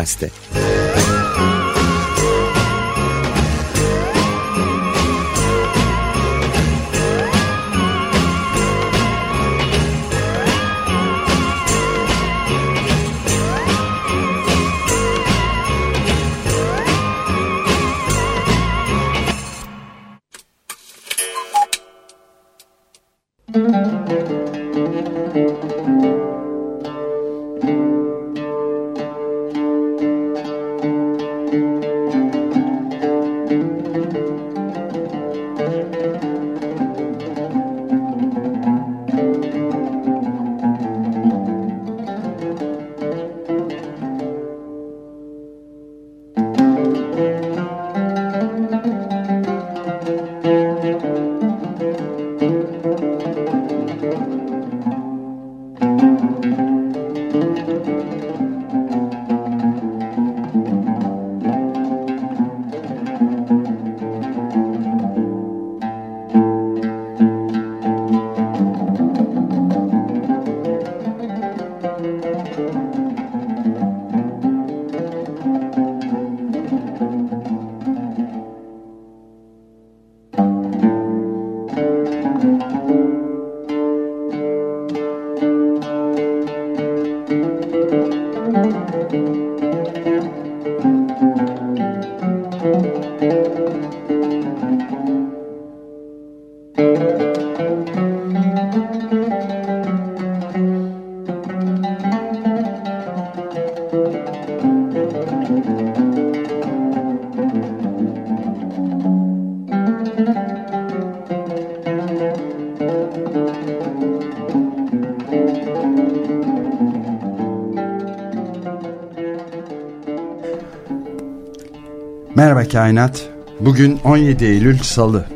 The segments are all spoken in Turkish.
Gazete. Kainat. Bugün 17 Eylül Salı.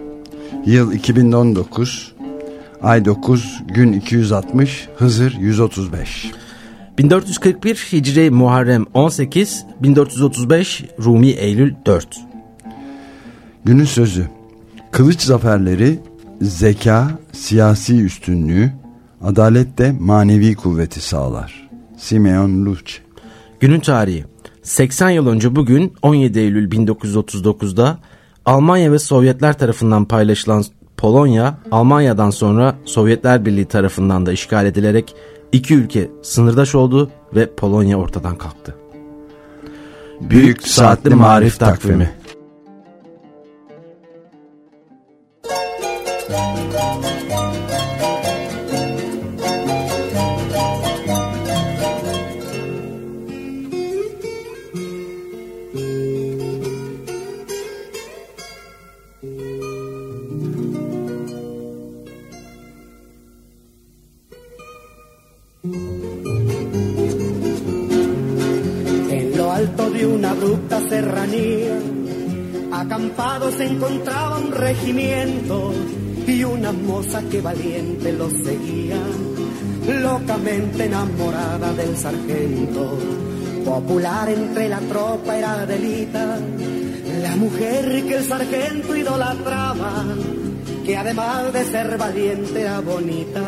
Yıl 2019. Ay 9, gün 260, Hızır 135. 1441 Hicri Muharrem 18, 1435 Rumi Eylül 4. Günün sözü. Kılıç zaferleri, zeka, siyasi üstünlüğü, adalet de manevi kuvveti sağlar. Simeon Luce. Günün tarihi. 80 yıl önce bugün 17 Eylül 1939'da Almanya ve Sovyetler tarafından paylaşılan Polonya, Almanya'dan sonra Sovyetler Birliği tarafından da işgal edilerek iki ülke sınırdaş oldu ve Polonya ortadan kalktı. Büyük Saatli Marif Takvimi se encontraba un regimiento y una moza que valiente lo seguía, locamente enamorada del sargento. Popular entre la tropa era Adelita, la mujer que el sargento idolatraba, que además de ser valiente era bonita,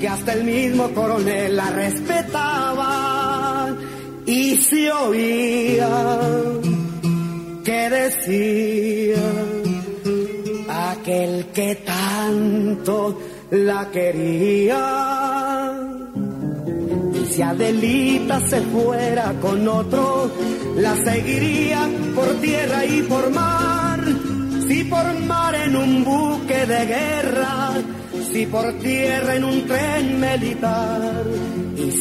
que hasta el mismo coronel la respetaba y se oía que decía aquel que tanto la quería. Si Adelita se fuera con otro, la seguiría por tierra y por mar. Si por mar en un buque de guerra, si por tierra en un tren militar.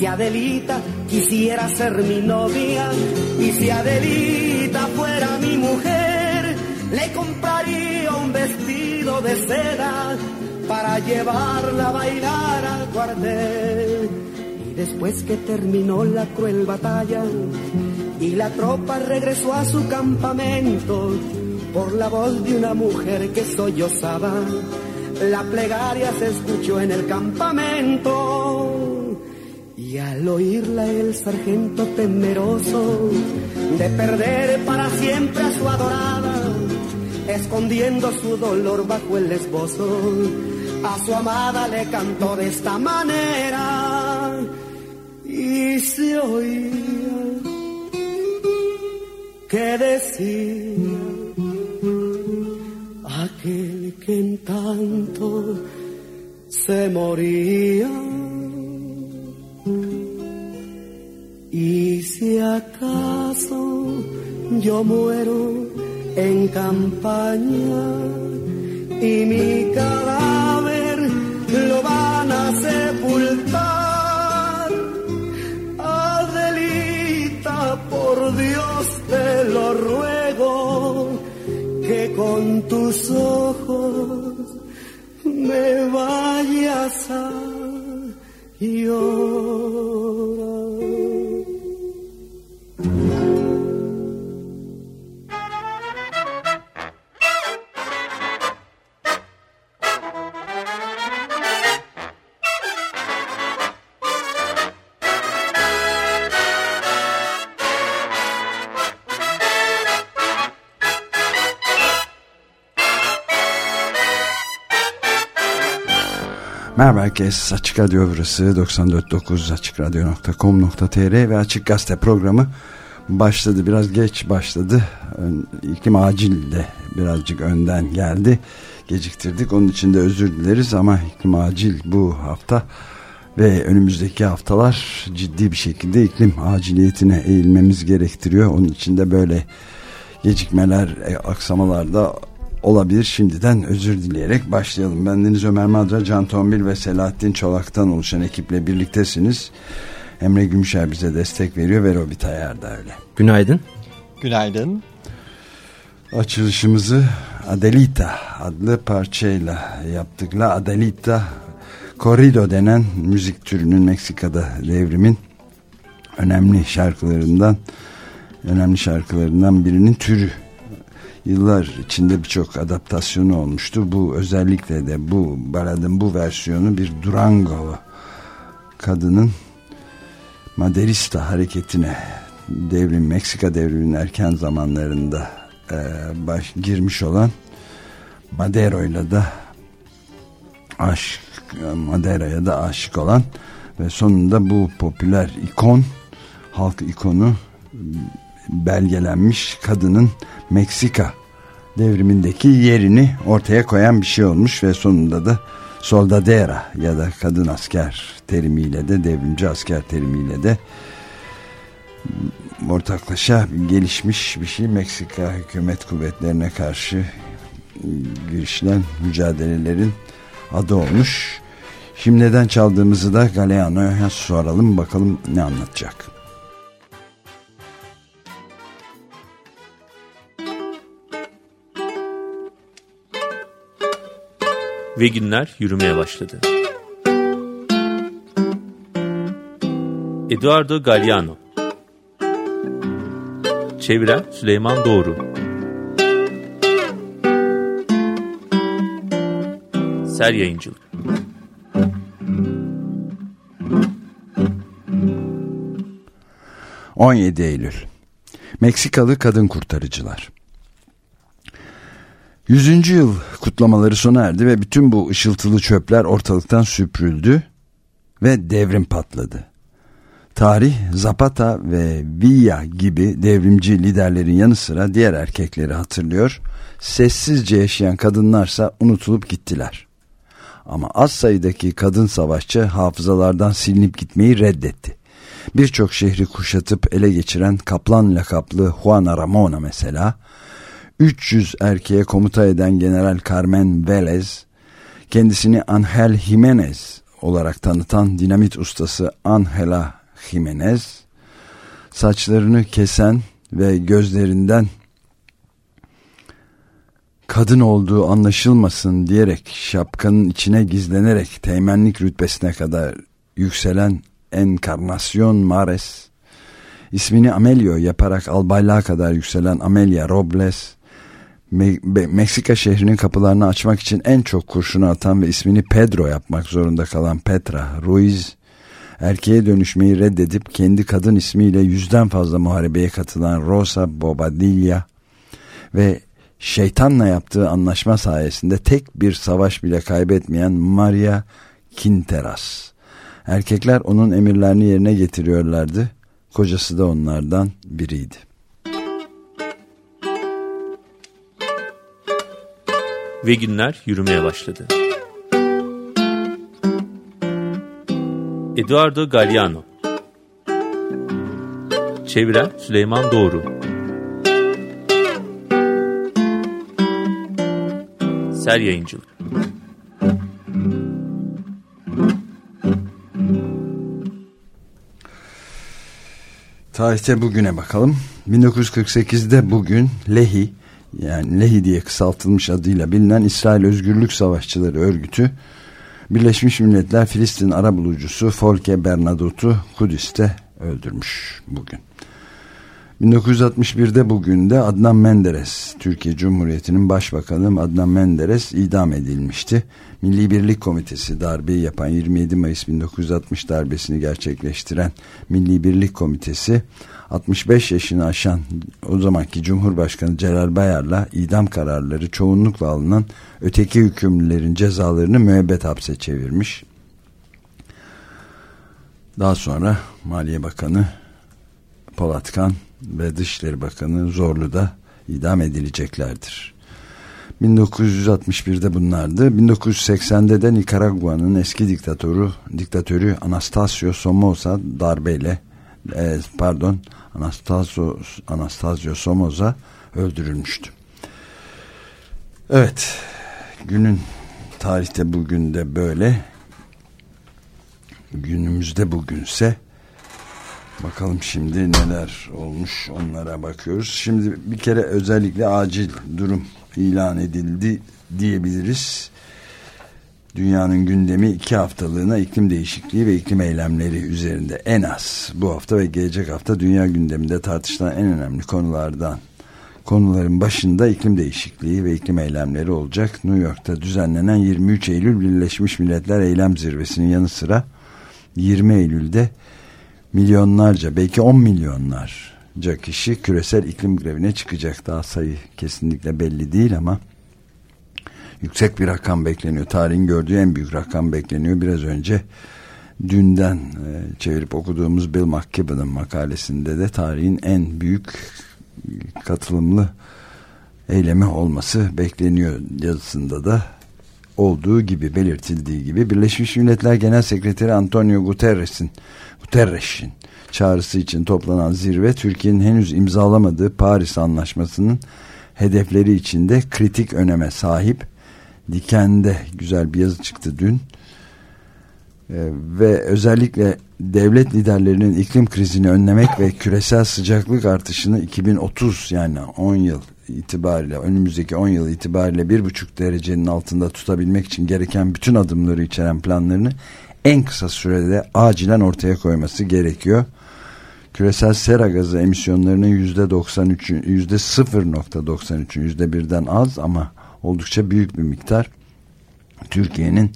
Si Adelita quisiera ser mi novia, y si Adelita fuera mi mujer, le compraría un vestido de seda para llevarla a bailar al cuartel. Y después que terminó la cruel batalla y la tropa regresó a su campamento, por la voz de una mujer que sollozaba, la plegaria se escuchó en el campamento. Y al oírla el sargento temeroso de perder para siempre a su adorada, escondiendo su dolor bajo el esbozo, a su amada le cantó de esta manera y se oía que decía aquel que en tanto se moría. Y si acaso yo muero en campaña y mi cadáver lo van a sepultar, Adelita, por Dios te lo ruego, que con tus ojos me vayas a llorar. Merhaba herkes. Açık Radyo burası 94.9 AçıkRadyo.com.tr ve Açık Gazete programı başladı biraz geç başladı. İklim acil de birazcık önden geldi. Geciktirdik onun için de özür dileriz ama iklim acil bu hafta ve önümüzdeki haftalar ciddi bir şekilde iklim aciliyetine eğilmemiz gerektiriyor. Onun için de böyle gecikmeler e, aksamalar da olabilir. Şimdiden özür dileyerek başlayalım. Ben Deniz Ömer Madra, Can Tombil ve Selahattin Çolak'tan oluşan ekiple birliktesiniz. Emre Gümüşer bize destek veriyor ve Robi Tayar da öyle. Günaydın. Günaydın. Açılışımızı Adelita adlı parçayla yaptık. La Adelita Corrido denen müzik türünün Meksika'da devrimin önemli şarkılarından önemli şarkılarından birinin türü yıllar içinde birçok adaptasyonu olmuştu. Bu özellikle de bu baladın bu versiyonu bir Durango kadının Maderista hareketine devrim Meksika devriminin erken zamanlarında e, baş, girmiş olan Madero'yla da aşk Madero'ya da aşık olan ve sonunda bu popüler ikon halk ikonu belgelenmiş kadının Meksika devrimindeki yerini ortaya koyan bir şey olmuş ve sonunda da soldadera ya da kadın asker terimiyle de devrimci asker terimiyle de ortaklaşa gelişmiş bir şey Meksika hükümet kuvvetlerine karşı girişilen mücadelelerin adı olmuş. Şimdi neden çaldığımızı da Galeano'ya soralım bakalım ne anlatacak. Ve günler yürümeye başladı. Eduardo Galliano. Çeviren Süleyman Doğru. Ser Yayıncılık. ...17 Eylül... ...Meksikalı kadın kurtarıcılar... 100. yıl kutlamaları sona erdi ve bütün bu ışıltılı çöpler ortalıktan süpürüldü ve devrim patladı. Tarih Zapata ve Villa gibi devrimci liderlerin yanı sıra diğer erkekleri hatırlıyor. Sessizce yaşayan kadınlarsa unutulup gittiler. Ama az sayıdaki kadın savaşçı hafızalardan silinip gitmeyi reddetti. Birçok şehri kuşatıp ele geçiren kaplan lakaplı Juana Ramona mesela 300 erkeğe komuta eden General Carmen Velez, kendisini Angel Jimenez olarak tanıtan dinamit ustası Angela Jimenez, saçlarını kesen ve gözlerinden kadın olduğu anlaşılmasın diyerek şapkanın içine gizlenerek teğmenlik rütbesine kadar yükselen Encarnacion Mares, ismini Amelio yaparak albaylığa kadar yükselen Amelia Robles, Me Meksika şehrinin kapılarını açmak için en çok kurşunu atan ve ismini Pedro yapmak zorunda kalan Petra Ruiz, erkeğe dönüşmeyi reddedip kendi kadın ismiyle yüzden fazla muharebeye katılan Rosa Bobadilla ve şeytanla yaptığı anlaşma sayesinde tek bir savaş bile kaybetmeyen Maria Quinteras. Erkekler onun emirlerini yerine getiriyorlardı. Kocası da onlardan biriydi. Ve günler yürümeye başladı. Eduardo Galliano Çeviren Süleyman Doğru Ser Yayıncılık Tarihte bugüne bakalım. 1948'de bugün Lehi yani Lehi diye kısaltılmış adıyla bilinen İsrail Özgürlük Savaşçıları örgütü Birleşmiş Milletler Filistin arabulucusu Folke Bernadotte'u Kudüs'te öldürmüş bugün. 1961'de bugün de Adnan Menderes, Türkiye Cumhuriyeti'nin başbakanı Adnan Menderes idam edilmişti. Milli Birlik Komitesi darbeyi yapan 27 Mayıs 1960 darbesini gerçekleştiren Milli Birlik Komitesi 65 yaşını aşan o zamanki Cumhurbaşkanı Celal Bayar'la idam kararları çoğunlukla alınan öteki hükümlülerin cezalarını müebbet hapse çevirmiş. Daha sonra Maliye Bakanı Polatkan ve Dışişleri Bakanı Zorlu da idam edileceklerdir. 1961'de bunlardı. 1980'de de Nikaragua'nın eski diktatörü diktatörü Anastasio Somoza darbeyle e, pardon Anastasio, Anastasio Somoza öldürülmüştü. Evet günün tarihte bugün de böyle günümüzde bugünse bakalım şimdi neler olmuş onlara bakıyoruz. Şimdi bir kere özellikle acil durum ilan edildi diyebiliriz. Dünyanın gündemi iki haftalığına iklim değişikliği ve iklim eylemleri üzerinde en az bu hafta ve gelecek hafta dünya gündeminde tartışılan en önemli konulardan konuların başında iklim değişikliği ve iklim eylemleri olacak. New York'ta düzenlenen 23 Eylül Birleşmiş Milletler Eylem Zirvesi'nin yanı sıra 20 Eylül'de milyonlarca belki 10 milyonlarca kişi küresel iklim grevine çıkacak. Daha sayı kesinlikle belli değil ama yüksek bir rakam bekleniyor. Tarihin gördüğü en büyük rakam bekleniyor. Biraz önce dünden e, çevirip okuduğumuz Bill McKibben'ın makalesinde de tarihin en büyük katılımlı eylemi olması bekleniyor yazısında da olduğu gibi belirtildiği gibi Birleşmiş Milletler Genel Sekreteri Antonio Guterres'in Guterres'in çağrısı için toplanan zirve Türkiye'nin henüz imzalamadığı Paris Anlaşması'nın hedefleri içinde kritik öneme sahip. Diken'de güzel bir yazı çıktı dün. Ee, ve özellikle devlet liderlerinin iklim krizini önlemek ve küresel sıcaklık artışını 2030 yani 10 yıl itibariyle önümüzdeki 10 yıl itibariyle 1,5 derecenin altında tutabilmek için gereken bütün adımları içeren planlarını en kısa sürede acilen ortaya koyması gerekiyor. Küresel sera gazı emisyonlarının %93'ün %0.93'ün %1'den az ama oldukça büyük bir miktar. Türkiye'nin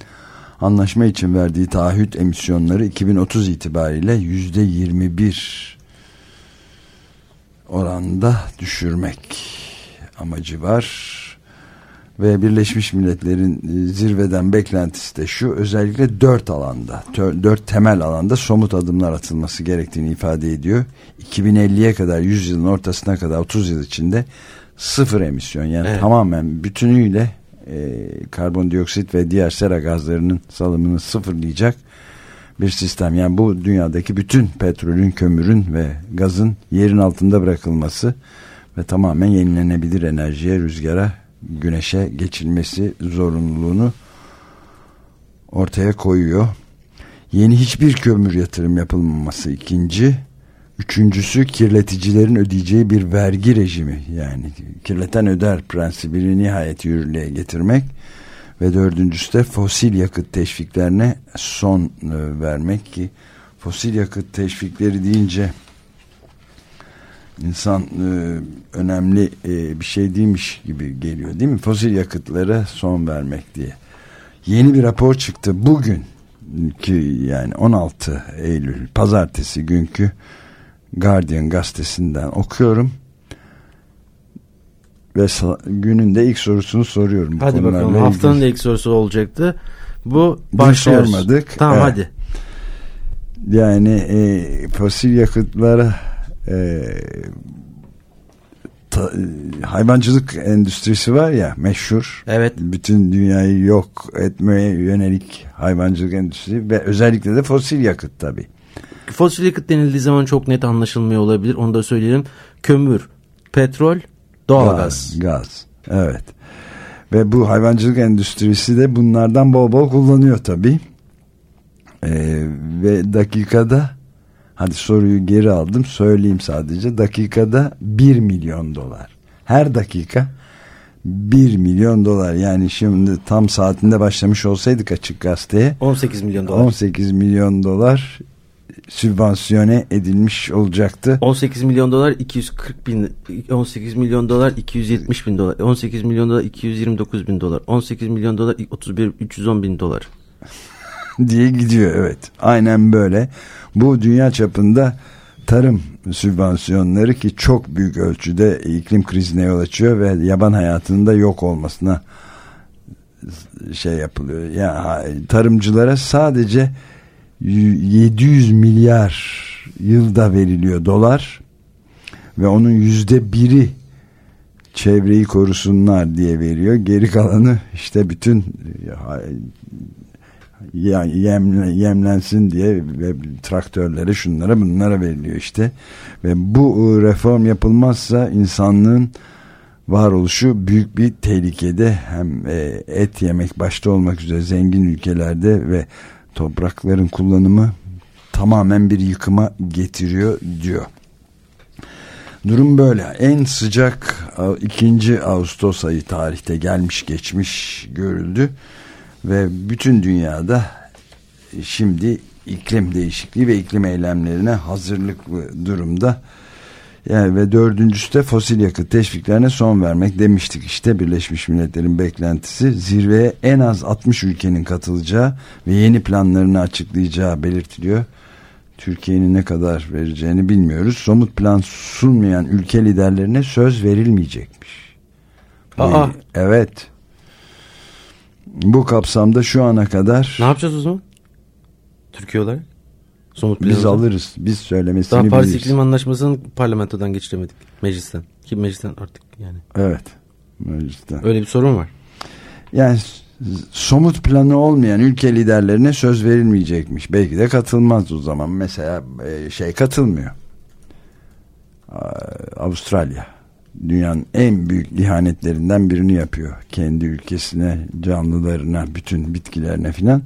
anlaşma için verdiği taahhüt emisyonları 2030 itibariyle %21 oranda düşürmek amacı var. Ve Birleşmiş Milletler'in e, zirveden beklentisi de şu özellikle dört alanda, dört temel alanda somut adımlar atılması gerektiğini ifade ediyor. 2050'ye kadar 100 yılın ortasına kadar 30 yıl içinde sıfır emisyon yani evet. tamamen bütünüyle e, karbondioksit ve diğer sera gazlarının salımını sıfırlayacak bir sistem. Yani bu dünyadaki bütün petrolün, kömürün ve gazın yerin altında bırakılması ve tamamen yenilenebilir enerjiye, rüzgara, güneşe geçilmesi zorunluluğunu ortaya koyuyor. Yeni hiçbir kömür yatırım yapılmaması. İkinci Üçüncüsü kirleticilerin ödeyeceği bir vergi rejimi. Yani kirleten öder prensibini nihayet yürürlüğe getirmek. Ve dördüncüsü de fosil yakıt teşviklerine son e, vermek ki fosil yakıt teşvikleri deyince insan e, önemli e, bir şey değilmiş gibi geliyor değil mi? Fosil yakıtlara son vermek diye. Yeni bir rapor çıktı bugün ki yani 16 Eylül pazartesi günkü Guardian gazetesinden okuyorum. Ve günün de ilk sorusunu soruyorum. Hadi bakalım ilgili. haftanın ilk sorusu olacaktı. Bu başlıyoruz. sormadık. Tamam evet. hadi. Yani e, fosil yakıtlara e, ta- hayvancılık endüstrisi var ya meşhur. Evet. Bütün dünyayı yok etmeye yönelik hayvancılık endüstrisi ve özellikle de fosil yakıt tabii. Fosil yakıt denildiği zaman çok net anlaşılmıyor olabilir. Onu da söyleyelim. Kömür, petrol, doğalgaz. Gaz, gaz. Evet. Ve bu hayvancılık endüstrisi de bunlardan bol bol kullanıyor tabii. Ee, ve dakikada hadi soruyu geri aldım söyleyeyim sadece dakikada 1 milyon dolar. Her dakika 1 milyon dolar yani şimdi tam saatinde başlamış olsaydık açık gazeteye 18 milyon dolar. 18 milyon dolar sübvansiyone edilmiş olacaktı. 18 milyon dolar 240 bin 18 milyon dolar 270 bin dolar 18 milyon dolar 229 bin dolar 18 milyon dolar 31 310 bin dolar diye gidiyor evet. Aynen böyle. Bu dünya çapında tarım sübvansiyonları ki çok büyük ölçüde iklim krizine yol açıyor ve yaban hayatının da yok olmasına şey yapılıyor. Yani tarımcılara sadece 700 milyar yılda veriliyor dolar ve onun yüzde biri çevreyi korusunlar diye veriyor. Geri kalanı işte bütün yemle, yemlensin diye ve traktörlere şunlara bunlara veriliyor işte. Ve bu reform yapılmazsa insanlığın varoluşu büyük bir tehlikede hem e, et yemek başta olmak üzere zengin ülkelerde ve toprakların kullanımı tamamen bir yıkıma getiriyor diyor. Durum böyle. En sıcak 2. Ağustos ayı tarihte gelmiş geçmiş görüldü ve bütün dünyada şimdi iklim değişikliği ve iklim eylemlerine hazırlıklı durumda. Yani ve dördüncüsü de fosil yakıt teşviklerine son vermek demiştik işte Birleşmiş Milletler'in beklentisi zirveye en az 60 ülkenin katılacağı ve yeni planlarını açıklayacağı belirtiliyor. Türkiye'nin ne kadar vereceğini bilmiyoruz. Somut plan sunmayan ülke liderlerine söz verilmeyecekmiş. Aa. Evet. Bu kapsamda şu ana kadar Ne yapacağız o zaman? Türkiye olarak? Somut biz planı- alırız. Biz söylemesini Daha Paris biliriz. İklim Anlaşması'nı parlamentodan geçiremedik. Meclisten. Ki meclisten artık yani. Evet. Meclisten. Öyle bir sorun var. Yani somut planı olmayan ülke liderlerine söz verilmeyecekmiş. Belki de katılmaz o zaman. Mesela e, şey katılmıyor. Avustralya dünyanın en büyük ihanetlerinden birini yapıyor. Kendi ülkesine, canlılarına, bütün bitkilerine filan.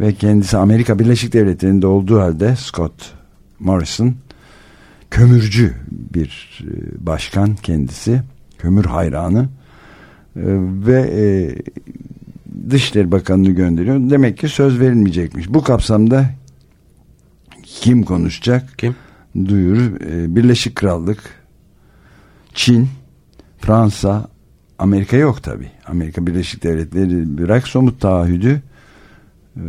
Ve kendisi Amerika Birleşik Devletleri'nde olduğu halde Scott Morrison kömürcü bir e, başkan kendisi. Kömür hayranı. E, Ve e, Dışişleri Bakanı'nı gönderiyor. Demek ki söz verilmeyecekmiş. Bu kapsamda kim konuşacak? Kim? Duyuru e, Birleşik Krallık, Çin, Fransa, Amerika yok tabi. Amerika Birleşik Devletleri bırak somut taahhüdü e,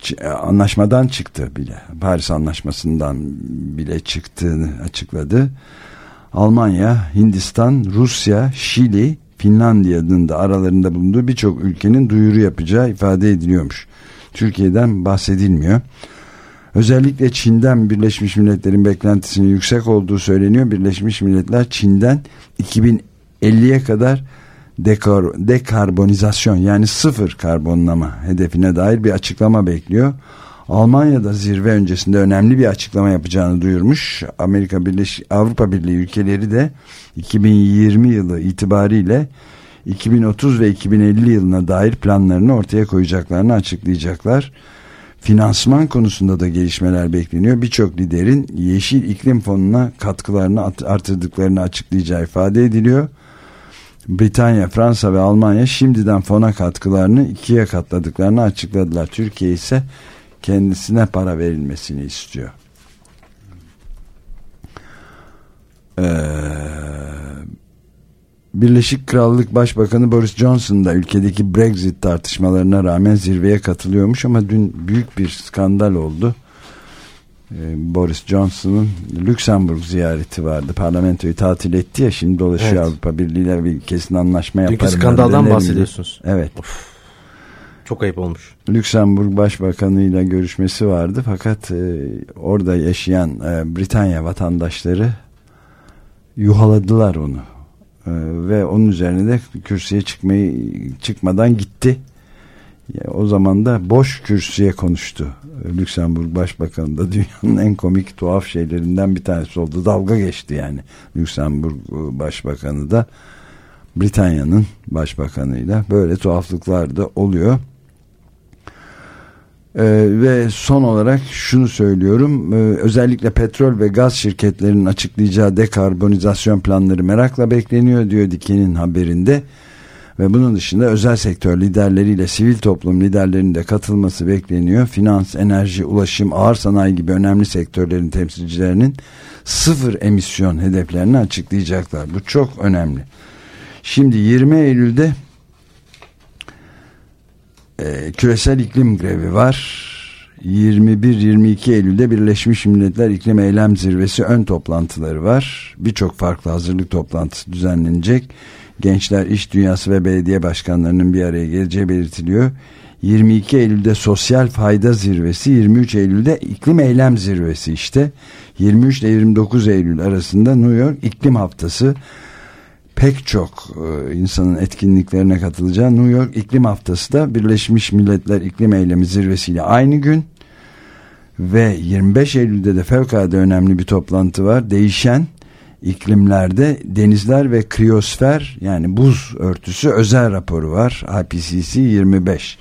ç- anlaşmadan çıktı bile. Paris Anlaşması'ndan bile çıktığını açıkladı. Almanya, Hindistan, Rusya, Şili, Finlandiya'nın da aralarında bulunduğu birçok ülkenin duyuru yapacağı ifade ediliyormuş. Türkiye'den bahsedilmiyor. Özellikle Çin'den Birleşmiş Milletler'in beklentisinin yüksek olduğu söyleniyor. Birleşmiş Milletler Çin'den 2050'ye kadar dekar, dekarbonizasyon yani sıfır karbonlama hedefine dair bir açıklama bekliyor. Almanya'da zirve öncesinde önemli bir açıklama yapacağını duyurmuş. Amerika Birleşik Avrupa Birliği ülkeleri de 2020 yılı itibariyle 2030 ve 2050 yılına dair planlarını ortaya koyacaklarını açıklayacaklar. Finansman konusunda da gelişmeler bekleniyor. Birçok liderin Yeşil İklim Fonu'na katkılarını art- artırdıklarını açıklayacağı ifade ediliyor. Britanya, Fransa ve Almanya şimdiden fona katkılarını ikiye katladıklarını açıkladılar. Türkiye ise kendisine para verilmesini istiyor. Ee, Birleşik Krallık Başbakanı Boris Johnson da ülkedeki Brexit tartışmalarına rağmen zirveye katılıyormuş ama dün büyük bir skandal oldu. Ee, Boris Johnson'ın Lüksemburg ziyareti vardı. Parlamentoyu tatil etti ya şimdi dolaşıyor Evet. Avrupa Birliği ile bir kesin anlaşma Dünkü yaparım. skandaldan dönerim diye. bahsediyorsunuz. Evet. Çok ayıp olmuş. Lüksemburg Başbakanı ile görüşmesi vardı fakat e, orada yaşayan e, Britanya vatandaşları yuhaladılar onu. Ee, ve onun üzerine de kürsüye çıkmayı çıkmadan gitti. O zaman da boş kürsüye konuştu. Lüksemburg Başbakanı da dünyanın en komik tuhaf şeylerinden bir tanesi oldu. Dalga geçti yani Lüksemburg Başbakanı da Britanya'nın başbakanıyla böyle tuhaflıklar da oluyor. Ee, ve son olarak şunu söylüyorum ee, özellikle petrol ve gaz şirketlerinin açıklayacağı dekarbonizasyon planları merakla bekleniyor diyor Diken'in haberinde ve bunun dışında özel sektör liderleriyle sivil toplum liderlerinin de katılması bekleniyor. Finans, enerji, ulaşım, ağır sanayi gibi önemli sektörlerin temsilcilerinin sıfır emisyon hedeflerini açıklayacaklar. Bu çok önemli. Şimdi 20 Eylül'de e, küresel iklim grevi var. 21-22 Eylül'de Birleşmiş Milletler İklim Eylem Zirvesi ön toplantıları var. Birçok farklı hazırlık toplantısı düzenlenecek. Gençler, iş dünyası ve belediye başkanlarının bir araya geleceği belirtiliyor. 22 Eylül'de Sosyal Fayda Zirvesi, 23 Eylül'de İklim Eylem Zirvesi işte. 23 ile 29 Eylül arasında New York İklim Haftası pek çok e, insanın etkinliklerine katılacağı New York İklim Haftası da Birleşmiş Milletler İklim Eylemi Zirvesiyle aynı gün ve 25 Eylül'de de fevkalade önemli bir toplantı var. Değişen iklimlerde denizler ve kriyosfer yani buz örtüsü özel raporu var. IPCC 25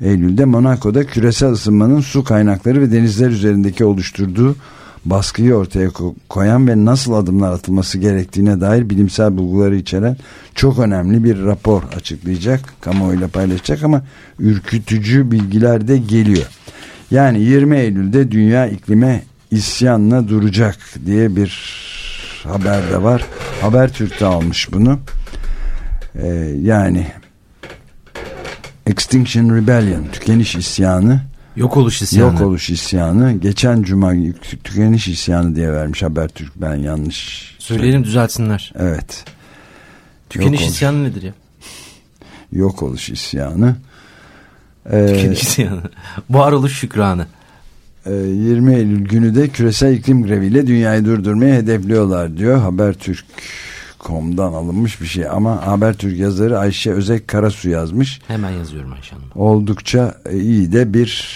Eylül'de Monaco'da küresel ısınmanın su kaynakları ve denizler üzerindeki oluşturduğu baskıyı ortaya koyan ve nasıl adımlar atılması gerektiğine dair bilimsel bulguları içeren çok önemli bir rapor açıklayacak, kamuoyuyla paylaşacak ama ürkütücü bilgiler de geliyor. Yani 20 Eylül'de dünya iklime isyanla duracak diye bir haber de var. Habertürk'te almış bunu. Ee, yani Extinction Rebellion, tükeniş isyanı Yok oluş isyanı. Yok oluş isyanı. Geçen cuma tükeniş isyanı diye vermiş Habertürk. Ben yanlış. Söyleyelim düzeltsinler. Evet. Tükeniş Yok isyanı oluş. nedir ya? Yok oluş isyanı. Ee, tükeniş isyanı. Varoluş şükranı. 20 ee, Eylül günü de küresel iklim greviyle dünyayı durdurmayı hedefliyorlar diyor Habertürk Kom'dan alınmış bir şey ama Habertürk yazarı Ayşe Özek Karasu yazmış. Hemen yazıyorum Ayşe Hanım. Oldukça e, iyi de bir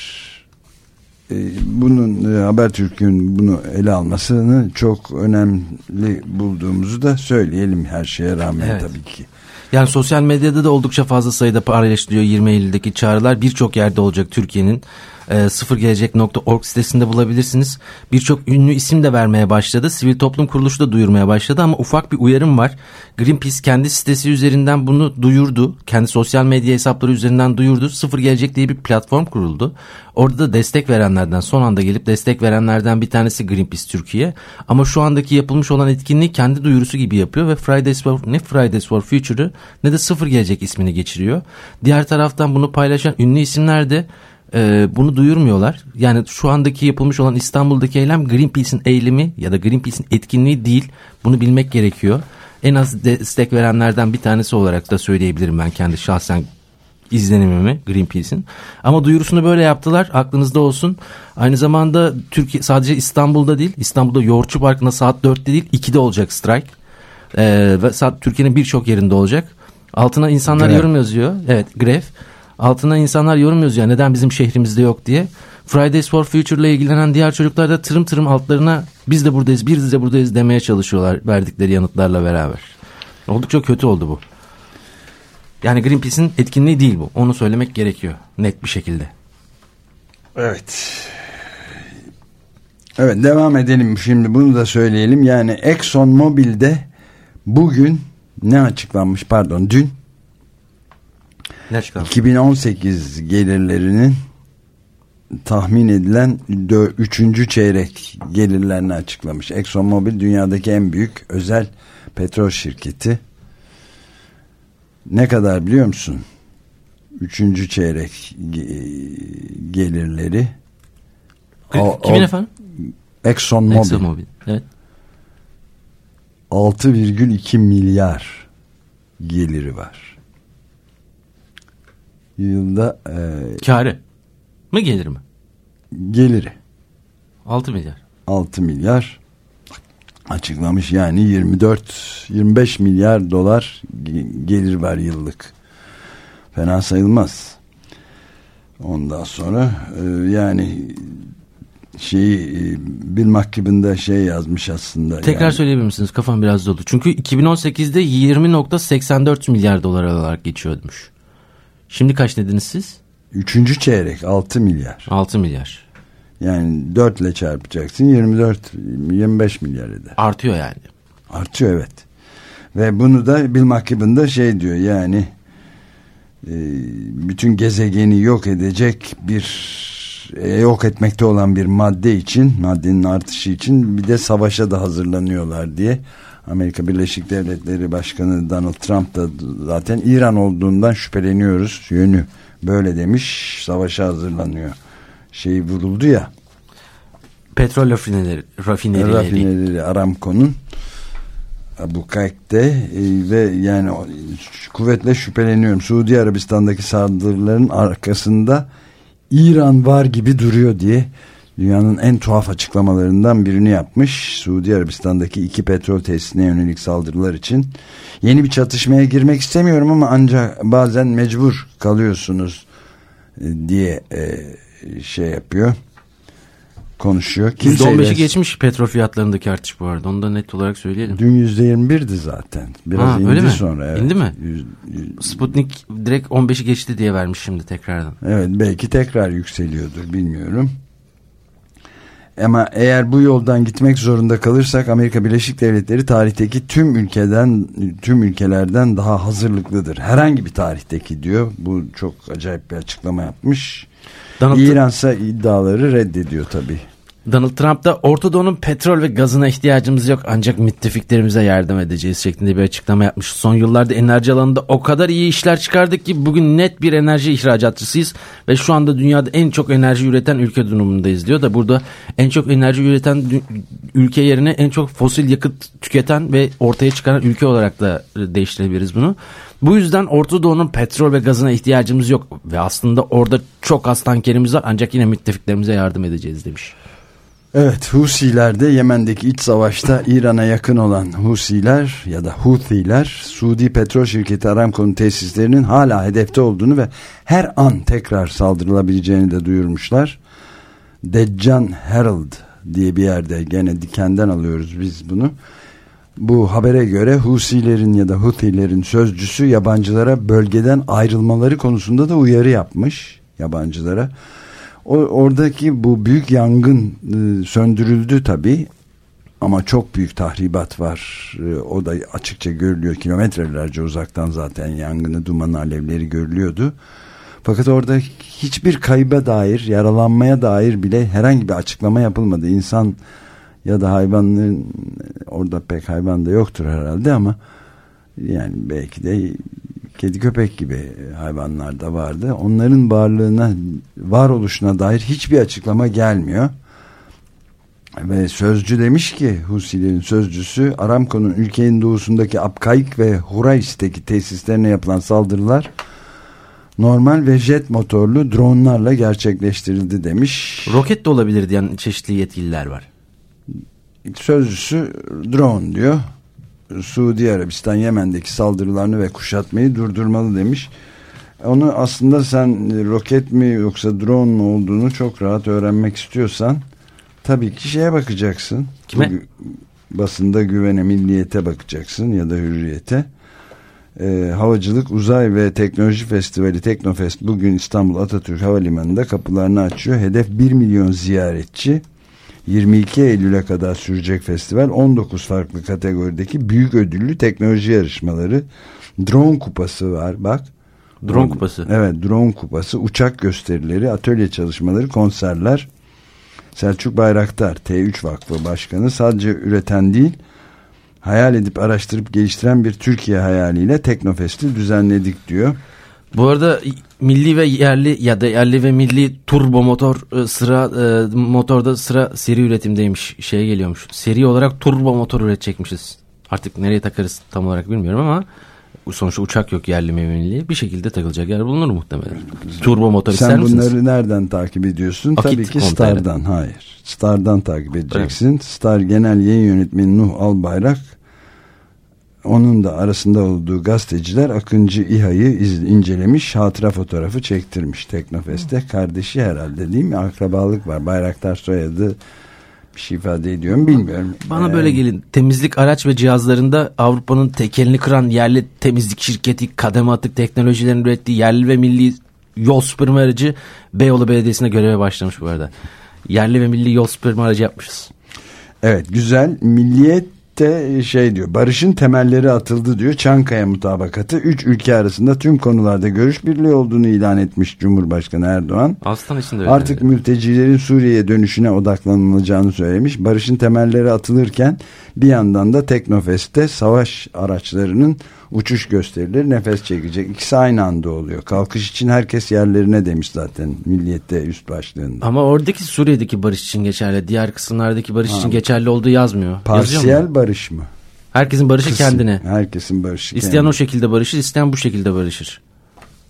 e, bunun e, Habertürk'ün bunu ele almasını çok önemli bulduğumuzu da söyleyelim her şeye rağmen evet. tabii ki. Yani sosyal medyada da oldukça fazla sayıda paylaşılıyor 20 Eylül'deki çağrılar birçok yerde olacak Türkiye'nin e, sıfırgelecek.org sitesinde bulabilirsiniz. Birçok ünlü isim de vermeye başladı. Sivil toplum kuruluşu da duyurmaya başladı ama ufak bir uyarım var. Greenpeace kendi sitesi üzerinden bunu duyurdu. Kendi sosyal medya hesapları üzerinden duyurdu. Sıfır Gelecek diye bir platform kuruldu. Orada da destek verenlerden son anda gelip destek verenlerden bir tanesi Greenpeace Türkiye. Ama şu andaki yapılmış olan etkinliği kendi duyurusu gibi yapıyor ve Fridays for, ne Fridays for Future'ı ne de Sıfır Gelecek ismini geçiriyor. Diğer taraftan bunu paylaşan ünlü isimler de e, bunu duyurmuyorlar. Yani şu andaki yapılmış olan İstanbul'daki eylem Greenpeace'in eylemi ya da Greenpeace'in etkinliği değil. Bunu bilmek gerekiyor. En az destek verenlerden bir tanesi olarak da söyleyebilirim ben kendi şahsen izlenimimi Greenpeace'in. Ama duyurusunu böyle yaptılar. Aklınızda olsun. Aynı zamanda Türkiye sadece İstanbul'da değil. İstanbul'da Yoğurtçu Parkı'nda saat 4'te değil 2'de olacak strike. Ee, ve saat Türkiye'nin birçok yerinde olacak. Altına insanlar grev. yorum yazıyor. Evet grev. Altına insanlar yorum yazıyor neden bizim şehrimizde yok diye. Fridays for Future ile ilgilenen diğer çocuklar da tırım tırım altlarına biz de buradayız biz de buradayız demeye çalışıyorlar verdikleri yanıtlarla beraber. Oldukça kötü oldu bu. Yani Greenpeace'in etkinliği değil bu. Onu söylemek gerekiyor net bir şekilde. Evet. Evet devam edelim şimdi bunu da söyleyelim. Yani Exxon Mobil'de bugün ne açıklanmış pardon dün ne çıkar? 2018 gelirlerinin tahmin edilen 3. çeyrek gelirlerini açıklamış. ExxonMobil dünyadaki en büyük özel petrol şirketi. Ne kadar biliyor musun? Üçüncü çeyrek gelirleri. Kimin efendim? ExxonMobil. ExxonMobil. Evet. 6,2 milyar geliri var yılda e, karı mı gelir mi? Geliri. 6 milyar. 6 milyar. açıklamış. Yani 24-25 milyar dolar gelir var yıllık. Fena sayılmaz. Ondan sonra e, yani şeyi e, Bill McKibben şey yazmış aslında. Tekrar yani. söyleyebilir misiniz? Kafam biraz dolu. Çünkü 2018'de 20.84 milyar dolar olarak geçiyormuş. Şimdi kaç dediniz siz? Üçüncü çeyrek 6 milyar. 6 milyar. Yani 4 ile çarpacaksın 24 25 milyar eder. Artıyor yani. Artıyor evet. Ve bunu da Bill McKibben da şey diyor yani e, bütün gezegeni yok edecek bir e, yok etmekte olan bir madde için maddenin artışı için bir de savaşa da hazırlanıyorlar diye Amerika Birleşik Devletleri Başkanı Donald Trump da zaten İran olduğundan şüpheleniyoruz. Yönü böyle demiş savaşa hazırlanıyor. Şey vuruldu ya. Petrol rafineleri rafinerileri, rafineleri Aramco'nun bu Kayk'te e, ve yani kuvvetle şüpheleniyorum. Suudi Arabistan'daki saldırıların arkasında İran var gibi duruyor diye dünyanın en tuhaf açıklamalarından birini yapmış. Suudi Arabistan'daki iki petrol tesisine yönelik saldırılar için yeni bir çatışmaya girmek istemiyorum ama ancak bazen mecbur kalıyorsunuz e, diye e, şey yapıyor konuşuyor. %15'i geçmiş petrol fiyatlarındaki artış bu arada. Onu da net olarak söyleyelim. Dün %21'di zaten. Biraz ha, indi öyle mi? sonra. Evet. İndi mi? Yüz... Sputnik direkt 15'i geçti diye vermiş şimdi tekrardan. Evet belki tekrar yükseliyordur bilmiyorum. Ama eğer bu yoldan gitmek zorunda kalırsak Amerika Birleşik Devletleri tarihteki tüm ülkeden tüm ülkelerden daha hazırlıklıdır. Herhangi bir tarihteki diyor. Bu çok acayip bir açıklama yapmış. Donald İran ise iddiaları reddediyor tabii. Donald Trump da Orta Doğu'nun petrol ve gazına ihtiyacımız yok ancak müttefiklerimize yardım edeceğiz şeklinde bir açıklama yapmış. Son yıllarda enerji alanında o kadar iyi işler çıkardık ki bugün net bir enerji ihracatçısıyız ve şu anda dünyada en çok enerji üreten ülke durumundayız diyor da burada en çok enerji üreten ülke yerine en çok fosil yakıt tüketen ve ortaya çıkaran ülke olarak da değiştirebiliriz bunu. Bu yüzden Orta Doğu'nun petrol ve gazına ihtiyacımız yok ve aslında orada çok az tankerimiz var ancak yine müttefiklerimize yardım edeceğiz demiş. Evet Husiler de Yemen'deki iç savaşta İran'a yakın olan Husiler ya da Huthiler Suudi petrol şirketi Aramco'nun tesislerinin hala hedefte olduğunu ve her an tekrar saldırılabileceğini de duyurmuşlar. Deccan Herald diye bir yerde gene dikenden alıyoruz biz bunu. Bu habere göre Husilerin ya da Huthilerin sözcüsü yabancılara bölgeden ayrılmaları konusunda da uyarı yapmış yabancılara. Oradaki bu büyük yangın e, söndürüldü tabi ama çok büyük tahribat var. E, o da açıkça görülüyor. Kilometrelerce uzaktan zaten yangını, dumanı, alevleri görülüyordu. Fakat orada hiçbir kayba dair, yaralanmaya dair bile herhangi bir açıklama yapılmadı. İnsan ya da hayvanların orada pek hayvan da yoktur herhalde ama yani belki de kedi köpek gibi hayvanlar da vardı. Onların varlığına, varoluşuna dair hiçbir açıklama gelmiyor. Ve sözcü demiş ki Husilerin sözcüsü Aramco'nun ülkenin doğusundaki Apkayık ve Hurais'teki tesislerine yapılan saldırılar normal ve jet motorlu dronlarla gerçekleştirildi demiş. Roket de olabilir diyen çeşitli yetkililer var. Sözcüsü drone diyor. Suudi Arabistan Yemen'deki saldırılarını ve kuşatmayı durdurmalı demiş. Onu aslında sen roket mi yoksa drone mu olduğunu çok rahat öğrenmek istiyorsan tabii ki şeye bakacaksın. Kime? Basında güvene milliyete bakacaksın ya da hürriyete. Ee, Havacılık Uzay ve Teknoloji Festivali Teknofest bugün İstanbul Atatürk Havalimanı'nda kapılarını açıyor. Hedef 1 milyon ziyaretçi. 22 Eylül'e kadar sürecek festival 19 farklı kategorideki büyük ödüllü teknoloji yarışmaları. Drone kupası var bak. Drone kupası. Evet drone kupası uçak gösterileri atölye çalışmaları konserler. Selçuk Bayraktar T3 Vakfı Başkanı sadece üreten değil hayal edip araştırıp geliştiren bir Türkiye hayaliyle Teknofest'i düzenledik diyor. Bu arada milli ve yerli ya da yerli ve milli turbo motor e, sıra e, motorda sıra seri üretimdeymiş. Şeye geliyormuş. Seri olarak turbo motor üretecekmişiz. Artık nereye takarız tam olarak bilmiyorum ama sonuçta uçak yok yerli mi milli. Bir şekilde takılacak yer bulunur muhtemelen. Turbo motor Sen ister misiniz? bunları nereden takip ediyorsun? Akit Tabii ki. Star'dan. Hayır. Star'dan takip edeceksin. Star Genel Yayın Yönetmeni Nuh Albayrak onun da arasında olduğu gazeteciler Akıncı İHA'yı incelemiş, hatıra fotoğrafı çektirmiş Teknofest'te. Kardeşi herhalde değil mi? Akrabalık var. Bayraktar soyadı bir şey ifade ediyor mu bilmiyorum. Bana Ee, böyle gelin. Temizlik araç ve cihazlarında Avrupa'nın tekelini kıran yerli temizlik şirketi kademe atık teknolojilerin ürettiği yerli ve milli yol süpürme aracı Beyoğlu Belediyesi'ne göreve başlamış bu arada. Yerli ve milli yol süpürme aracı yapmışız. Evet güzel. Milliyet de şey diyor. Barışın temelleri atıldı diyor. Çankaya mutabakatı. Üç ülke arasında tüm konularda görüş birliği olduğunu ilan etmiş Cumhurbaşkanı Erdoğan. Aslan için de öyle. Artık mültecilerin Suriye'ye dönüşüne odaklanılacağını söylemiş. Barışın temelleri atılırken bir yandan da Teknofest'te savaş araçlarının uçuş gösterileri nefes çekecek. İkisi aynı anda oluyor. Kalkış için herkes yerlerine demiş zaten Milliyet'te üst başlığında. Ama oradaki Suriye'deki barış için geçerli. Diğer kısımlardaki barış için geçerli olduğu yazmıyor. Parsiyel barış mı? Herkesin barışı Kısım. kendine. Herkesin barışı İsteyen kendine. o şekilde barışır, isteyen bu şekilde barışır.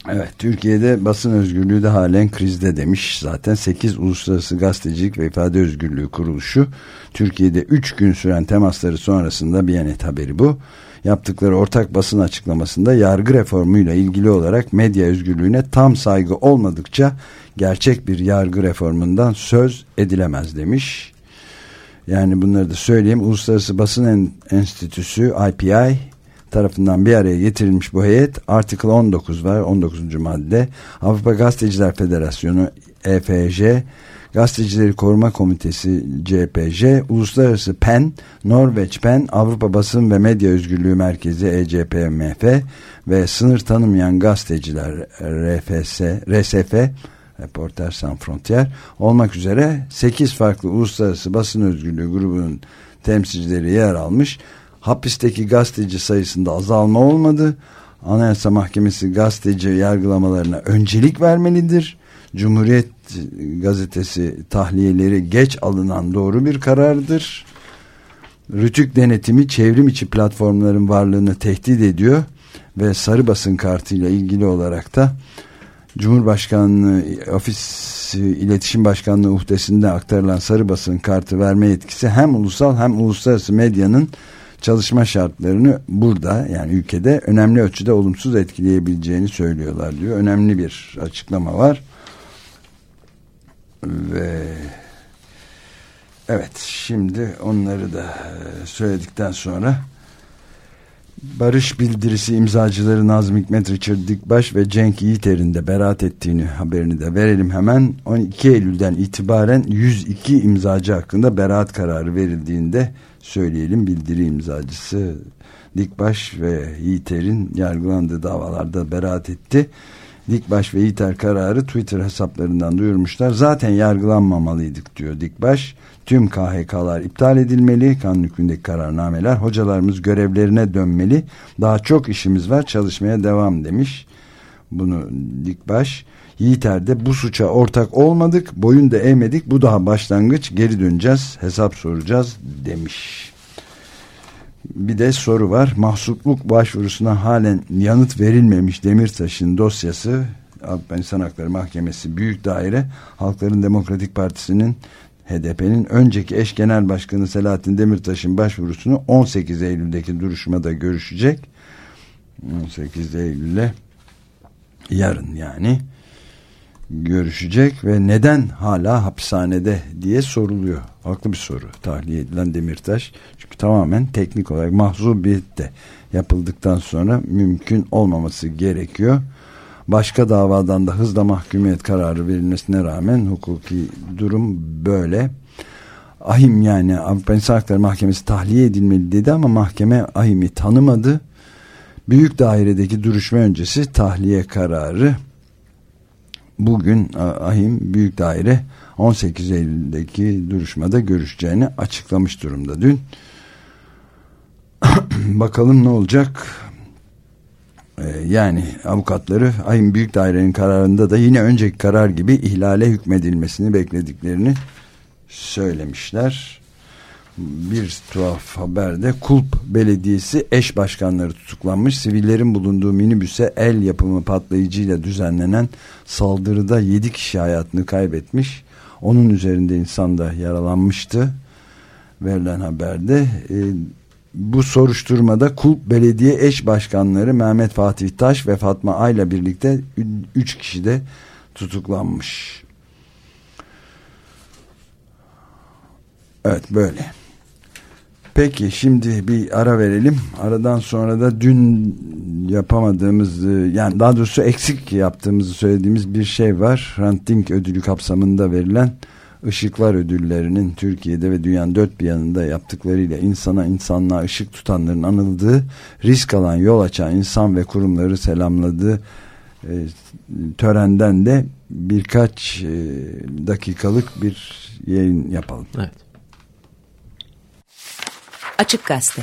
Evet Türkiye'de basın özgürlüğü de halen krizde demiş zaten 8 Uluslararası Gazetecilik ve İfade Özgürlüğü Kuruluşu Türkiye'de 3 gün süren temasları sonrasında Biyanet haberi bu. Yaptıkları ortak basın açıklamasında yargı reformuyla ilgili olarak medya özgürlüğüne tam saygı olmadıkça gerçek bir yargı reformundan söz edilemez demiş. Yani bunları da söyleyeyim. Uluslararası Basın En- Enstitüsü IPI tarafından bir araya getirilmiş bu heyet Article 19 var 19. madde Avrupa Gazeteciler Federasyonu EFJ Gazetecileri Koruma Komitesi CPJ Uluslararası PEN Norveç PEN Avrupa Basın ve Medya Özgürlüğü Merkezi ECPMF ve Sınır Tanımayan Gazeteciler RFS RSF Reporter Sans Frontier olmak üzere 8 farklı uluslararası basın özgürlüğü grubunun temsilcileri yer almış. Hapisteki gazeteci sayısında azalma olmadı. Anayasa Mahkemesi gazeteci yargılamalarına öncelik vermelidir. Cumhuriyet gazetesi tahliyeleri geç alınan doğru bir karardır. Rütük denetimi çevrim içi platformların varlığını tehdit ediyor ve sarı basın kartıyla ilgili olarak da Cumhurbaşkanlığı Ofis İletişim Başkanlığı uhdesinde aktarılan sarı basın kartı verme yetkisi hem ulusal hem uluslararası medyanın çalışma şartlarını burada yani ülkede önemli ölçüde olumsuz etkileyebileceğini söylüyorlar diyor. Önemli bir açıklama var. Ve evet şimdi onları da e, söyledikten sonra Barış bildirisi imzacıları Nazım Hikmet Richard Dikbaş ve Cenk Yiğiter'in de beraat ettiğini haberini de verelim hemen. 12 Eylül'den itibaren 102 imzacı hakkında beraat kararı verildiğinde söyleyelim. Bildiri imzacısı Dikbaş ve Yiğiter'in yargılandığı davalarda beraat etti. Dikbaş ve Yiğiter kararı Twitter hesaplarından duyurmuşlar. Zaten yargılanmamalıydık diyor Dikbaş. Tüm KHK'lar iptal edilmeli. Kanun hükmündeki kararnameler. Hocalarımız görevlerine dönmeli. Daha çok işimiz var. Çalışmaya devam demiş. Bunu Dikbaş. Yiğiter'de bu suça ortak olmadık. Boyun da eğmedik. Bu daha başlangıç. Geri döneceğiz. Hesap soracağız demiş. Bir de soru var. Mahsupluk başvurusuna halen yanıt verilmemiş Demirtaş'ın dosyası Avrupa İnsan Hakları Mahkemesi Büyük Daire Halkların Demokratik Partisi'nin HDP'nin önceki eş genel başkanı Selahattin Demirtaş'ın başvurusunu 18 Eylül'deki duruşmada görüşecek. 18 Eylül'e yarın yani görüşecek ve neden hala hapishanede diye soruluyor. Haklı bir soru. Tahliye edilen Demirtaş. Çünkü tamamen teknik olarak mahzubiyet de yapıldıktan sonra mümkün olmaması gerekiyor. Başka davadan da hızla mahkumiyet kararı verilmesine rağmen hukuki durum böyle. Ahim yani Avrupa İnsan Hakları Mahkemesi tahliye edilmeli dedi ama mahkeme Ahim'i tanımadı. Büyük dairedeki duruşma öncesi tahliye kararı bugün Ahim Büyük Daire 18 Eylül'deki duruşmada görüşeceğini açıklamış durumda dün. Bakalım ne olacak? Ee, yani avukatları Ahim Büyük Daire'nin kararında da yine önceki karar gibi ihlale hükmedilmesini beklediklerini söylemişler. Bir tuhaf haberde Kulp Belediyesi eş başkanları tutuklanmış. Sivillerin bulunduğu minibüse el yapımı patlayıcıyla düzenlenen saldırıda 7 kişi hayatını kaybetmiş. Onun üzerinde insan da yaralanmıştı. Verilen haberde e, bu soruşturmada Kulp Belediye eş başkanları Mehmet Fatih Taş ve Fatma Ay'la birlikte 3 kişi de tutuklanmış. Evet böyle. Peki şimdi bir ara verelim. Aradan sonra da dün yapamadığımız yani daha doğrusu eksik yaptığımızı söylediğimiz bir şey var. Ranting ödülü kapsamında verilen ışıklar ödüllerinin Türkiye'de ve dünyanın dört bir yanında yaptıklarıyla insana insanlığa ışık tutanların anıldığı risk alan yol açan insan ve kurumları selamladığı e, törenden de birkaç e, dakikalık bir yayın yapalım. Evet. Açık Gazete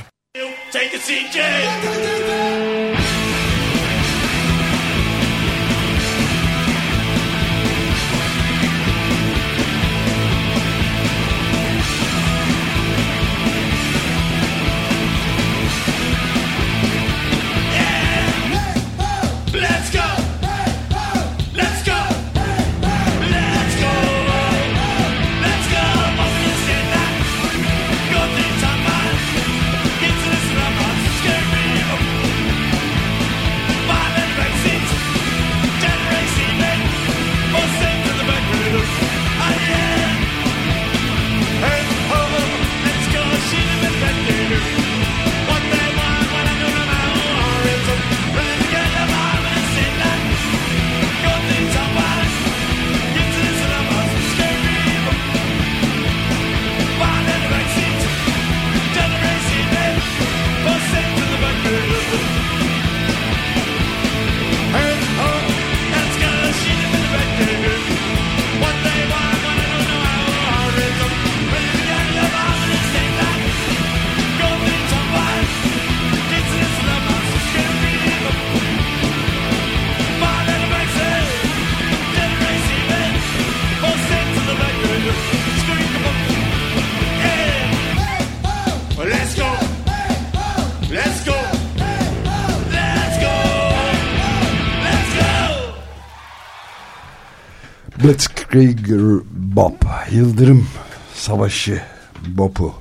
Blitzkrieg Bob Yıldırım Savaşı Bop'u.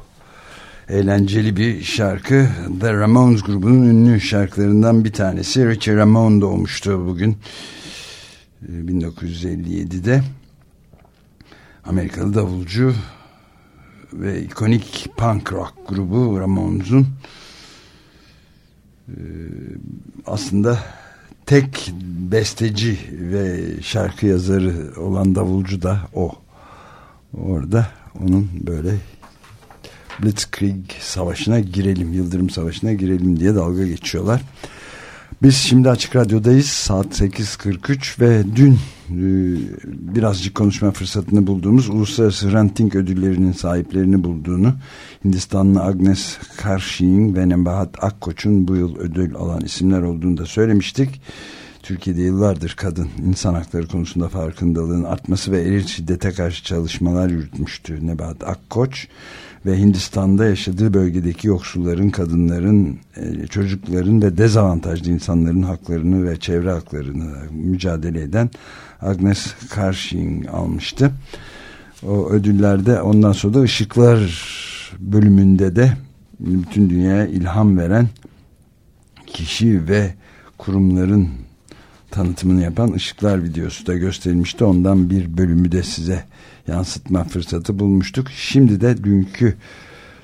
Eğlenceli bir şarkı. The Ramones grubunun ünlü şarkılarından bir tanesi. Richie Ramone doğmuştu bugün 1957'de ee, Amerikalı davulcu ve ikonik punk rock grubu Ramones'un ee, aslında tek besteci ve şarkı yazarı olan davulcu da o. Orada onun böyle Blitzkrieg savaşına girelim, Yıldırım Savaşı'na girelim diye dalga geçiyorlar. Biz şimdi Açık Radyo'dayız saat 8.43 ve dün birazcık konuşma fırsatını bulduğumuz Uluslararası Ranting ödüllerinin sahiplerini bulduğunu Hindistanlı Agnes Karşin ve Nebahat Akkoç'un bu yıl ödül alan isimler olduğunu da söylemiştik. Türkiye'de yıllardır kadın insan hakları konusunda farkındalığın artması ve eril şiddete karşı çalışmalar yürütmüştü Nebahat Akkoç ve Hindistan'da yaşadığı bölgedeki yoksulların, kadınların, e, çocukların ve dezavantajlı insanların haklarını ve çevre haklarını mücadele eden Agnes Karşin almıştı. O ödüllerde ondan sonra da ışıklar bölümünde de bütün dünyaya ilham veren kişi ve kurumların tanıtımını yapan ışıklar videosu da gösterilmişti. Ondan bir bölümü de size yansıtma fırsatı bulmuştuk. Şimdi de dünkü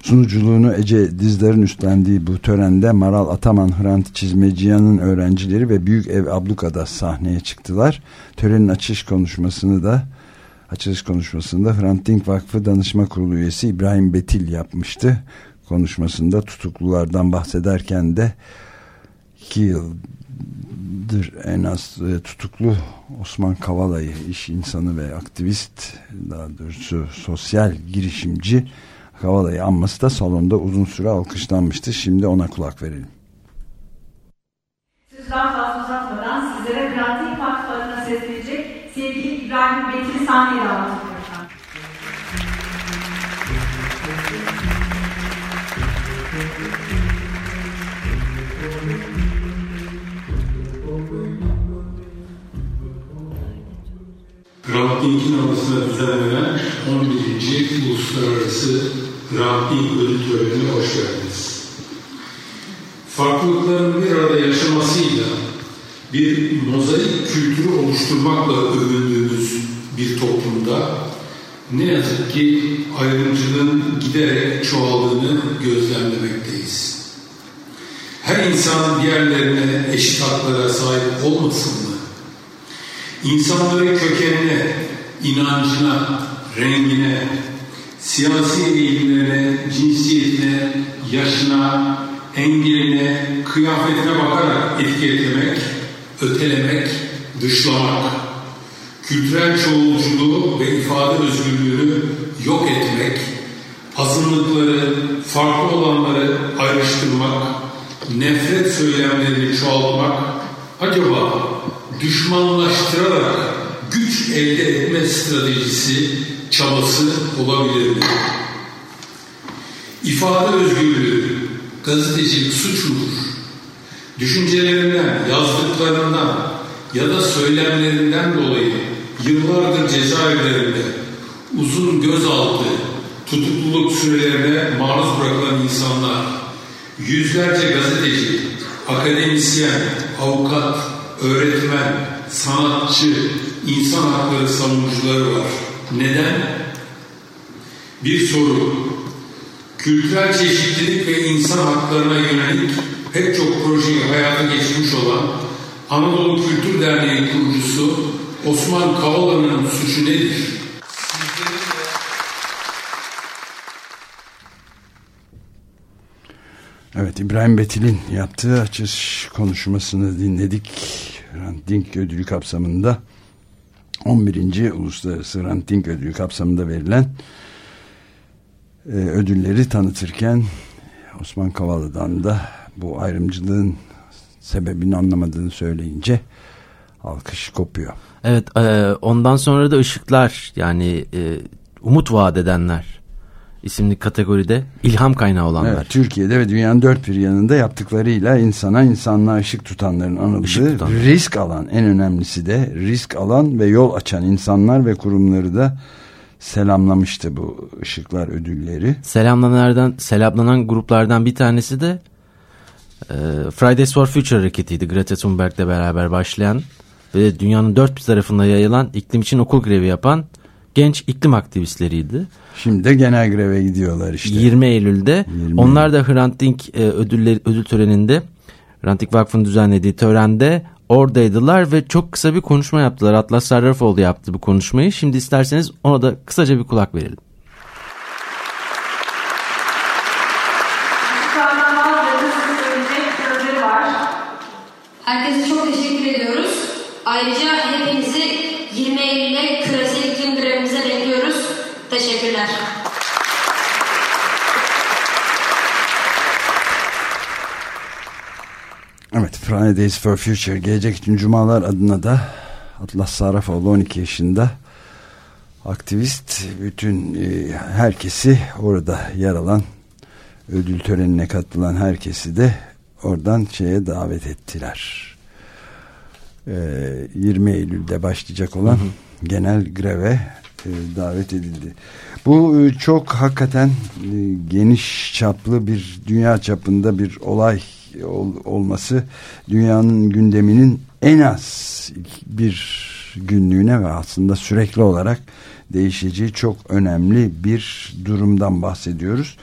sunuculuğunu Ece Dizdar'ın üstlendiği bu törende Maral Ataman Hrant Çizmeciyan'ın öğrencileri ve Büyük Ev Abluka'da sahneye çıktılar. Törenin açış konuşmasını da açılış konuşmasında Hrant Dink Vakfı Danışma Kurulu üyesi İbrahim Betil yapmıştı. Konuşmasında tutuklulardan bahsederken de iki yıl yıldır en az e, tutuklu Osman Kavala'yı iş insanı ve aktivist daha doğrusu sosyal girişimci Kavala'yı anması da salonda uzun süre alkışlanmıştı. Şimdi ona kulak verelim. Siz daha fazla uzatmadan sizlere Pratik Vakfı adına seslenecek sevgili İbrahim Bekir'i sahneye davet Grantlink'in arasında düzenlenen 11. Uluslararası Grantlink Ödül Töreni'ne hoş geldiniz. Farklılıkların bir arada yaşamasıyla bir mozaik kültürü oluşturmakla övündüğümüz bir toplumda ne yazık ki ayrımcılığın giderek çoğaldığını gözlemlemekteyiz. Her insan diğerlerine eşit haklara sahip olmasın mı? İnsanları kökenine, inancına, rengine, siyasi eğilimlerine, cinsiyetine, yaşına, engeline, kıyafetine bakarak etiketlemek, ötelemek, dışlamak, kültürel çoğulculuğu ve ifade özgürlüğünü yok etmek, azınlıkları, farklı olanları ayrıştırmak, nefret söylemlerini çoğaltmak, acaba düşmanlaştırarak güç elde etme stratejisi, çabası olabilir mi? İfade özgürlüğü, gazetecilik suç mudur? Düşüncelerinden, yazdıklarından ya da söylemlerinden dolayı yıllardır cezaevlerinde uzun gözaltı, tutukluluk sürelerine maruz bırakılan insanlar, yüzlerce gazeteci, akademisyen, avukat, öğretmen, sanatçı, insan hakları savunucuları var. Neden? Bir soru. Kültürel çeşitlilik ve insan haklarına yönelik pek çok projeyi hayata geçirmiş olan Anadolu Kültür Derneği kurucusu Osman Kavala'nın suçu nedir? Evet İbrahim Betil'in yaptığı açış konuşmasını dinledik. Hrant ödülü kapsamında 11. Uluslararası Hrant ödülü kapsamında verilen e, ödülleri tanıtırken Osman Kavala'dan da bu ayrımcılığın sebebini anlamadığını söyleyince alkış kopuyor. Evet e, ondan sonra da ışıklar yani e, umut vaat edenler isimli kategoride ilham kaynağı olanlar. Evet, Türkiye'de ve dünyanın dört bir yanında yaptıklarıyla insana insanlığa ışık tutanların anıldığı Işık tutan. risk alan en önemlisi de risk alan ve yol açan insanlar ve kurumları da selamlamıştı bu ışıklar ödülleri. Selamlananlardan, selamlanan gruplardan bir tanesi de e, Fridays for Future hareketiydi. Greta Thunberg'le beraber başlayan ve dünyanın dört bir tarafında yayılan iklim için okul grevi yapan genç iklim aktivistleriydi. Şimdi de genel greve gidiyorlar işte. 20 Eylül'de 20 onlar da Hrant Dink e, ödülleri, ödül töreninde Hrant Dink Vakfı'nın düzenlediği törende oradaydılar ve çok kısa bir konuşma yaptılar. Atlas Sarrafoğlu yaptı bu konuşmayı. Şimdi isterseniz ona da kısaca bir kulak verelim. Yukarıdan bazılarının size söyleyecek sözleri var. Herkese çok teşekkür ediyoruz. Ayrıca hepinizi 20 Eylül'e küresel iklim grevimize bekliyoruz. Teşekkürler. Evet Fridays for Future Gelecek için Cumalar adına da Atlas Sarrafoğlu 12 yaşında aktivist bütün e, herkesi orada yer alan ödül törenine katılan herkesi de oradan şeye davet ettiler. E, 20 Eylül'de başlayacak olan genel greve e, davet edildi. Bu e, çok hakikaten e, geniş çaplı bir dünya çapında bir olay ol- olması dünyanın gündeminin en az bir günlüğüne ve aslında sürekli olarak değişeceği çok önemli bir durumdan bahsediyoruz.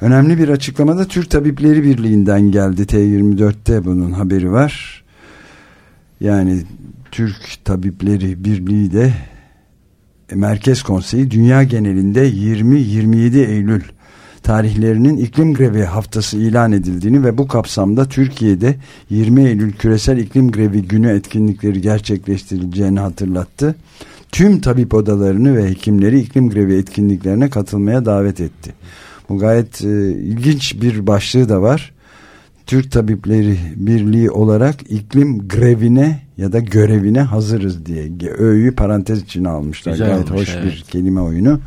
Önemli bir açıklamada Türk Tabipleri Birliği'nden geldi. T24'te bunun haberi var. Yani Türk Tabipleri Birliği de Merkez Konseyi dünya genelinde 20-27 Eylül tarihlerinin iklim grevi haftası ilan edildiğini ve bu kapsamda Türkiye'de 20 Eylül küresel iklim grevi günü etkinlikleri gerçekleştirileceğini hatırlattı. Tüm tabip odalarını ve hekimleri iklim grevi etkinliklerine katılmaya davet etti. Bu gayet e, ilginç bir başlığı da var. Türk Tabipleri Birliği olarak iklim grevine ya da görevine hazırız diye öğüyü parantez içine almışlar. Güzel Gayet olmuş, hoş evet. bir kelime oyunu.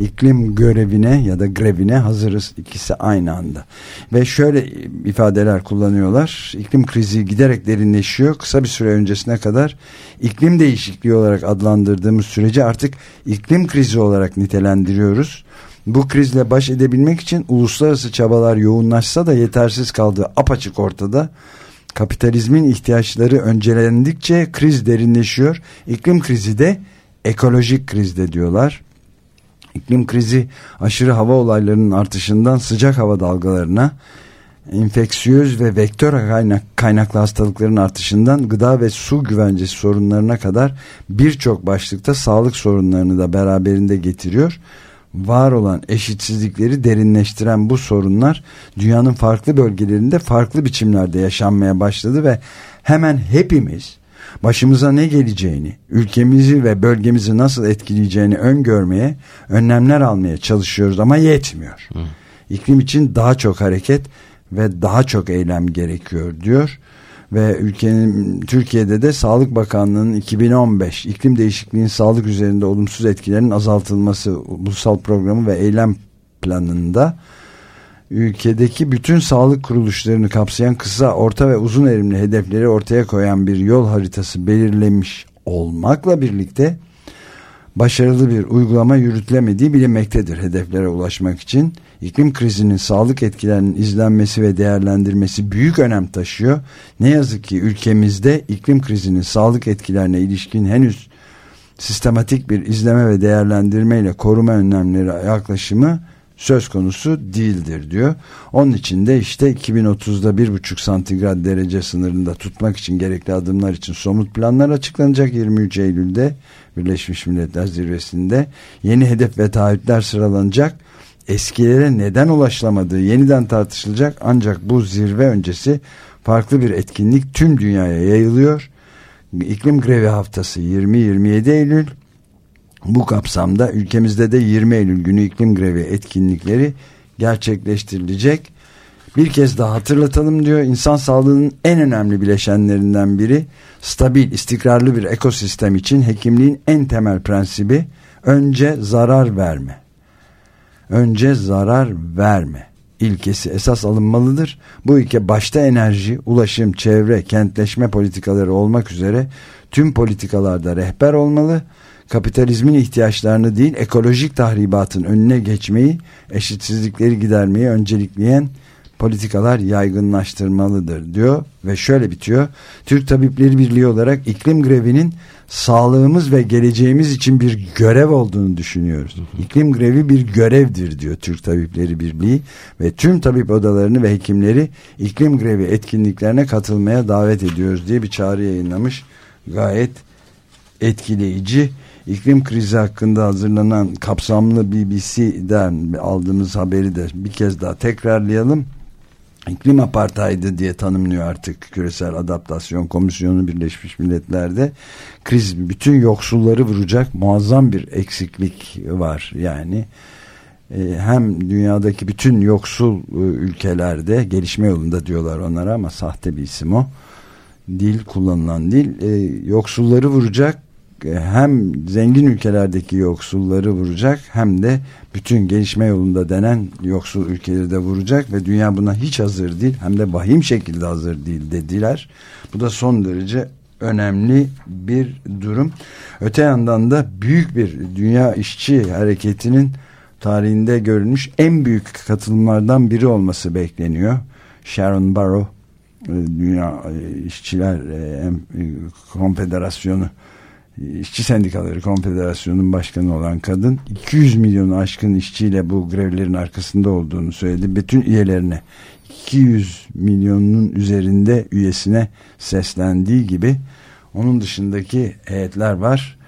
İklim görevine ya da grevine hazırız ikisi aynı anda. Ve şöyle ifadeler kullanıyorlar. İklim krizi giderek derinleşiyor. Kısa bir süre öncesine kadar iklim değişikliği olarak adlandırdığımız süreci artık iklim krizi olarak nitelendiriyoruz. Bu krizle baş edebilmek için uluslararası çabalar yoğunlaşsa da yetersiz kaldığı apaçık ortada. Kapitalizmin ihtiyaçları öncelendikçe kriz derinleşiyor. İklim krizi de ekolojik krizde diyorlar. İklim krizi aşırı hava olaylarının artışından sıcak hava dalgalarına, infeksiyöz ve vektör kaynak, kaynaklı hastalıkların artışından gıda ve su güvencesi sorunlarına kadar birçok başlıkta sağlık sorunlarını da beraberinde getiriyor. Var olan eşitsizlikleri derinleştiren bu sorunlar dünyanın farklı bölgelerinde farklı biçimlerde yaşanmaya başladı ve hemen hepimiz başımıza ne geleceğini, ülkemizi ve bölgemizi nasıl etkileyeceğini öngörmeye, önlemler almaya çalışıyoruz ama yetmiyor. Hı. İklim için daha çok hareket ve daha çok eylem gerekiyor diyor. Ve ülkenin Türkiye'de de Sağlık Bakanlığı'nın 2015 iklim değişikliğinin sağlık üzerinde olumsuz etkilerinin azaltılması ulusal programı ve eylem planında ülkedeki bütün sağlık kuruluşlarını kapsayan kısa, orta ve uzun erimli hedefleri ortaya koyan bir yol haritası belirlemiş olmakla birlikte başarılı bir uygulama yürütülemediği bilinmektedir hedeflere ulaşmak için. iklim krizinin sağlık etkilerinin izlenmesi ve değerlendirmesi büyük önem taşıyor. Ne yazık ki ülkemizde iklim krizinin sağlık etkilerine ilişkin henüz sistematik bir izleme ve değerlendirme ile koruma önlemleri yaklaşımı söz konusu değildir diyor. Onun için de işte 2030'da 1,5 santigrat derece sınırında tutmak için gerekli adımlar için somut planlar açıklanacak 23 Eylül'de Birleşmiş Milletler Zirvesi'nde yeni hedef ve taahhütler sıralanacak. Eskilere neden ulaşılamadığı yeniden tartışılacak ancak bu zirve öncesi farklı bir etkinlik tüm dünyaya yayılıyor. İklim grevi haftası 20-27 Eylül bu kapsamda ülkemizde de 20 Eylül günü iklim grevi etkinlikleri gerçekleştirilecek. Bir kez daha hatırlatalım diyor. İnsan sağlığının en önemli bileşenlerinden biri stabil, istikrarlı bir ekosistem için hekimliğin en temel prensibi önce zarar verme. Önce zarar verme ilkesi esas alınmalıdır. Bu ilke başta enerji, ulaşım, çevre, kentleşme politikaları olmak üzere tüm politikalarda rehber olmalı kapitalizmin ihtiyaçlarını değil ekolojik tahribatın önüne geçmeyi, eşitsizlikleri gidermeyi öncelikleyen politikalar yaygınlaştırmalıdır diyor ve şöyle bitiyor. Türk Tabipleri Birliği olarak iklim grevinin sağlığımız ve geleceğimiz için bir görev olduğunu düşünüyoruz. İklim grevi bir görevdir diyor Türk Tabipleri Birliği ve tüm tabip odalarını ve hekimleri iklim grevi etkinliklerine katılmaya davet ediyoruz diye bir çağrı yayınlamış. Gayet etkileyici iklim krizi hakkında hazırlanan kapsamlı BBC'den aldığımız haberi de bir kez daha tekrarlayalım. İklim apartheidı diye tanımlıyor artık küresel adaptasyon komisyonu Birleşmiş Milletler'de. Kriz bütün yoksulları vuracak muazzam bir eksiklik var yani e, hem dünyadaki bütün yoksul e, ülkelerde gelişme yolunda diyorlar onlara ama sahte bir isim o dil kullanılan dil e, yoksulları vuracak hem zengin ülkelerdeki yoksulları vuracak hem de bütün gelişme yolunda denen yoksul ülkeleri de vuracak ve dünya buna hiç hazır değil hem de vahim şekilde hazır değil dediler. Bu da son derece önemli bir durum. Öte yandan da büyük bir dünya işçi hareketinin tarihinde görülmüş en büyük katılımlardan biri olması bekleniyor. Sharon Barrow e, Dünya e, İşçiler e, Konfederasyonu İşçi Sendikaları Konfederasyonu'nun başkanı olan kadın 200 milyonu aşkın işçiyle bu grevlerin arkasında olduğunu söyledi. Bütün üyelerine 200 milyonun üzerinde üyesine seslendiği gibi onun dışındaki heyetler var.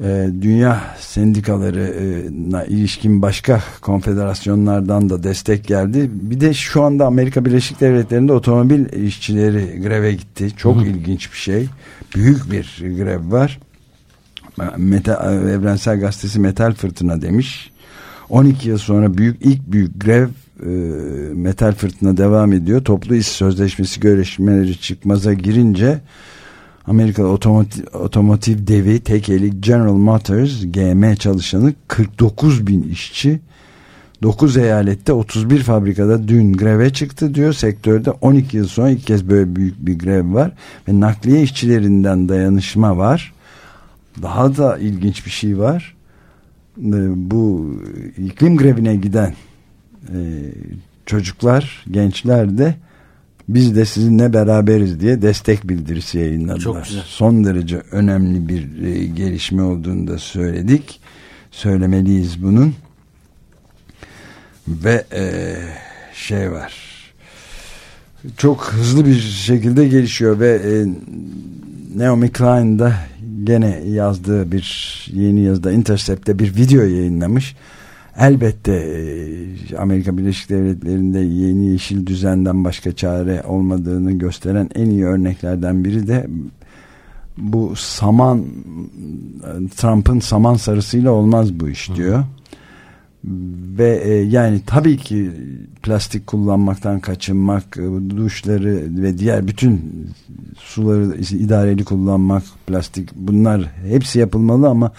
Ee, dünya sendikalarına ilişkin başka konfederasyonlardan da destek geldi. Bir de şu anda Amerika Birleşik Devletleri'nde otomobil işçileri greve gitti. Çok Hı. ilginç bir şey büyük bir grev var. Metal, Evrensel Gazetesi Metal Fırtına demiş. 12 yıl sonra büyük ilk büyük grev e, metal fırtına devam ediyor. Toplu iş sözleşmesi görüşmeleri çıkmaza girince Amerika otomotiv, otomotiv devi tekeli General Motors GM çalışanı 49 bin işçi 9 eyalette 31 fabrikada dün greve çıktı diyor. Sektörde 12 yıl sonra ilk kez böyle büyük bir grev var. Ve nakliye işçilerinden dayanışma var. Daha da ilginç bir şey var. Ee, bu iklim grevine giden e, çocuklar, gençler de biz de sizinle beraberiz diye destek bildirisi yayınladılar. Çok güzel. Son derece önemli bir e, gelişme olduğunu da söyledik. Söylemeliyiz bunun. Ve e, şey var. Çok hızlı bir şekilde gelişiyor ve e, Naomi Klein da gene yazdığı bir yeni yazıda Intercept'te bir video yayınlamış. Elbette e, Amerika Birleşik Devletleri'nde yeni yeşil düzenden başka çare olmadığını gösteren en iyi örneklerden biri de bu saman Trump'ın saman sarısıyla olmaz bu iş diyor. Ve e, yani tabii ki plastik kullanmaktan kaçınmak, e, duşları ve diğer bütün suları idareli kullanmak, plastik bunlar hepsi yapılmalı ama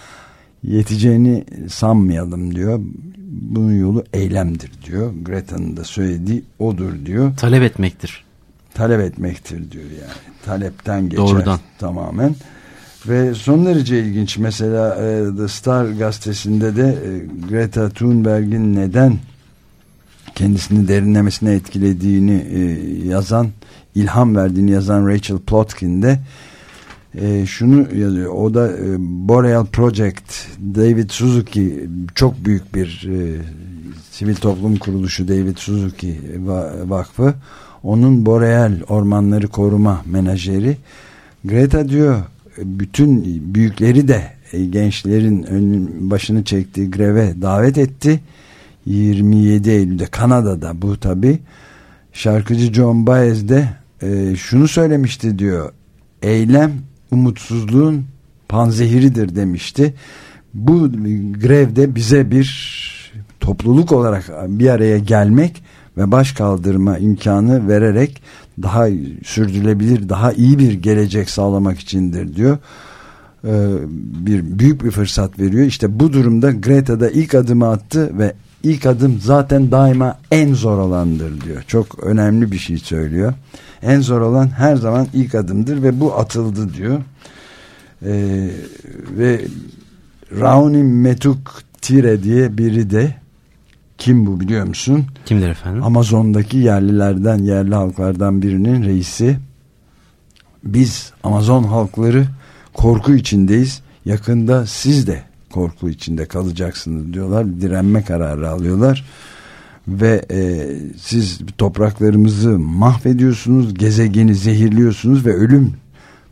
yeteceğini sanmayalım diyor. Bunun yolu eylemdir diyor. Greta'nın da söylediği odur diyor. Talep etmektir. Talep etmektir diyor yani. Talepten geçer Doğrudan. tamamen. Ve son derece ilginç mesela e, The Star gazetesinde de e, Greta Thunberg'in neden kendisini derinlemesine etkilediğini e, yazan, ilham verdiğini yazan Rachel Plotkin de şunu yazıyor. O da Boreal Project, David Suzuki çok büyük bir sivil toplum kuruluşu David Suzuki Vakfı. Onun Boreal Ormanları Koruma Menajeri. Greta diyor bütün büyükleri de e, gençlerin önün başını çektiği greve davet etti. 27 Eylül'de Kanada'da bu tabi. Şarkıcı John Baez de e, şunu söylemişti diyor. Eylem umutsuzluğun panzehiridir demişti. Bu grevde bize bir topluluk olarak bir araya gelmek ve baş kaldırma imkanı vererek daha sürdürülebilir, daha iyi bir gelecek sağlamak içindir diyor. Ee, bir büyük bir fırsat veriyor. İşte bu durumda Greta da ilk adımı attı ve ilk adım zaten daima en zor olandır diyor. Çok önemli bir şey söylüyor. En zor olan her zaman ilk adımdır ve bu atıldı diyor. Ee, ve Rauni Metuk Tire diye biri de kim bu biliyor musun? Kimdir efendim? Amazon'daki yerlilerden, yerli halklardan birinin reisi. Biz Amazon halkları korku içindeyiz. Yakında siz de korku içinde kalacaksınız diyorlar. Direnme kararı alıyorlar. Ve e, siz topraklarımızı mahvediyorsunuz, gezegeni zehirliyorsunuz ve ölüm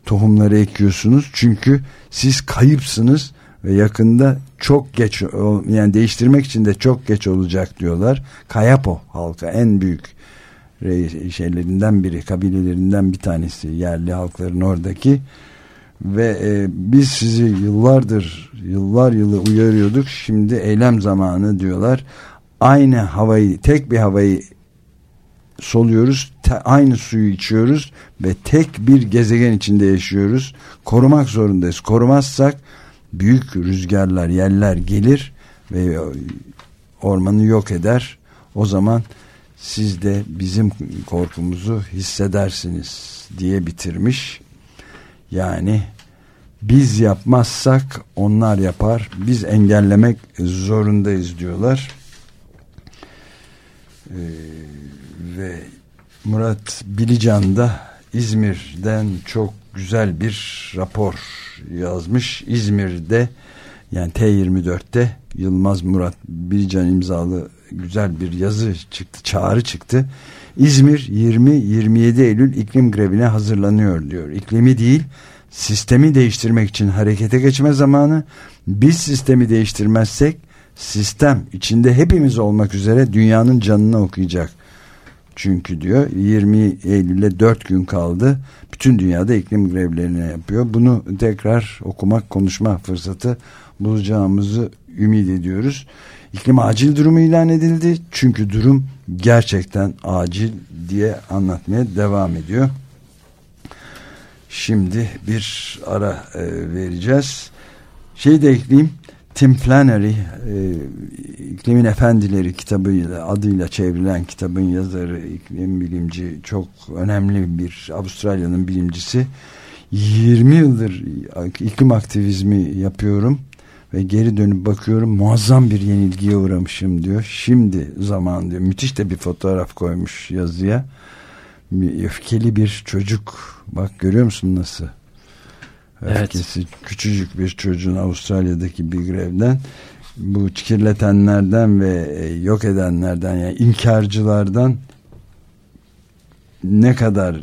tohumları ekiyorsunuz. Çünkü siz kayıpsınız ve yakında çok geç yani değiştirmek için de çok geç olacak diyorlar. Kayapo halka en büyük şeylerinden biri, kabilelerinden bir tanesi yerli halkların oradaki. Ve e, biz sizi yıllardır yıllar yılı uyarıyorduk. Şimdi eylem zamanı diyorlar. Aynı havayı tek bir havayı soluyoruz te, aynı suyu içiyoruz ve tek bir gezegen içinde yaşıyoruz. Korumak zorundayız. Korumazsak büyük rüzgarlar yeller gelir ve ormanı yok eder. O zaman siz de bizim korkumuzu hissedersiniz diye bitirmiş. Yani biz yapmazsak onlar yapar biz engellemek zorundayız diyorlar. Ee, ve Murat Bilican da İzmir'den çok güzel bir rapor yazmış. İzmir'de yani T24'te Yılmaz Murat Bilican imzalı güzel bir yazı çıktı, çağrı çıktı. İzmir 20-27 Eylül iklim grevine hazırlanıyor diyor. İklimi değil, sistemi değiştirmek için harekete geçme zamanı. Biz sistemi değiştirmezsek sistem içinde hepimiz olmak üzere dünyanın canını okuyacak. Çünkü diyor 20 Eylül'e 4 gün kaldı. Bütün dünyada iklim grevlerini yapıyor. Bunu tekrar okumak, konuşma fırsatı bulacağımızı ümit ediyoruz. İklim acil durumu ilan edildi. Çünkü durum gerçekten acil diye anlatmaya devam ediyor. Şimdi bir ara e, vereceğiz. Şey de ekleyeyim. Tim Flannery e, İklimin Efendileri kitabıyla adıyla çevrilen kitabın yazarı iklim bilimci çok önemli bir Avustralya'nın bilimcisi 20 yıldır iklim aktivizmi yapıyorum ve geri dönüp bakıyorum muazzam bir yenilgiye uğramışım diyor. Şimdi zaman diyor. Müthiş de bir fotoğraf koymuş yazıya. Öfkeli bir çocuk. Bak görüyor musun nasıl? Evet. küçücük bir çocuğun Avustralya'daki bir grevden bu kirletenlerden ve e, yok edenlerden yani inkarcılardan ne kadar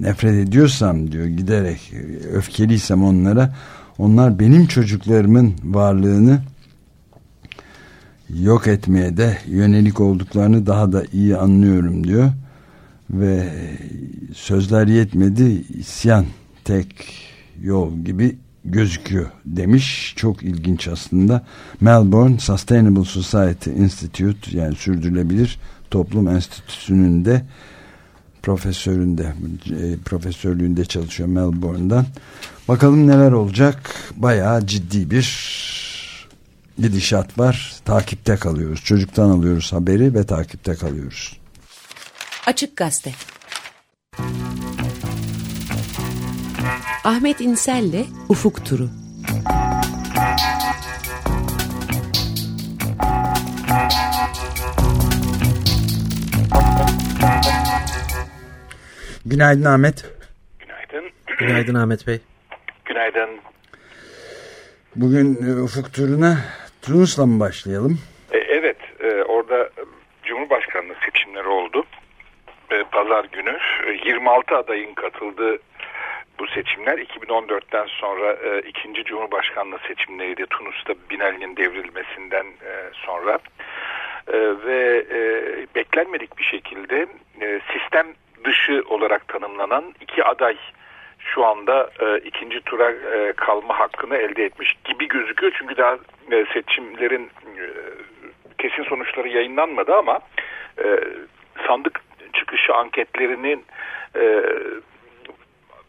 nefret ediyorsam diyor giderek öfkeliysem onlara onlar benim çocuklarımın varlığını yok etmeye de yönelik olduklarını daha da iyi anlıyorum diyor ve sözler yetmedi isyan tek yol gibi gözüküyor demiş. Çok ilginç aslında. Melbourne Sustainable Society Institute yani sürdürülebilir toplum enstitüsünün de profesöründe e, profesörlüğünde çalışıyor Melbourne'dan. Bakalım neler olacak. Bayağı ciddi bir gidişat var. Takipte kalıyoruz. Çocuktan alıyoruz haberi ve takipte kalıyoruz. Açık Gazete Ahmet İnsel'le Ufuk Turu Günaydın Ahmet. Günaydın. Günaydın Ahmet Bey. Günaydın. Bugün e, ufuk turuna Tunus'la mı başlayalım? E, evet. E, orada Cumhurbaşkanlığı seçimleri oldu. E, Pazar günü 26 e, adayın katıldığı bu seçimler 2014'ten sonra e, ikinci Cumhurbaşkanlığı seçimleriydi. Tunus'ta Binali'nin devrilmesinden e, sonra. E, ve e, beklenmedik bir şekilde e, sistem dışı olarak tanımlanan iki aday şu anda e, ikinci tura e, kalma hakkını elde etmiş gibi gözüküyor. Çünkü daha e, seçimlerin e, kesin sonuçları yayınlanmadı ama e, sandık çıkışı anketlerinin e,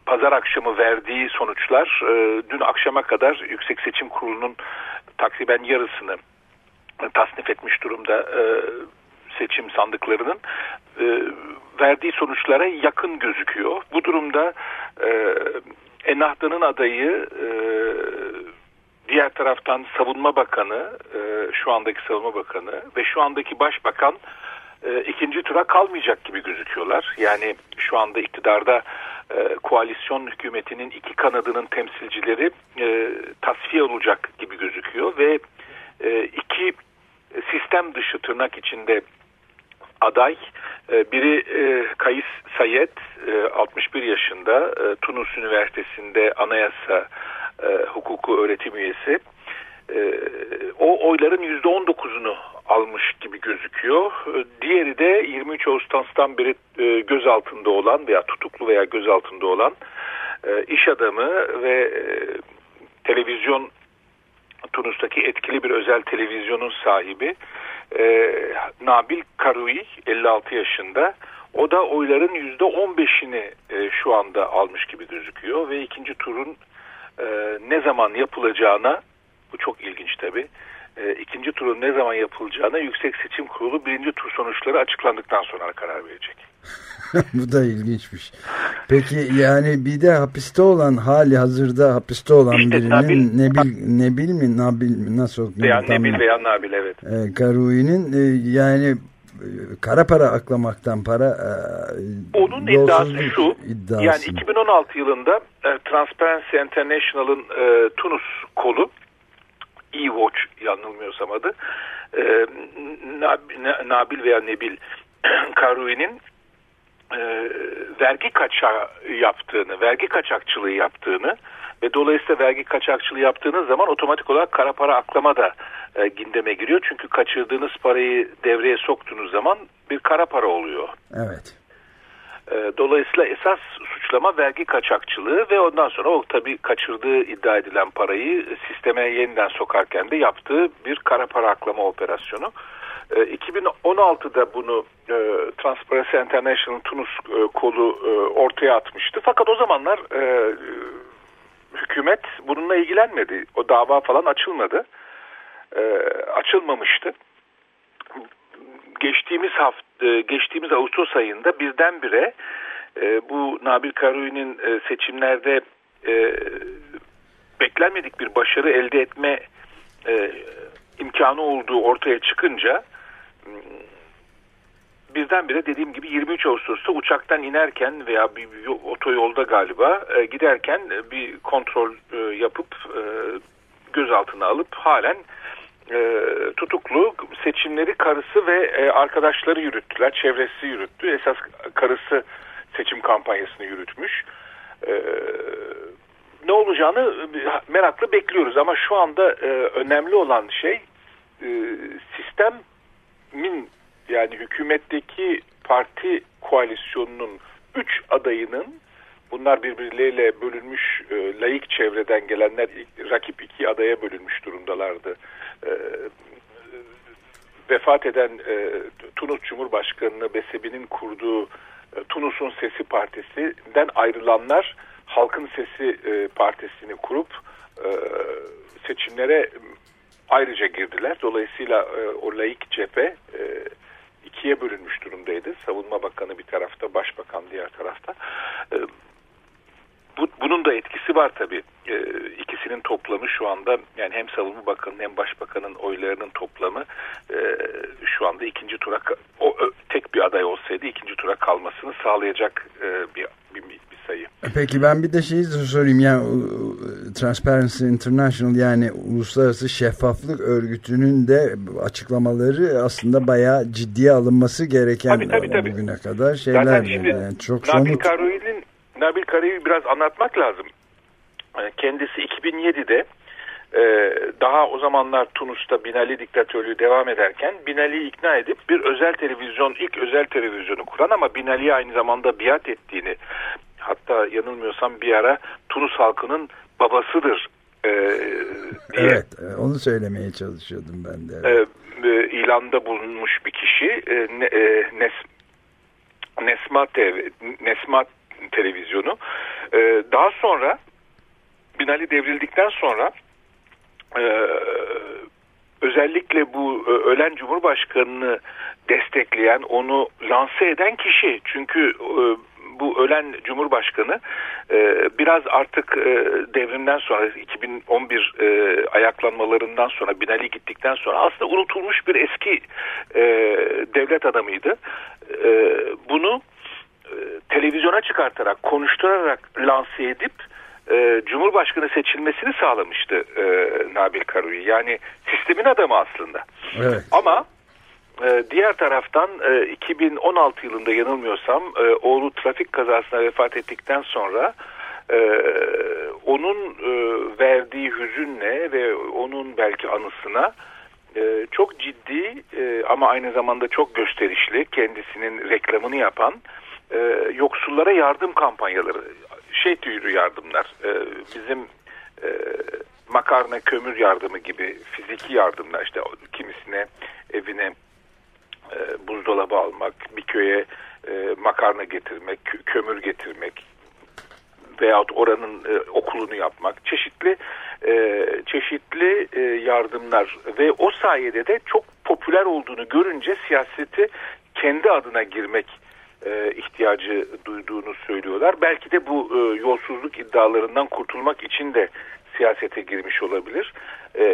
pazar akşamı verdiği sonuçlar e, dün akşama kadar Yüksek Seçim Kurulu'nun takriben yarısını tasnif etmiş durumda e, seçim sandıklarının e, verdiği sonuçlara yakın gözüküyor. Bu durumda e, Ennahda'nın adayı e, diğer taraftan Savunma Bakanı, e, şu andaki Savunma Bakanı ve şu andaki Başbakan e, ikinci tura kalmayacak gibi gözüküyorlar. Yani şu anda iktidarda e, koalisyon hükümetinin iki kanadının temsilcileri e, tasfiye olacak gibi gözüküyor ve e, iki sistem dışı tırnak içinde aday. E, biri e, Kayıs Sayet, e, 61 yaşında, Tunus Üniversitesi'nde anayasa hukuku öğretim üyesi. O oyların %19'unu almış gibi gözüküyor. E, diğeri de 23 Ağustos'tan beri e, gözaltında olan veya tutuklu veya gözaltında olan e, iş adamı ve e, televizyon Tunus'taki etkili bir özel televizyonun sahibi Nabil Karui 56 yaşında. O da oyların %15'ini e, şu anda almış gibi gözüküyor ve ikinci turun ne zaman yapılacağına bu çok ilginç tabi. E, ikinci turun ne zaman yapılacağına Yüksek Seçim Kurulu birinci tur sonuçları açıklandıktan sonra karar verecek. Bu da ilginçmiş. Peki yani bir de hapiste olan hali hazırda hapiste olan işte, birinin Nabil, Nebil, Nebil mi Nabil mi nasıl okunuyor? Veya Nebil veya Nabil evet. E, Karui'nin e, yani e, kara para aklamaktan para e, onun iddiası şu iddiası. yani 2016 yılında e, Transparency International'ın e, Tunus kolu E-Watch yanılmıyorsam adı e, Nabil veya Nebil Karui'nin e, vergi kaçağı yaptığını, vergi kaçakçılığı yaptığını ve dolayısıyla vergi kaçakçılığı yaptığınız zaman otomatik olarak kara para aklama da e, gündeme giriyor. Çünkü kaçırdığınız parayı devreye soktuğunuz zaman bir kara para oluyor. Evet. E, dolayısıyla esas suçlama vergi kaçakçılığı ve ondan sonra o tabii kaçırdığı iddia edilen parayı sisteme yeniden sokarken de yaptığı bir kara para aklama operasyonu. E, 2016'da bunu e, Transparency International Tunus e, kolu e, ortaya atmıştı. Fakat o zamanlar e, hükümet bununla ilgilenmedi. O dava falan açılmadı. E, açılmamıştı. Geçtiğimiz hafta, e, geçtiğimiz Ağustos ayında birdenbire e, bu Nabil Karouy'nin e, seçimlerde e, beklenmedik bir başarı elde etme e, imkanı olduğu ortaya çıkınca birdenbire dediğim gibi 23 Ağustos'ta uçaktan inerken veya bir yo- otoyolda galiba e, giderken e, bir kontrol e, yapıp e, gözaltına alıp halen e, tutuklu seçimleri karısı ve e, arkadaşları yürüttüler. Çevresi yürüttü. Esas karısı seçim kampanyasını yürütmüş. E, ne olacağını merakla bekliyoruz ama şu anda e, önemli olan şey e, sistemin yani hükümetteki parti koalisyonunun 3 adayının bunlar birbirleriyle bölünmüş e, layık çevreden gelenler rakip iki adaya bölünmüş durumdalardı. E, vefat eden e, Tunus Cumhurbaşkanı Besebi'nin kurduğu e, Tunus'un Sesi Partisi'den ayrılanlar Halkın Sesi e, Partisi'ni kurup e, seçimlere ayrıca girdiler. Dolayısıyla e, o layık cephe e, ikiye bölünmüş durumdaydı. Savunma Bakanı bir tarafta, Başbakan diğer tarafta. E, bu, bunun da etkisi var tabii. E, ikisinin toplamı şu anda yani hem Savunma Bakanı hem Başbakanın oylarının toplamı e, şu anda ikinci tura o tek bir aday olsaydı ikinci tura kalmasını sağlayacak e, bir, bir, bir sayı. Peki ben bir de şeyi sorayım yani Transparency International yani Uluslararası Şeffaflık Örgütü'nün de açıklamaları aslında bayağı ciddiye alınması gereken tabii, tabii, tabii. bugüne kadar şeyler. Zaten şimdi yani çok Nabil somut. Nabil Karouy'u biraz anlatmak lazım. Kendisi 2007'de e, daha o zamanlar Tunus'ta Binali diktatörlüğü devam ederken Binali'yi ikna edip bir özel televizyon, ilk özel televizyonu kuran ama Binali'ye aynı zamanda biat ettiğini hatta yanılmıyorsam bir ara Tunus halkının babasıdır e, diye. Evet onu söylemeye çalışıyordum ben de. Evet. E, e, ilanda bulunmuş bir kişi e, e, Nes, Nesma TV, Nesma televizyonu. E, daha sonra Binali devrildikten sonra e, özellikle bu e, ölen Cumhurbaşkanı'nı destekleyen, onu lanse eden kişi. Çünkü e, bu ölen Cumhurbaşkanı e, biraz artık devrimden sonra 2011 e, ayaklanmalarından sonra Binali gittikten sonra aslında unutulmuş bir eski devlet adamıydı. Bunu televizyona çıkartarak, konuşturarak lanse edip e, Cumhurbaşkanı seçilmesini sağlamıştı e, Nabil Karu'yu. Yani sistemin adamı aslında. Evet. Ama e, diğer taraftan e, 2016 yılında yanılmıyorsam e, oğlu trafik kazasına vefat ettikten sonra e, onun e, verdiği hüzünle ve onun belki anısına e, çok ciddi e, ama aynı zamanda çok gösterişli kendisinin reklamını yapan e, yoksullara yardım kampanyaları şey türü yardımlar e, bizim e, makarna kömür yardımı gibi fiziki yardımlar işte kimisine evine e, buzdolabı almak bir köye e, makarna getirmek kömür getirmek veyahut oranın e, okulunu yapmak çeşitli e, çeşitli e, yardımlar ve o sayede de çok popüler olduğunu görünce siyaseti kendi adına girmek e, ihtiyacı duyduğunu söylüyorlar. Belki de bu e, yolsuzluk iddialarından kurtulmak için de siyasete girmiş olabilir. E,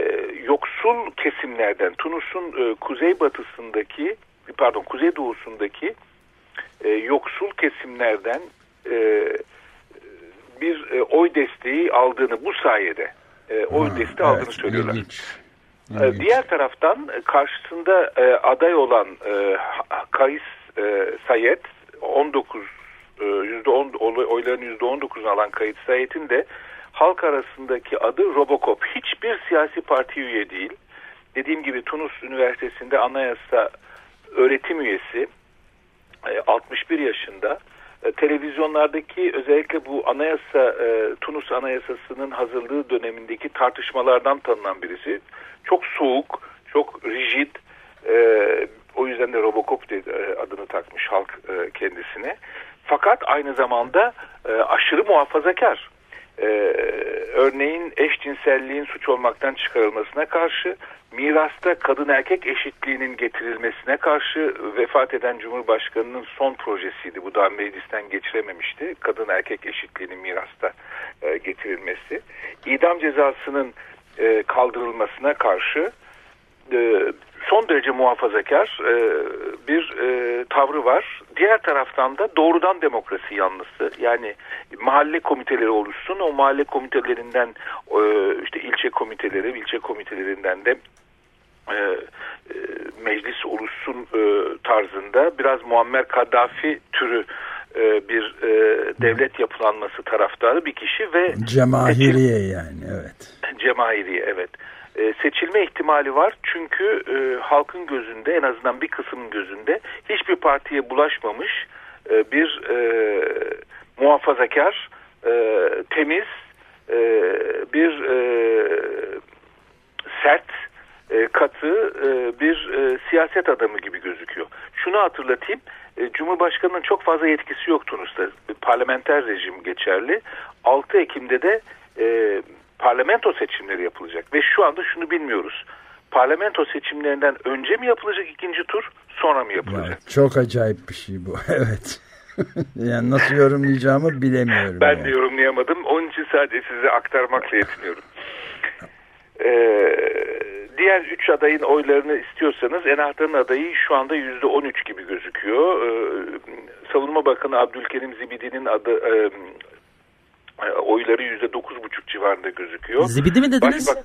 yoksul kesimlerden Tunus'un e, kuzeybatısındaki pardon kuzeydoğusundaki e, yoksul kesimlerden e, bir e, oy desteği aldığını bu sayede e, oy ha, desteği evet, aldığını söylüyorlar. Ilginç. Diğer taraftan karşısında aday olan Kayıs e, Sayet 19 e, yüzde on oyların yüzde on dokuzunu alan Kayıt Sayet'in de halk arasındaki adı Robocop. Hiçbir siyasi parti üye değil. Dediğim gibi Tunus Üniversitesi'nde anayasa öğretim üyesi 61 yaşında televizyonlardaki özellikle bu anayasa Tunus anayasasının hazırlığı dönemindeki tartışmalardan tanınan birisi. Çok soğuk, çok rigid, E, o yüzden de Robocop e, adını takmış halk e, kendisine. Fakat aynı zamanda e, aşırı muhafazakar. Örneğin eşcinselliğin suç olmaktan çıkarılmasına karşı, mirasta kadın erkek eşitliğinin getirilmesine karşı vefat eden Cumhurbaşkanı'nın son projesiydi. Bu daha meclisten geçirememişti. Kadın erkek eşitliğinin mirasta getirilmesi. İdam cezasının kaldırılmasına karşı son derece muhafazakar e, bir e, tavrı var. Diğer taraftan da doğrudan demokrasi yanlısı. Yani mahalle komiteleri oluşsun. O mahalle komitelerinden e, işte ilçe komiteleri, ilçe komitelerinden de e, e, meclis oluşsun e, tarzında biraz Muammer Kaddafi türü e, bir e, devlet yapılanması taraftarı bir kişi ve Cemahiriye yani evet. Cemahiriye evet. E, seçilme ihtimali var çünkü e, halkın gözünde en azından bir kısmın gözünde hiçbir partiye bulaşmamış e, bir e, muhafazakar, e, temiz, e, bir e, sert, e, katı e, bir e, siyaset adamı gibi gözüküyor. Şunu hatırlatayım, e, Cumhurbaşkanı'nın çok fazla yetkisi yok Tunus'ta. Parlamenter rejim geçerli. 6 Ekim'de de e, parlamento seçimleri yapılacak ve şu anda şunu bilmiyoruz. Parlamento seçimlerinden önce mi yapılacak ikinci tur, sonra mı yapılacak? Evet, çok acayip bir şey bu. Evet. yani nasıl yorumlayacağımı bilemiyorum. Ben yani. de yorumlayamadım. Onun için sadece size aktarmakla yetiniyorum. Ee, diğer üç adayın oylarını istiyorsanız Enahtar'ın adayı şu anda yüzde on üç gibi gözüküyor. Ee, Savunma Bakanı Abdülkerim Zibidi'nin adı e, oyları yüzde dokuz buçuk civarında gözüküyor. Zibidi mi dediniz? Başbak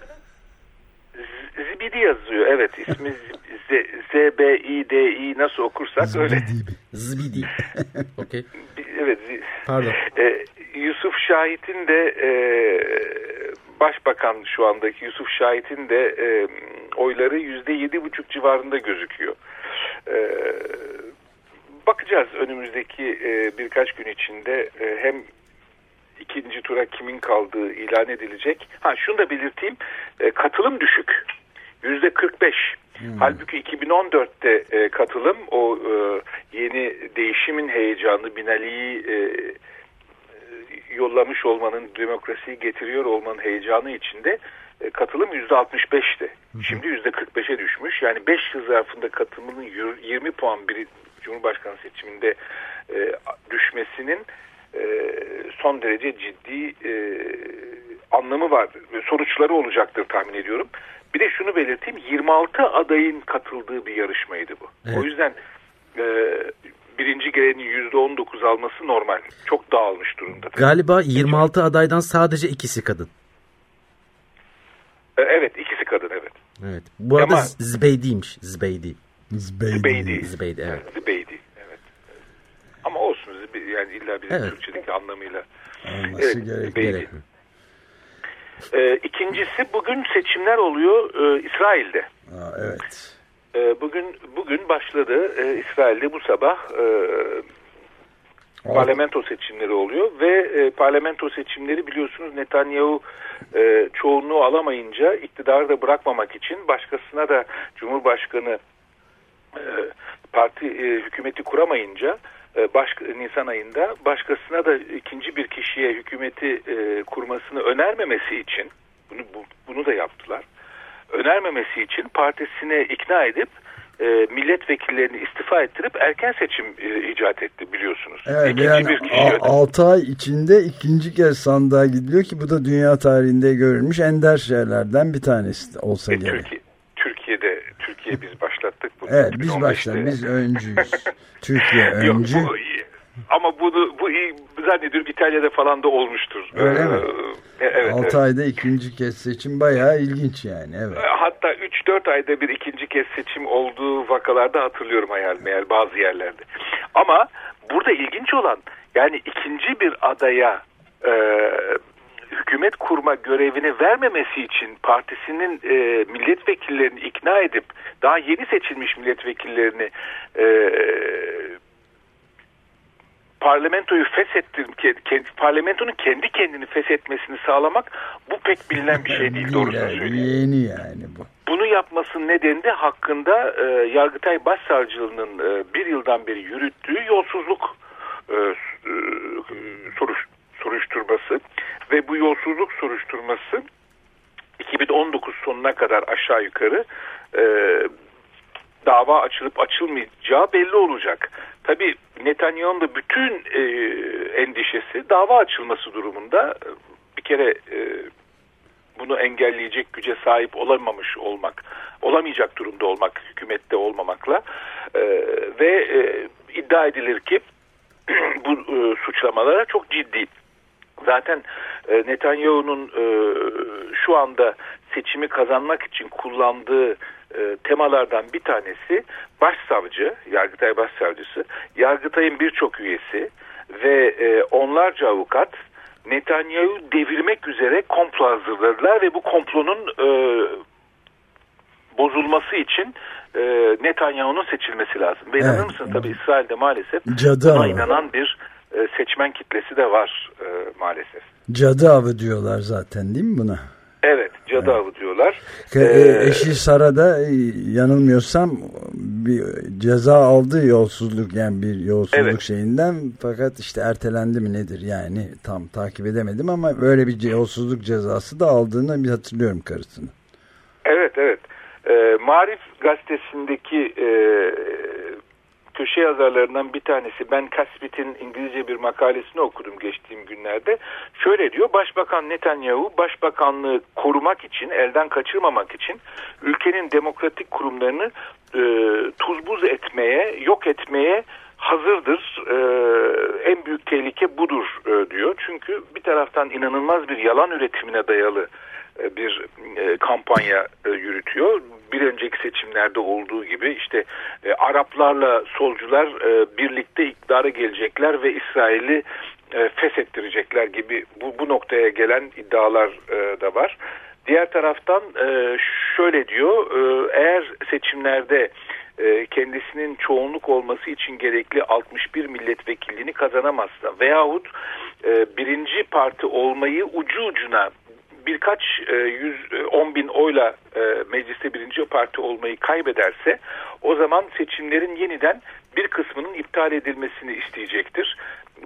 Zibidi yazıyor evet ismi Z-B-I-D-I nasıl okursak Zibidi. öyle. Zibidi. okay. Evet. Pardon. Ee, Yusuf Şahit'in de e, başbakan şu andaki Yusuf Şahit'in de e, oyları yüzde yedi buçuk civarında gözüküyor. E, bakacağız önümüzdeki e, birkaç gün içinde e, hem ikinci tura kimin kaldığı ilan edilecek. Ha şunu da belirteyim. E, katılım düşük. Yüzde 45. Hmm. Halbuki 2014'te e, katılım o e, yeni değişimin heyecanı Binali'yi e, yollamış olmanın demokrasiyi getiriyor olmanın heyecanı içinde e, katılım yüzde 65'ti. Şimdi yüzde 45'e düşmüş. Yani 5 yıl zarfında katılımının 20 puan bir Cumhurbaşkanı seçiminde e, düşmesinin e, son derece ciddi e, anlamı var. Sonuçları olacaktır tahmin ediyorum. Bir de şunu belirteyim 26 adayın katıldığı bir yarışmaydı bu. Evet. O yüzden e, birinci gelenin %19 alması normal. Çok dağılmış durumda. Galiba 26 adaydan sadece ikisi kadın. E, evet ikisi kadın evet. Evet. Bu arada Ama, Zbeydi'ymiş. Zbeydi. Zbeydi. Zbeydi. Zbeydi evet. Zbeydi yani illa bir evet. Türkçedeki anlamıyla. Olması evet, gerek. gerek. Ee, ikincisi bugün seçimler oluyor e, İsrail'de. Aa, evet. E, bugün bugün başladı e, İsrail'de bu sabah e, parlamento seçimleri oluyor ve e, parlamento seçimleri biliyorsunuz Netanyahu e, çoğunluğu alamayınca iktidarı da bırakmamak için başkasına da Cumhurbaşkanı e, parti e, hükümeti kuramayınca baş, Nisan ayında başkasına da ikinci bir kişiye hükümeti e, kurmasını önermemesi için bunu bu, bunu da yaptılar. Önermemesi için partisine ikna edip e, milletvekillerini istifa ettirip erken seçim e, icat etti biliyorsunuz. Evet, ikinci yani bir kişi 6 ay içinde ikinci kez sandığa gidiliyor ki bu da dünya tarihinde görülmüş ender şeylerden bir tanesi olsa e, gerek. Türkiye, Türkiye'de Türkiye biz bunu. Evet biz başladık biz öncüyüz. Türkiye öncü. Yok, bu, ama bunu bu zannediyorum İtalya'da falan da olmuştur. Öyle ee, mi? Evet. 6 evet. ayda ikinci kez seçim bayağı ilginç yani. Evet. Hatta 3-4 ayda bir ikinci kez seçim olduğu vakalarda hatırlıyorum hayal meyal bazı yerlerde. Ama burada ilginç olan yani ikinci bir adaya e, hükümet kurma görevini vermemesi için partisinin e, milletvekillerini ikna edip daha yeni seçilmiş milletvekillerini e, parlamentoyu feshettir, kendi, parlamentonun kendi kendini feshetmesini sağlamak bu pek bilinen bir şey değil doğrusunu söyleyeyim. Yeni yani bu. Bunu yapmasının nedeni de hakkında e, Yargıtay Başsavcılığı'nın e, bir yıldan beri yürüttüğü yolsuzluk e, e, soruş, soruşturması ve bu yolsuzluk soruşturması 2019 sonuna kadar aşağı yukarı e, dava açılıp açılmayacağı belli olacak. Tabi Netanyahu'nun da bütün e, endişesi dava açılması durumunda e, bir kere e, bunu engelleyecek güce sahip olamamış olmak, olamayacak durumda olmak, hükümette olmamakla e, ve e, iddia edilir ki bu e, suçlamalara çok ciddi. Zaten e, Netanyahu'nun e, şu anda seçimi kazanmak için kullandığı e, temalardan bir tanesi başsavcı, Yargıtay Başsavcısı, Yargıtay'ın birçok üyesi ve e, onlarca avukat Netanyahu devirmek üzere komplo hazırladılar ve bu komplonun e, bozulması için e, Netanyahu'nun seçilmesi lazım. Ve inanır Evet. mısın tabii İsrail'de maalesef Cadı buna inanan bir seçmen kitlesi de var e, maalesef. Cadı avı diyorlar zaten değil mi buna? Evet cadı avı diyorlar. Ee, e, Eşi Sara da e, yanılmıyorsam bir ceza aldı yolsuzluk yani bir yolsuzluk Evet. şeyinden fakat işte ertelendi mi nedir yani tam takip edemedim ama böyle bir yolsuzluk cezası da aldığını bir hatırlıyorum karısını. Evet evet. Marif gazetesindeki e, köşe yazarlarından bir tanesi Ben Kasbit'in İngilizce bir makalesini okudum geçtiğim günlerde. Şöyle diyor Başbakan Netanyahu başbakanlığı korumak için elden kaçırmamak için ülkenin demokratik kurumlarını e, tuz buz etmeye yok etmeye hazırdır. E, en büyük tehlike budur e, diyor. Çünkü bir taraftan inanılmaz bir yalan üretimine dayalı e, bir e, kampanya e, yürütüyor. Bir önceki seçimlerde olduğu gibi işte e, Araplarla solcular e, birlikte iktidara gelecekler ve İsrail'i e, feshettirecekler gibi bu, bu noktaya gelen iddialar e, da var. Diğer taraftan e, şöyle diyor e, eğer seçimlerde e, kendisinin çoğunluk olması için gerekli 61 milletvekilliğini kazanamazsa veyahut e, birinci parti olmayı ucu ucuna birkaç e, yüz e, on bin oyla e, mecliste birinci parti olmayı kaybederse o zaman seçimlerin yeniden bir kısmının iptal edilmesini isteyecektir.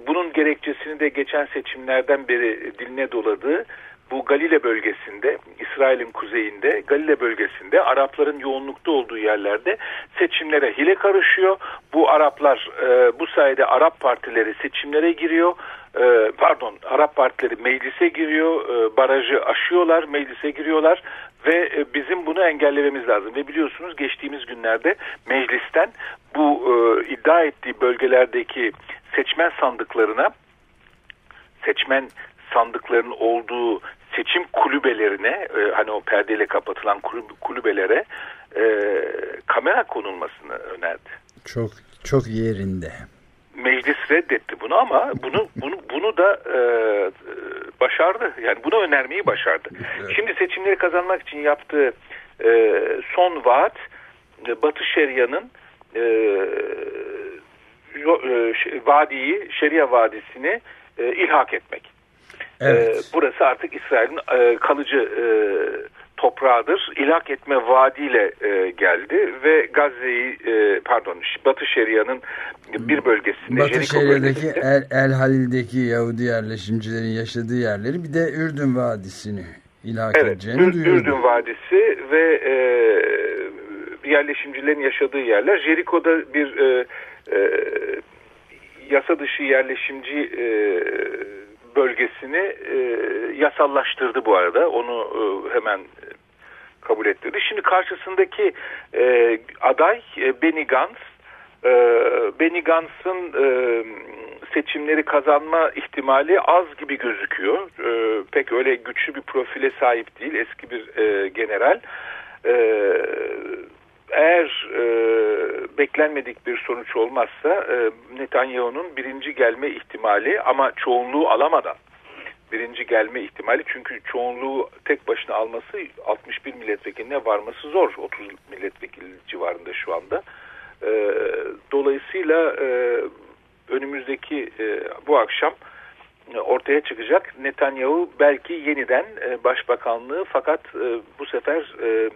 Bunun gerekçesini de geçen seçimlerden beri diline doladığı bu Galile bölgesinde, İsrail'in kuzeyinde, Galile bölgesinde Arapların yoğunlukta olduğu yerlerde seçimlere hile karışıyor. Bu Araplar e, bu sayede Arap partileri seçimlere giriyor. E, pardon Arap partileri meclise giriyor, e, barajı aşıyorlar, meclise giriyorlar ve e, bizim bunu engellememiz lazım. Ve biliyorsunuz geçtiğimiz günlerde meclisten bu e, iddia ettiği bölgelerdeki seçmen sandıklarına seçmen sandıkların olduğu seçim kulübelerine hani o perdeyle kapatılan kulüb- kulübelere kamera konulmasını önerdi. Çok çok yerinde. Reddetti bunu ama bunu bunu bunu da e, başardı. Yani bunu önermeyi başardı. Şimdi seçimleri kazanmak için yaptığı e, son vaat e, Batı Şeria'nın e, e, vadiyi, Şeria Vadisi'ni e, ilhak etmek. Evet. E, burası artık İsrail'in e, kalıcı e, toprağıdır. İlhak etme vaadiyle e, geldi ve Gazze'yi e, pardon Batı Şeria'nın bir bölgesinde Batı Şeria'daki El, El Halil'deki Yahudi yerleşimcilerin yaşadığı yerleri bir de Ürdün Vadisi'ni ilhak Evet, edeceğini Ür- duyurdu. Ürdün Vadisi ve e, yerleşimcilerin yaşadığı yerler. Jericho'da bir e, e, yasa dışı yerleşimci e, bölgesini e, yasallaştırdı bu arada. Onu e, hemen kabul ettirdi. Şimdi karşısındaki e, aday e, Benny Gantz. E, Benny Gantz'ın e, seçimleri kazanma ihtimali az gibi gözüküyor. E, pek öyle güçlü bir profile sahip değil. Eski bir e, general. E, eğer e, beklenmedik bir sonuç olmazsa e, Netanyahu'nun birinci gelme ihtimali ama çoğunluğu alamadan birinci gelme ihtimali çünkü çoğunluğu tek başına alması 61 milletvekiline varması zor 30 milletvekili civarında şu anda. E, dolayısıyla e, önümüzdeki e, bu akşam e, ortaya çıkacak. Netanyahu belki yeniden e, başbakanlığı fakat e, bu sefer e,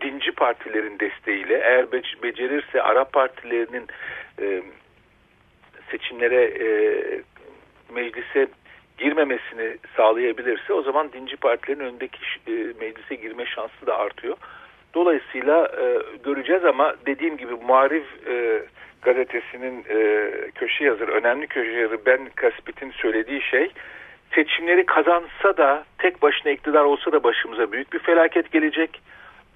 dinci partilerin desteğiyle eğer be becerirse Arap partilerinin e, seçimlere e, meclise girmemesini sağlayabilirse o zaman dinci partilerin önündeki e, meclise girme şansı da artıyor. Dolayısıyla e, göreceğiz ama dediğim gibi Muharif e, gazetesinin e, köşe yazarı, önemli köşe yazarı Ben Kaspit'in söylediği şey seçimleri kazansa da tek başına iktidar olsa da başımıza büyük bir felaket gelecek.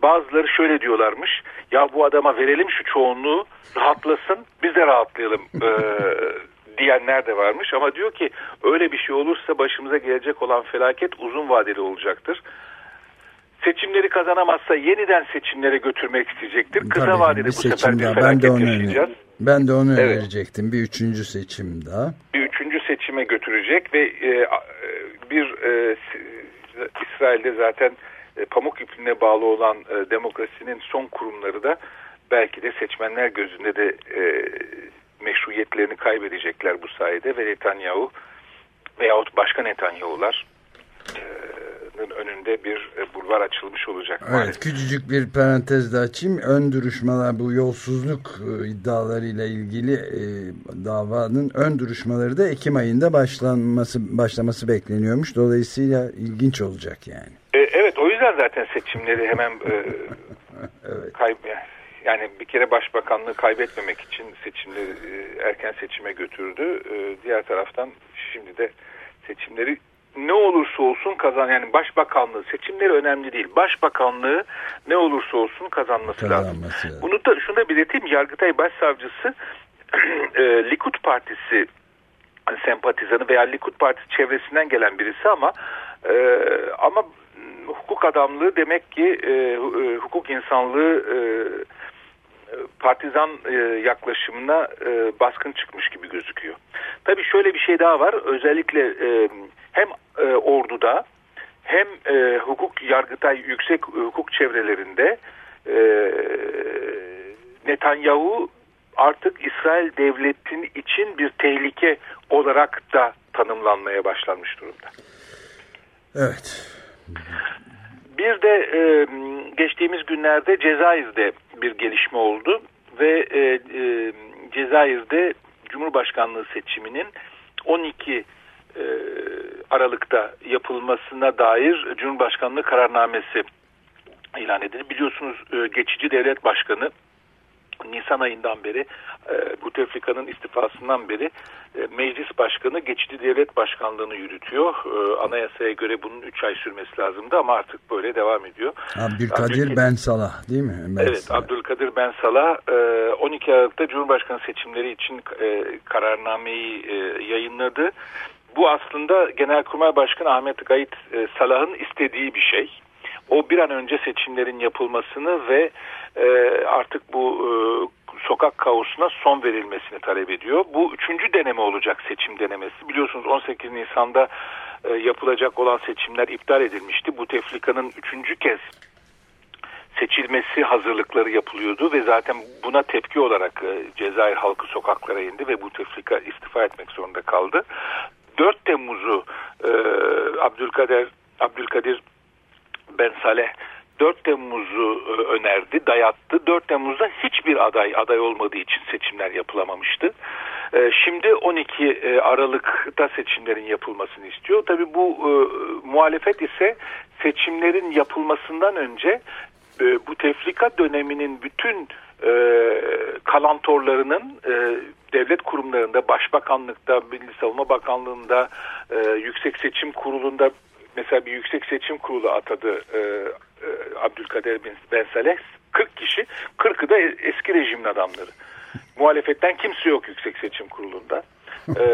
Bazıları şöyle diyorlarmış ya bu adama verelim şu çoğunluğu rahatlasın biz de rahatlayalım e, diyenler de varmış ama diyor ki öyle bir şey olursa başımıza gelecek olan felaket uzun vadeli olacaktır seçimleri kazanamazsa yeniden seçimlere götürmek isteyecektir. Kısa Tabii, vadede bu sefer bir felaket ben de onu yaşayacağız. Ben de onu evet. önerecektim. Bir üçüncü seçim daha. Bir üçüncü seçime götürecek ve e, bir e, İsrail'de zaten e, pamuk ipliğine bağlı olan e, demokrasinin son kurumları da belki de seçmenler gözünde de e, meşruiyetlerini kaybedecekler bu sayede ve Netanyahu veyahut başka Netanyahu'lar e, önünde bir e, bulvar açılmış olacak. Evet maalesef. küçücük bir parantez de açayım. Ön duruşmalar bu yolsuzluk iddialarıyla ilgili e, davanın ön duruşmaları da Ekim ayında başlanması başlaması bekleniyormuş. Dolayısıyla ilginç olacak yani. E, evet o yüzden zaten seçimleri hemen e, evet. kayb yani bir kere başbakanlığı kaybetmemek için seçimleri e, erken seçime götürdü. E, diğer taraftan şimdi de seçimleri ne olursa olsun kazan yani başbakanlığı seçimleri önemli değil. Başbakanlığı ne olursa olsun kazanması, kazanması lazım. lazım. Bunu da şunu da belirteyim. Yargıtay Başsavcısı e, Likud Partisi sempatizanı veya Likud Partisi çevresinden gelen birisi ama e, ama hukuk adamlığı demek ki e, e hukuk insanlığı e, partizan e, yaklaşımına e, baskın çıkmış gibi gözüküyor. Tabii şöyle bir şey daha var. Özellikle e, hem e, orduda hem e, hukuk yargıtay yüksek hukuk çevrelerinde e, Netanyahu artık İsrail devletinin için bir tehlike olarak da tanımlanmaya başlanmış durumda. Evet. Bir de e, geçtiğimiz günlerde Cezayir'de bir gelişme oldu ve e, e, Cezayir'de Cumhurbaşkanlığı seçiminin 12 e, Aralık'ta yapılmasına dair Cumhurbaşkanlığı kararnamesi ilan edildi. Biliyorsunuz e, geçici devlet başkanı Nisan ayından beri e, Bouteflika'nın istifasından beri e, meclis başkanı geçici devlet başkanlığını yürütüyor. E, anayasaya göre bunun 3 ay sürmesi lazımdı ama artık böyle devam ediyor. Abdülkadir Abdül... Ben Salah değil mi? Ben evet Salah. Abdülkadir Ben Salah e, 12 Aralık'ta Cumhurbaşkanı seçimleri için e, kararnameyi e, yayınladı. Bu aslında Genelkurmay Başkanı Ahmet Gayit e, Salah'ın istediği bir şey. O bir an önce seçimlerin yapılmasını ve e, artık bu e, sokak kaosuna son verilmesini talep ediyor. Bu üçüncü deneme olacak seçim denemesi. Biliyorsunuz 18 Nisan'da e, yapılacak olan seçimler iptal edilmişti. Bu tefrikanın üçüncü kez seçilmesi hazırlıkları yapılıyordu ve zaten buna tepki olarak e, Cezayir halkı sokaklara indi ve bu tefrika istifa etmek zorunda kaldı. 4 Temmuz'u e, Abdülkadir Abdülkadir Ben Saleh 4 Temmuz'u e, önerdi, dayattı. 4 Temmuz'da hiçbir aday aday olmadığı için seçimler yapılamamıştı. E, şimdi 12 e, Aralık'ta seçimlerin yapılmasını istiyor. Tabii bu muhalefet ise seçimlerin yapılmasından önce bu tefrika döneminin bütün kalantorlarının devlet kurumlarında, başbakanlıkta, Milli Savunma Bakanlığı'nda, Yüksek Seçim Kurulu'nda mesela bir yüksek seçim kurulu atadı e, e, Abdülkader bin Ben Saleh 40 kişi 40'ı da eski rejimin adamları. Muhalefetten kimse yok yüksek seçim kurulunda. E,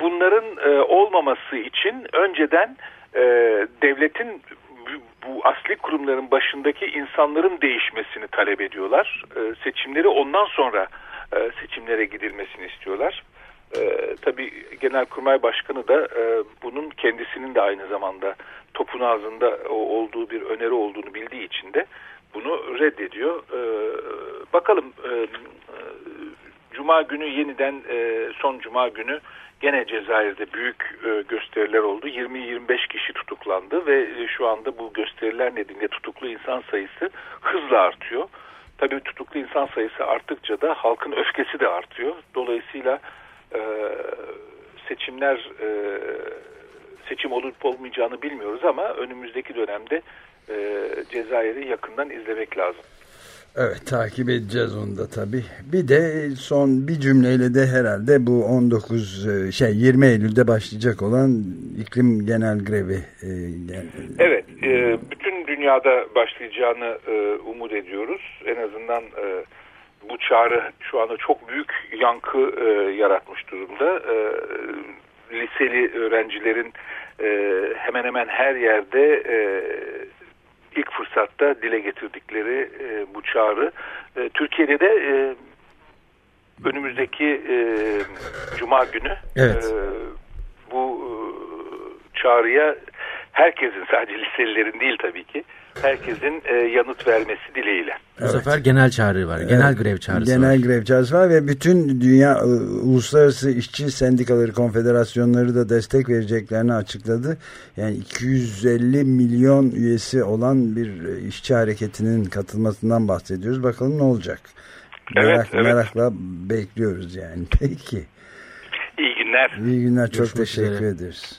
bunların e, olmaması için önceden e, devletin bu asli kurumların başındaki insanların değişmesini talep ediyorlar. E, seçimleri ondan sonra e, seçimlere gidilmesini istiyorlar. E, tabii Genelkurmay Başkanı da e, bunun kendisinin de aynı zamanda topun ağzında olduğu bir öneri olduğunu bildiği için de bunu reddediyor. E, bakalım e, Cuma günü yeniden e, son Cuma günü gene Cezayir'de büyük e, gösteriler oldu. 20-25 kişi tutuklandı ve e, şu anda bu gösteriler nedeniyle tutuklu insan sayısı hızla artıyor. Tabii tutuklu insan sayısı arttıkça da halkın öfkesi de artıyor. Dolayısıyla e, seçimler e, seçim olup olmayacağını bilmiyoruz ama önümüzdeki dönemde e, Cezayir'i yakından izlemek lazım. Evet takip edeceğiz onu da tabii. Bir de son bir cümleyle de herhalde bu 19 e, şey 20 Eylül'de başlayacak olan iklim genel grevi. E, evet, e, bütün dünyada başlayacağını umut ediyoruz. En azından bu çağrı şu anda çok büyük yankı yaratmış durumda. Liseli öğrencilerin hemen hemen her yerde ilk fırsatta dile getirdikleri e, bu çağrı. E, Türkiye'de de e, önümüzdeki e, Cuma günü evet. e, bu e, çağrıya herkesin sadece liselilerin değil tabii ki herkesin e, yanıt vermesi dileğiyle. Bu evet. sefer genel çağrı var. Genel evet. grev çağrısı genel var. Genel grev çağrısı var ve bütün dünya e, uluslararası işçi sendikaları konfederasyonları da destek vereceklerini açıkladı. Yani 250 milyon üyesi olan bir e, işçi hareketinin katılmasından bahsediyoruz. Bakalım ne olacak? Merak, evet, evet. Merakla bekliyoruz yani. Peki. İyi günler. İyi günler. Çok Görüşmek teşekkür üzere. ederiz.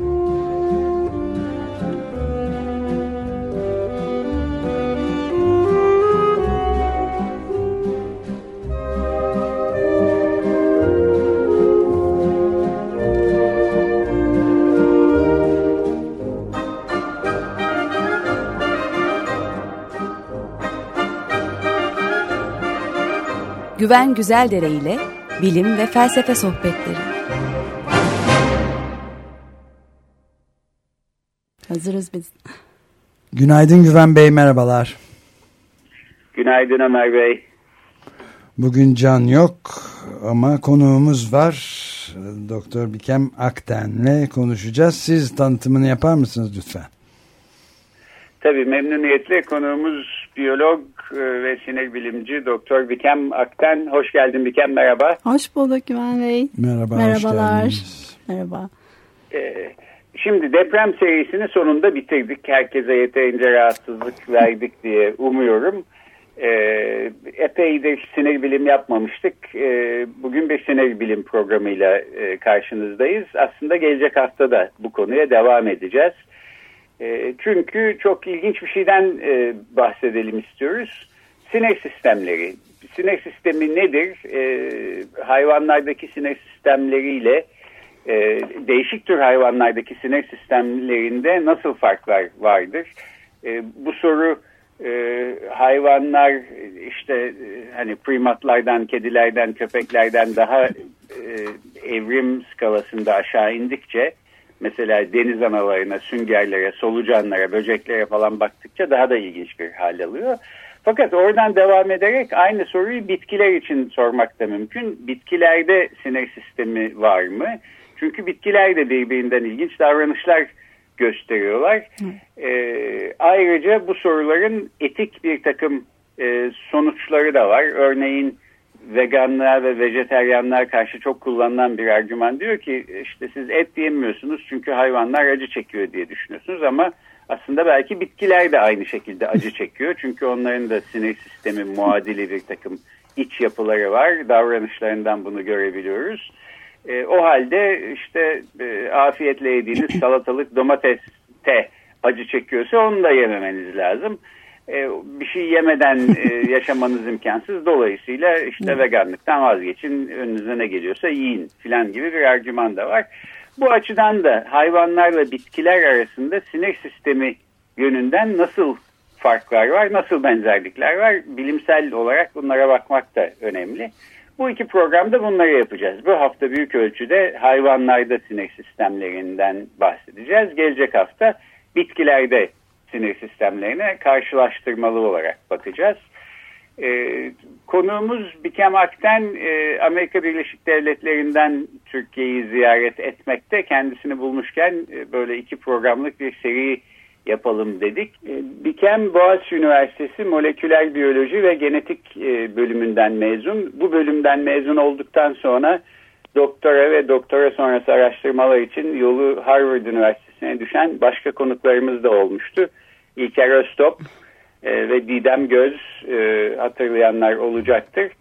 Güven Güzeldere ile bilim ve felsefe sohbetleri. Hazırız biz. Günaydın Güven Bey, merhabalar. Günaydın Ömer Bey. Bugün Can yok ama konuğumuz var. Doktor Bikem Akten'le konuşacağız. Siz tanıtımını yapar mısınız lütfen? Tabii memnuniyetle konuğumuz biyolog ve sinir bilimci Doktor Bikem Akten. Hoş geldin Bikem merhaba. Hoş bulduk Güven Bey. Merhaba. Merhabalar. Merhaba. Ee, şimdi deprem serisini sonunda bitirdik. Herkese yeterince rahatsızlık verdik diye umuyorum. Ee, epeydir sinir bilim yapmamıştık. Ee, bugün bir sinir bilim programıyla e, karşınızdayız. Aslında gelecek hafta da bu konuya devam edeceğiz. E, çünkü çok ilginç bir şeyden e, bahsedelim istiyoruz. Sinir sistemleri. Sinir sistemi nedir? E, hayvanlardaki sinir sistemleriyle değişik tür hayvanlardaki sinir sistemlerinde nasıl farklar vardır? Bu soru hayvanlar işte hani primatlardan, kedilerden, köpeklerden daha evrim skalasında aşağı indikçe mesela deniz analarına, süngerlere, solucanlara, böceklere falan baktıkça daha da ilginç bir hal alıyor. Fakat oradan devam ederek aynı soruyu bitkiler için sormak da mümkün. Bitkilerde sinir sistemi var mı? Çünkü bitkiler de birbirinden ilginç davranışlar gösteriyorlar. Ee, ayrıca bu soruların etik bir takım e, sonuçları da var. Örneğin veganlığa ve vejeteryanlığa karşı çok kullanılan bir argüman diyor ki işte siz et yemiyorsunuz çünkü hayvanlar acı çekiyor diye düşünüyorsunuz ama aslında belki bitkiler de aynı şekilde acı çekiyor. Çünkü onların da sinir sistemi muadili bir takım iç yapıları var. Davranışlarından bunu görebiliyoruz. E, o halde işte e, afiyetle yediğiniz salatalık domateste acı çekiyorsa onu da yememeniz lazım. E, bir şey yemeden e, yaşamanız imkansız. Dolayısıyla işte veganlıktan vazgeçin, önünüze ne geliyorsa yiyin filan gibi bir argüman da var. Bu açıdan da hayvanlarla bitkiler arasında sinir sistemi yönünden nasıl farklar var, nasıl benzerlikler var? Bilimsel olarak bunlara bakmak da önemli. Bu iki programda bunları yapacağız. Bu hafta büyük ölçüde hayvanlarda sinir sistemlerinden bahsedeceğiz. Gelecek hafta bitkilerde sinir sistemlerine karşılaştırmalı olarak bakacağız. Ee, konuğumuz Bikem Akten e, Amerika Birleşik Devletleri'nden Türkiye'yi ziyaret etmekte. Kendisini bulmuşken e, böyle iki programlık bir seri yapalım dedik. E, Bikem Boğaziçi Üniversitesi Moleküler Biyoloji ve Genetik e, bölümünden mezun. Bu bölümden mezun olduktan sonra doktora ve doktora sonrası araştırmalar için yolu Harvard Üniversitesi'ne düşen başka konuklarımız da olmuştu. İlker Öztop e, ve Didem Göz hatırlayanlar olacaktır.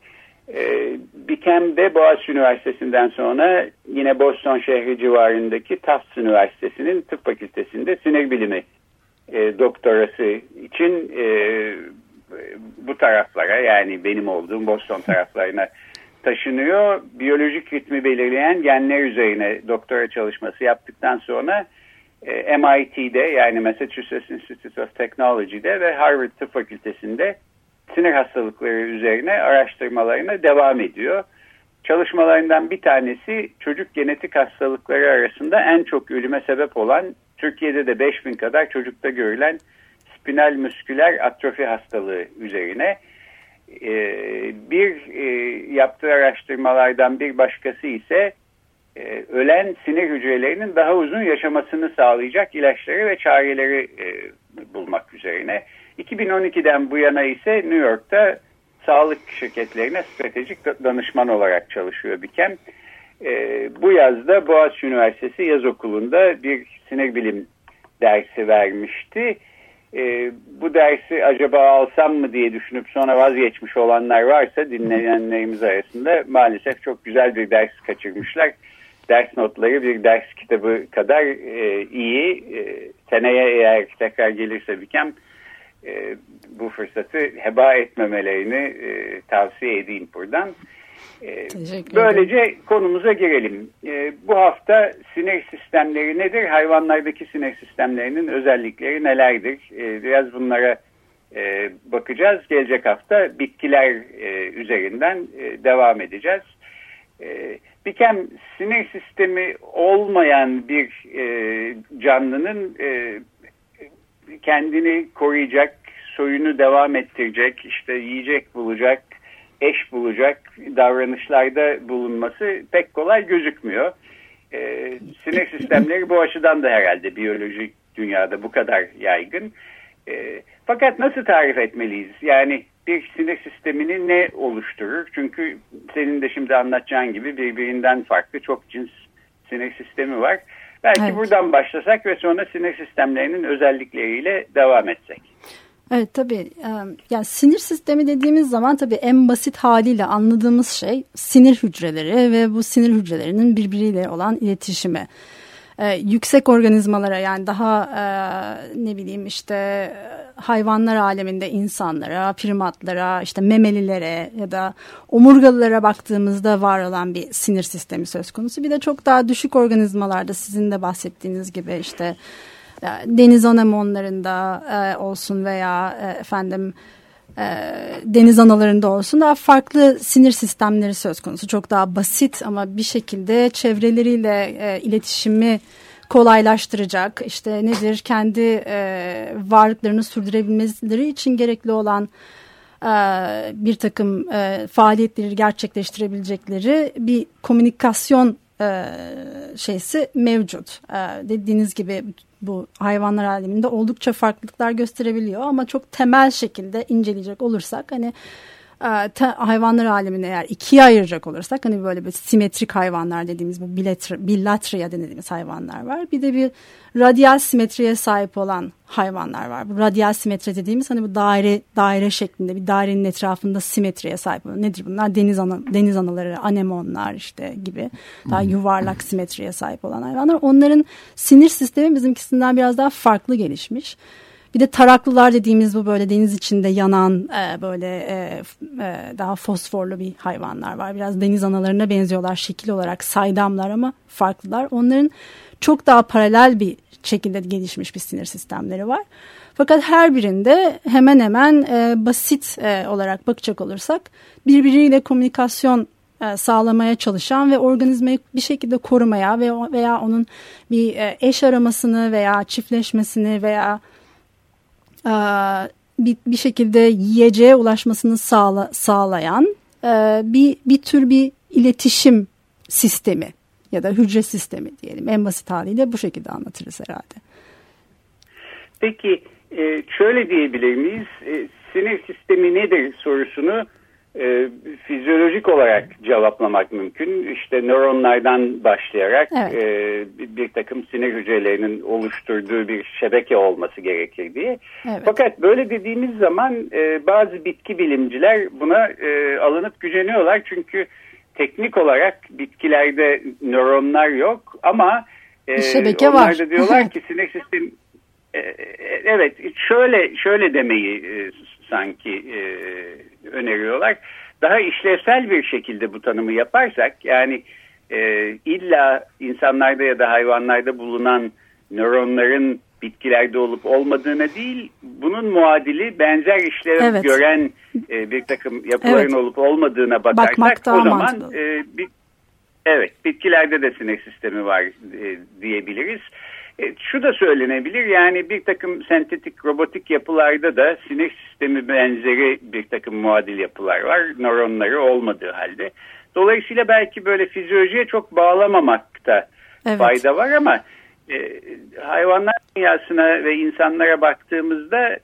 Bikem'de Boğaziçi Üniversitesi'nden sonra yine Boston şehri civarındaki Tufts Üniversitesi'nin tıp fakültesinde sinir bilimi e, doktorası için e, bu taraflara yani benim olduğum Boston taraflarına taşınıyor. Biyolojik ritmi belirleyen genler üzerine doktora çalışması yaptıktan sonra e, MIT'de yani Massachusetts Institute of Technology'de ve Harvard Tıp Fakültesi'nde sinir hastalıkları üzerine araştırmalarına devam ediyor. Çalışmalarından bir tanesi çocuk genetik hastalıkları arasında en çok ölüme sebep olan Türkiye'de de 5000 kadar çocukta görülen spinal musküler atrofi hastalığı üzerine. Ee, bir e, yaptığı araştırmalardan bir başkası ise e, ölen sinir hücrelerinin daha uzun yaşamasını sağlayacak ilaçları ve çareleri e, bulmak üzerine. 2012'den bu yana ise New York'ta sağlık şirketlerine stratejik danışman olarak çalışıyor Bikem. E, bu yazda Boğaziçi Üniversitesi Yaz Okulu'nda bir sinir bilim dersi vermişti. E, bu dersi acaba alsam mı diye düşünüp sonra vazgeçmiş olanlar varsa dinleyenlerimiz arasında maalesef çok güzel bir ders kaçırmışlar. Ders notları bir ders kitabı kadar e, iyi. E, seneye eğer tekrar gelirse Bikem e, bu fırsatı heba etmemelerini e, tavsiye edeyim buradan. E, böylece konumuza girelim. E, bu hafta sinir sistemleri nedir? Hayvanlardaki sinir sistemlerinin özellikleri nelerdir? E, biraz bunlara e, bakacağız. Gelecek hafta bitkiler e, üzerinden e, devam edeceğiz. E, Bikem sinir sistemi olmayan bir e, canlının e, kendini koruyacak, soyunu devam ettirecek, işte yiyecek bulacak, eş bulacak davranışlarda bulunması pek kolay gözükmüyor. Ee, sinir sistemleri bu açıdan da herhalde biyolojik dünyada bu kadar yaygın. Ee, fakat nasıl tarif etmeliyiz? Yani bir sinir sistemini ne oluşturur? Çünkü senin de şimdi anlatacağın gibi birbirinden farklı çok cins sinir sistemi var. Belki evet. buradan başlasak ve sonra sinir sistemlerinin özellikleriyle devam etsek. Evet tabii yani sinir sistemi dediğimiz zaman tabii en basit haliyle anladığımız şey sinir hücreleri ve bu sinir hücrelerinin birbiriyle olan iletişimi. Ee, yüksek organizmalara yani daha e, ne bileyim işte hayvanlar aleminde insanlara, primatlara, işte memelilere ya da omurgalılara baktığımızda var olan bir sinir sistemi söz konusu. Bir de çok daha düşük organizmalarda sizin de bahsettiğiniz gibi işte e, deniz anemonlarında e, olsun veya e, efendim e, deniz analarında olsun daha farklı sinir sistemleri söz konusu. Çok daha basit ama bir şekilde çevreleriyle e, iletişimi kolaylaştıracak işte nedir kendi e, varlıklarını sürdürebilmeleri için gerekli olan e, bir takım e, faaliyetleri gerçekleştirebilecekleri bir komünikasyon e, şeysi mevcut. E, dediğiniz gibi bu hayvanlar aleminde oldukça farklılıklar gösterebiliyor. Ama çok temel şekilde inceleyecek olursak hani hayvanlar alemini eğer ikiye ayıracak olursak hani böyle bir simetrik hayvanlar dediğimiz bu billatria dediğimiz hayvanlar var. Bir de bir radyal simetriye sahip olan hayvanlar var. Bu radyal simetri dediğimiz hani bu daire daire şeklinde bir dairenin etrafında simetriye sahip olan nedir bunlar? Deniz ana, deniz anaları, anemonlar işte gibi daha yuvarlak simetriye sahip olan hayvanlar. Onların sinir sistemi bizimkisinden biraz daha farklı gelişmiş. Bir de taraklılar dediğimiz bu böyle deniz içinde yanan e, böyle e, e, daha fosforlu bir hayvanlar var. Biraz deniz analarına benziyorlar şekil olarak saydamlar ama farklılar. Onların çok daha paralel bir şekilde gelişmiş bir sinir sistemleri var. Fakat her birinde hemen hemen e, basit e, olarak bakacak olursak birbiriyle komünikasyon e, sağlamaya çalışan ve organizmayı bir şekilde korumaya ve veya onun bir e, eş aramasını veya çiftleşmesini veya bir, bir şekilde yiyeceğe ulaşmasını sağla, sağlayan bir, bir tür bir iletişim sistemi ya da hücre sistemi diyelim. En basit haliyle bu şekilde anlatırız herhalde. Peki şöyle diyebilir miyiz? Sinir sistemi nedir sorusunu e, fizyolojik olarak cevaplamak mümkün. İşte nöronlardan başlayarak evet. e, bir, takım sinir hücrelerinin oluşturduğu bir şebeke olması gerekir diye. Evet. Fakat böyle dediğimiz zaman e, bazı bitki bilimciler buna e, alınıp güceniyorlar. Çünkü teknik olarak bitkilerde nöronlar yok ama e, şebeke onlar var. da diyorlar ki sinir sistemi e, e, evet şöyle şöyle demeyi e, sanki e, öneriyorlar. Daha işlevsel bir şekilde bu tanımı yaparsak yani e, illa insanlarda ya da hayvanlarda bulunan nöronların bitkilerde olup olmadığına değil bunun muadili benzer işlev evet. gören e, bir takım yapıların evet. olup olmadığına bakarsak o zaman e, bir, evet bitkilerde de sinir sistemi var e, diyebiliriz. E, şu da söylenebilir yani bir takım sentetik robotik yapılarda da sinir sistemi benzeri bir takım muadil yapılar var nöronları olmadığı halde. Dolayısıyla belki böyle fizyolojiye çok bağlamamakta evet. fayda var ama e, hayvanlar dünyasına ve insanlara baktığımızda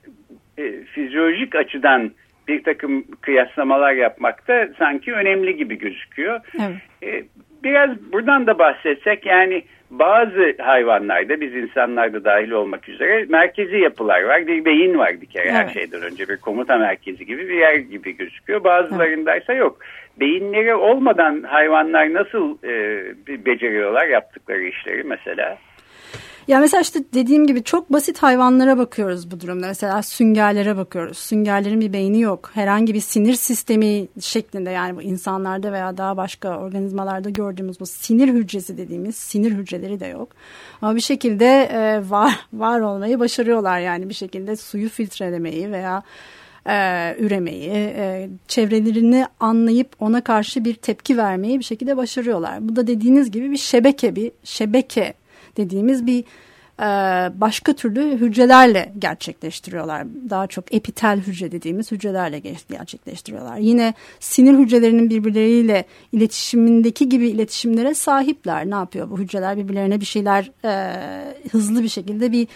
e, fizyolojik açıdan bir takım kıyaslamalar yapmakta sanki önemli gibi gözüküyor. Evet. E, biraz buradan da bahsetsek yani bazı hayvanlarda biz insanlarda dahil olmak üzere merkezi yapılar var. Bir beyin var bir kere evet. her şeyden önce bir komuta merkezi gibi bir yer gibi gözüküyor. Bazılarındaysa yok. Beyinleri olmadan hayvanlar nasıl e, beceriyorlar yaptıkları işleri mesela? Ya mesela işte dediğim gibi çok basit hayvanlara bakıyoruz bu durumda. Mesela süngerlere bakıyoruz. Süngerlerin bir beyni yok. Herhangi bir sinir sistemi şeklinde yani bu insanlarda veya daha başka organizmalarda gördüğümüz bu sinir hücresi dediğimiz sinir hücreleri de yok. Ama bir şekilde e, var var olmayı başarıyorlar yani bir şekilde suyu filtrelemeyi veya e, üremeyi, e, çevrelerini anlayıp ona karşı bir tepki vermeyi bir şekilde başarıyorlar. Bu da dediğiniz gibi bir şebeke, bir şebeke dediğimiz bir e, başka türlü hücrelerle gerçekleştiriyorlar. Daha çok epitel hücre dediğimiz hücrelerle gerçekleştiriyorlar. Yine sinir hücrelerinin birbirleriyle iletişimindeki gibi iletişimlere sahipler. Ne yapıyor bu hücreler birbirlerine bir şeyler e, hızlı bir şekilde bir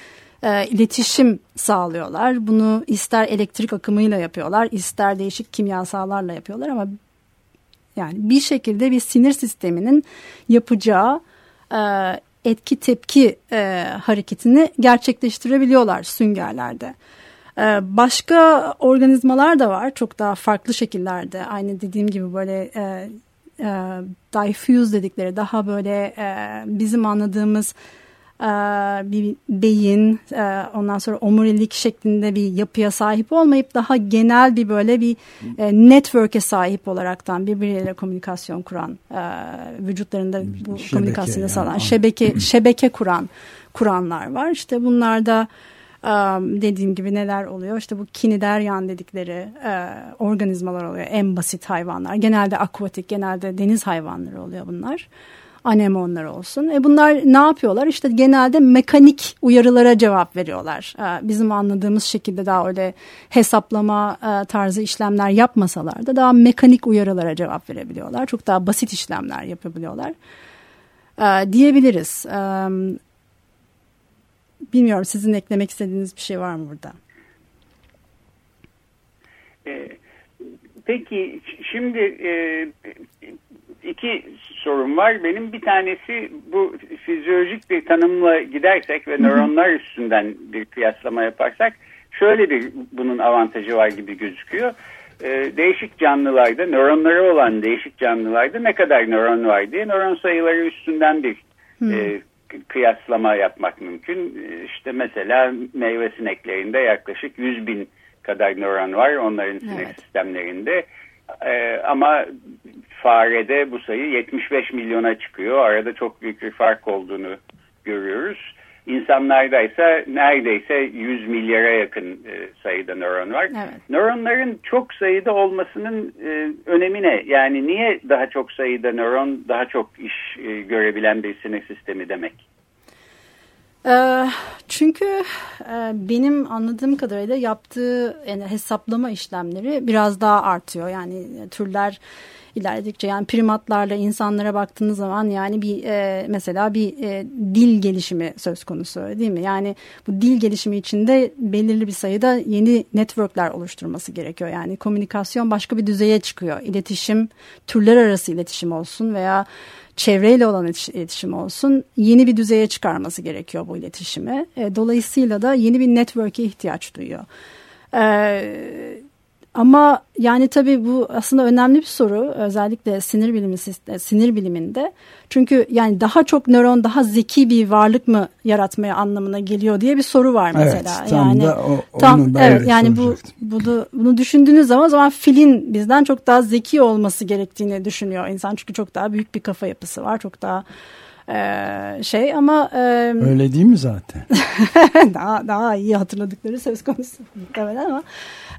e, iletişim sağlıyorlar. Bunu ister elektrik akımıyla yapıyorlar, ister değişik kimyasallarla yapıyorlar ama yani bir şekilde bir sinir sisteminin yapacağı e, etki tepki e, hareketini gerçekleştirebiliyorlar süngerlerde. E, başka organizmalar da var çok daha farklı şekillerde aynı dediğim gibi böyle e, e, diffuse dedikleri daha böyle e, bizim anladığımız bir beyin e, ondan sonra omurilik şeklinde bir yapıya sahip olmayıp daha genel bir böyle bir e, network'e sahip olaraktan birbirleriyle komünikasyon kuran vücutlarında bu şebeke komünikasyonu yani. sağlayan şebeke şebeke kuran kuranlar var. İşte bunlarda dediğim gibi neler oluyor? İşte bu kinideryan dedikleri organizmalar oluyor. En basit hayvanlar. Genelde akvatik, genelde deniz hayvanları oluyor bunlar anemonlar olsun. E bunlar ne yapıyorlar? İşte genelde mekanik uyarılara cevap veriyorlar. E, bizim anladığımız şekilde daha öyle hesaplama e, tarzı işlemler yapmasalar da daha mekanik uyarılara cevap verebiliyorlar. Çok daha basit işlemler yapabiliyorlar. E, diyebiliriz. Bilmiyorum sizin eklemek istediğiniz bir şey var mı burada? Peki şimdi iki sorun var. Benim bir tanesi bu fizyolojik bir tanımla gidersek ve nöronlar üstünden bir kıyaslama yaparsak şöyle bir bunun avantajı var gibi gözüküyor. Ee, değişik canlılarda, nöronları olan değişik canlılarda ne kadar nöron var diye nöron sayıları üstünden bir e, kıyaslama yapmak mümkün. İşte mesela meyve sineklerinde yaklaşık 100 bin kadar nöron var onların sinir evet. sistemlerinde. Ee, ama farede bu sayı 75 milyona çıkıyor. Arada çok büyük bir fark olduğunu görüyoruz. İnsanlardaysa neredeyse 100 milyara yakın e, sayıda nöron var. Evet. Nöronların çok sayıda olmasının e, önemi ne? Yani niye daha çok sayıda nöron daha çok iş e, görebilen bir sinir sistemi demek? Ee, çünkü e, benim anladığım kadarıyla yaptığı yani hesaplama işlemleri biraz daha artıyor. Yani türler ilerledikçe yani primatlarla insanlara baktığınız zaman yani bir e, mesela bir e, dil gelişimi söz konusu değil mi? Yani bu dil gelişimi içinde belirli bir sayıda yeni networkler oluşturması gerekiyor. Yani komünikasyon başka bir düzeye çıkıyor. İletişim türler arası iletişim olsun veya çevreyle olan iletişim olsun yeni bir düzeye çıkarması gerekiyor bu iletişimi. E, dolayısıyla da yeni bir network'e ihtiyaç duyuyor. E, ama yani tabii bu aslında önemli bir soru özellikle sinir bilimi sinir biliminde. Çünkü yani daha çok nöron daha zeki bir varlık mı yaratmaya anlamına geliyor diye bir soru var mesela. Evet, tam yani da o, tam evet yani bu bunu bunu düşündüğünüz zaman o zaman filin bizden çok daha zeki olması gerektiğini düşünüyor insan çünkü çok daha büyük bir kafa yapısı var. Çok daha ee, şey ama e, öyle değil mi zaten? daha daha iyi hatırladıkları söz konusu muhtemelen ama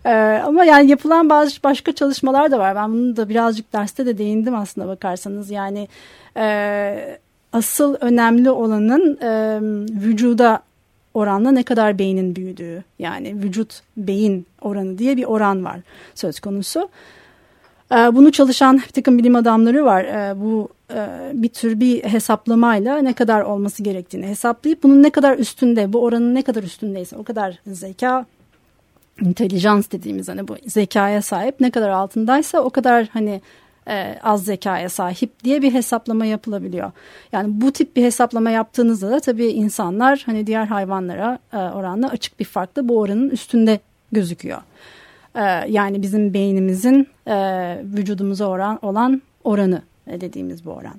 e, ama yani yapılan bazı başka çalışmalar da var. Ben bunu da birazcık derste de değindim aslında bakarsanız yani e, asıl önemli olanın e, vücuda oranla ne kadar beynin büyüdüğü yani vücut beyin oranı diye bir oran var söz konusu. Bunu çalışan bir takım bilim adamları var. Bu bir tür bir hesaplamayla ne kadar olması gerektiğini hesaplayıp bunun ne kadar üstünde, bu oranın ne kadar üstündeyse o kadar zeka, intelijans dediğimiz hani bu zekaya sahip ne kadar altındaysa o kadar hani az zekaya sahip diye bir hesaplama yapılabiliyor. Yani bu tip bir hesaplama yaptığınızda da tabii insanlar hani diğer hayvanlara oranla açık bir farklı bu oranın üstünde gözüküyor. Yani bizim beynimizin vücudumuza oran olan oranı dediğimiz bu oran.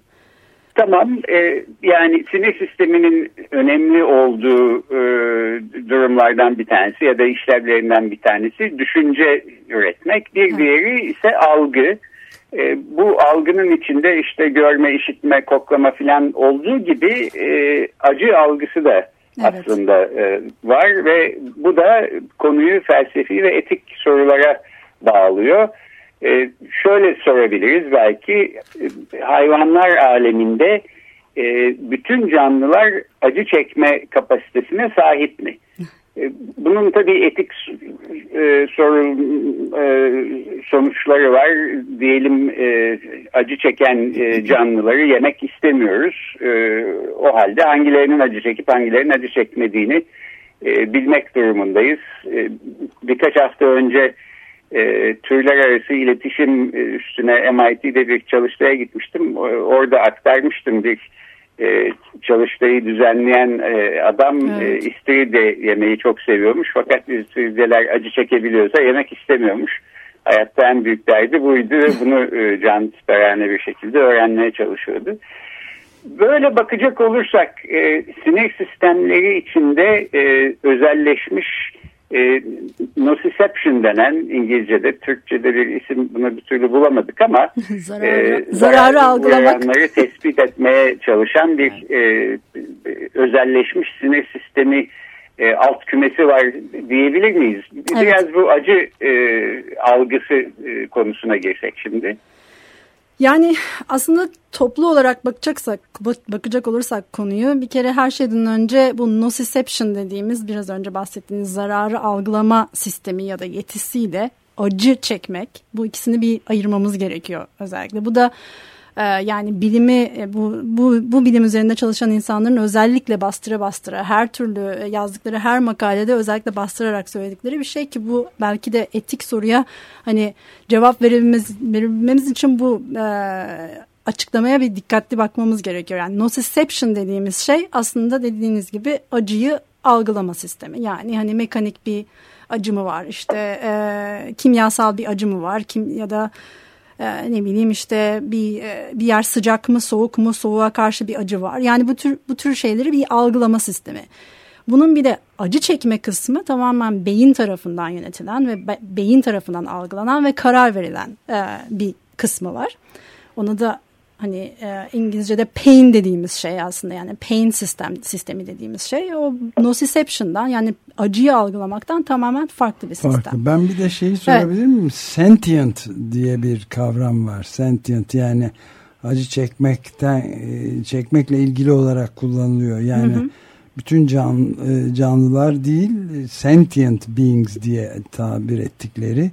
Tamam e, yani sinir sisteminin önemli olduğu e, durumlardan bir tanesi ya da işlevlerinden bir tanesi düşünce üretmek. Bir diğeri ise algı. E, bu algının içinde işte görme, işitme, koklama filan olduğu gibi e, acı algısı da evet. aslında e, var ve bu da konuyu felsefi ve etik sorulara bağlıyor. E, şöyle sorabiliriz belki e, hayvanlar aleminde e, bütün canlılar acı çekme kapasitesine sahip mi? Bunun tabii etik sorun sonuçları var. Diyelim acı çeken canlıları yemek istemiyoruz. O halde hangilerinin acı çekip hangilerinin acı çekmediğini bilmek durumundayız. Birkaç hafta önce e, türler arası iletişim e, üstüne MIT'de bir çalıştaya gitmiştim. Orada aktarmıştım bir e, çalıştayı düzenleyen e, adam e, evet. e, istiridye yemeği çok seviyormuş. Fakat istiridyeler acı çekebiliyorsa yemek istemiyormuş. Hayatta en büyük derdi buydu ve bunu e, can siperhane bir şekilde öğrenmeye çalışıyordu. Böyle bakacak olursak e, sinir sistemleri içinde e, özelleşmiş e, nociception denen İngilizce'de, Türkçe'de bir isim buna bir türlü bulamadık ama zararı, e, zararı algılamak. tespit etmeye çalışan bir e, özelleşmiş sinir sistemi e, alt kümesi var diyebilir miyiz? Biraz evet. bu acı e, algısı e, konusuna girsek şimdi. Yani aslında toplu olarak bakacaksak, bakacak olursak konuyu bir kere her şeyden önce bu nociception dediğimiz biraz önce bahsettiğiniz zararı algılama sistemi ya da yetisiyle acı çekmek bu ikisini bir ayırmamız gerekiyor özellikle. Bu da ee, yani bilimi e, bu, bu, bu bilim üzerinde çalışan insanların özellikle bastıra bastıra her türlü e, yazdıkları her makalede özellikle bastırarak söyledikleri bir şey ki bu belki de etik soruya hani cevap verebilmemiz, verebilmemiz için bu e, açıklamaya bir dikkatli bakmamız gerekiyor. Yani nociception dediğimiz şey aslında dediğiniz gibi acıyı algılama sistemi. Yani hani mekanik bir acı mı var işte e, kimyasal bir acı mı var kim ya da e, ne bileyim işte bir e, bir yer sıcak mı soğuk mu soğuğa karşı bir acı var. Yani bu tür bu tür şeyleri bir algılama sistemi. Bunun bir de acı çekme kısmı tamamen beyin tarafından yönetilen ve be, beyin tarafından algılanan ve karar verilen e, bir kısmı var. Onu da hani e, İngilizce'de pain dediğimiz şey aslında yani pain sistem sistemi dediğimiz şey o nociception'dan yani acıyı algılamaktan tamamen farklı bir sistem. Farklı. Ben bir de şeyi sorabilir evet. miyim? Sentient diye bir kavram var. Sentient yani acı çekmekten e, çekmekle ilgili olarak kullanılıyor. Yani hı hı. bütün can, e, canlılar değil sentient beings diye tabir ettikleri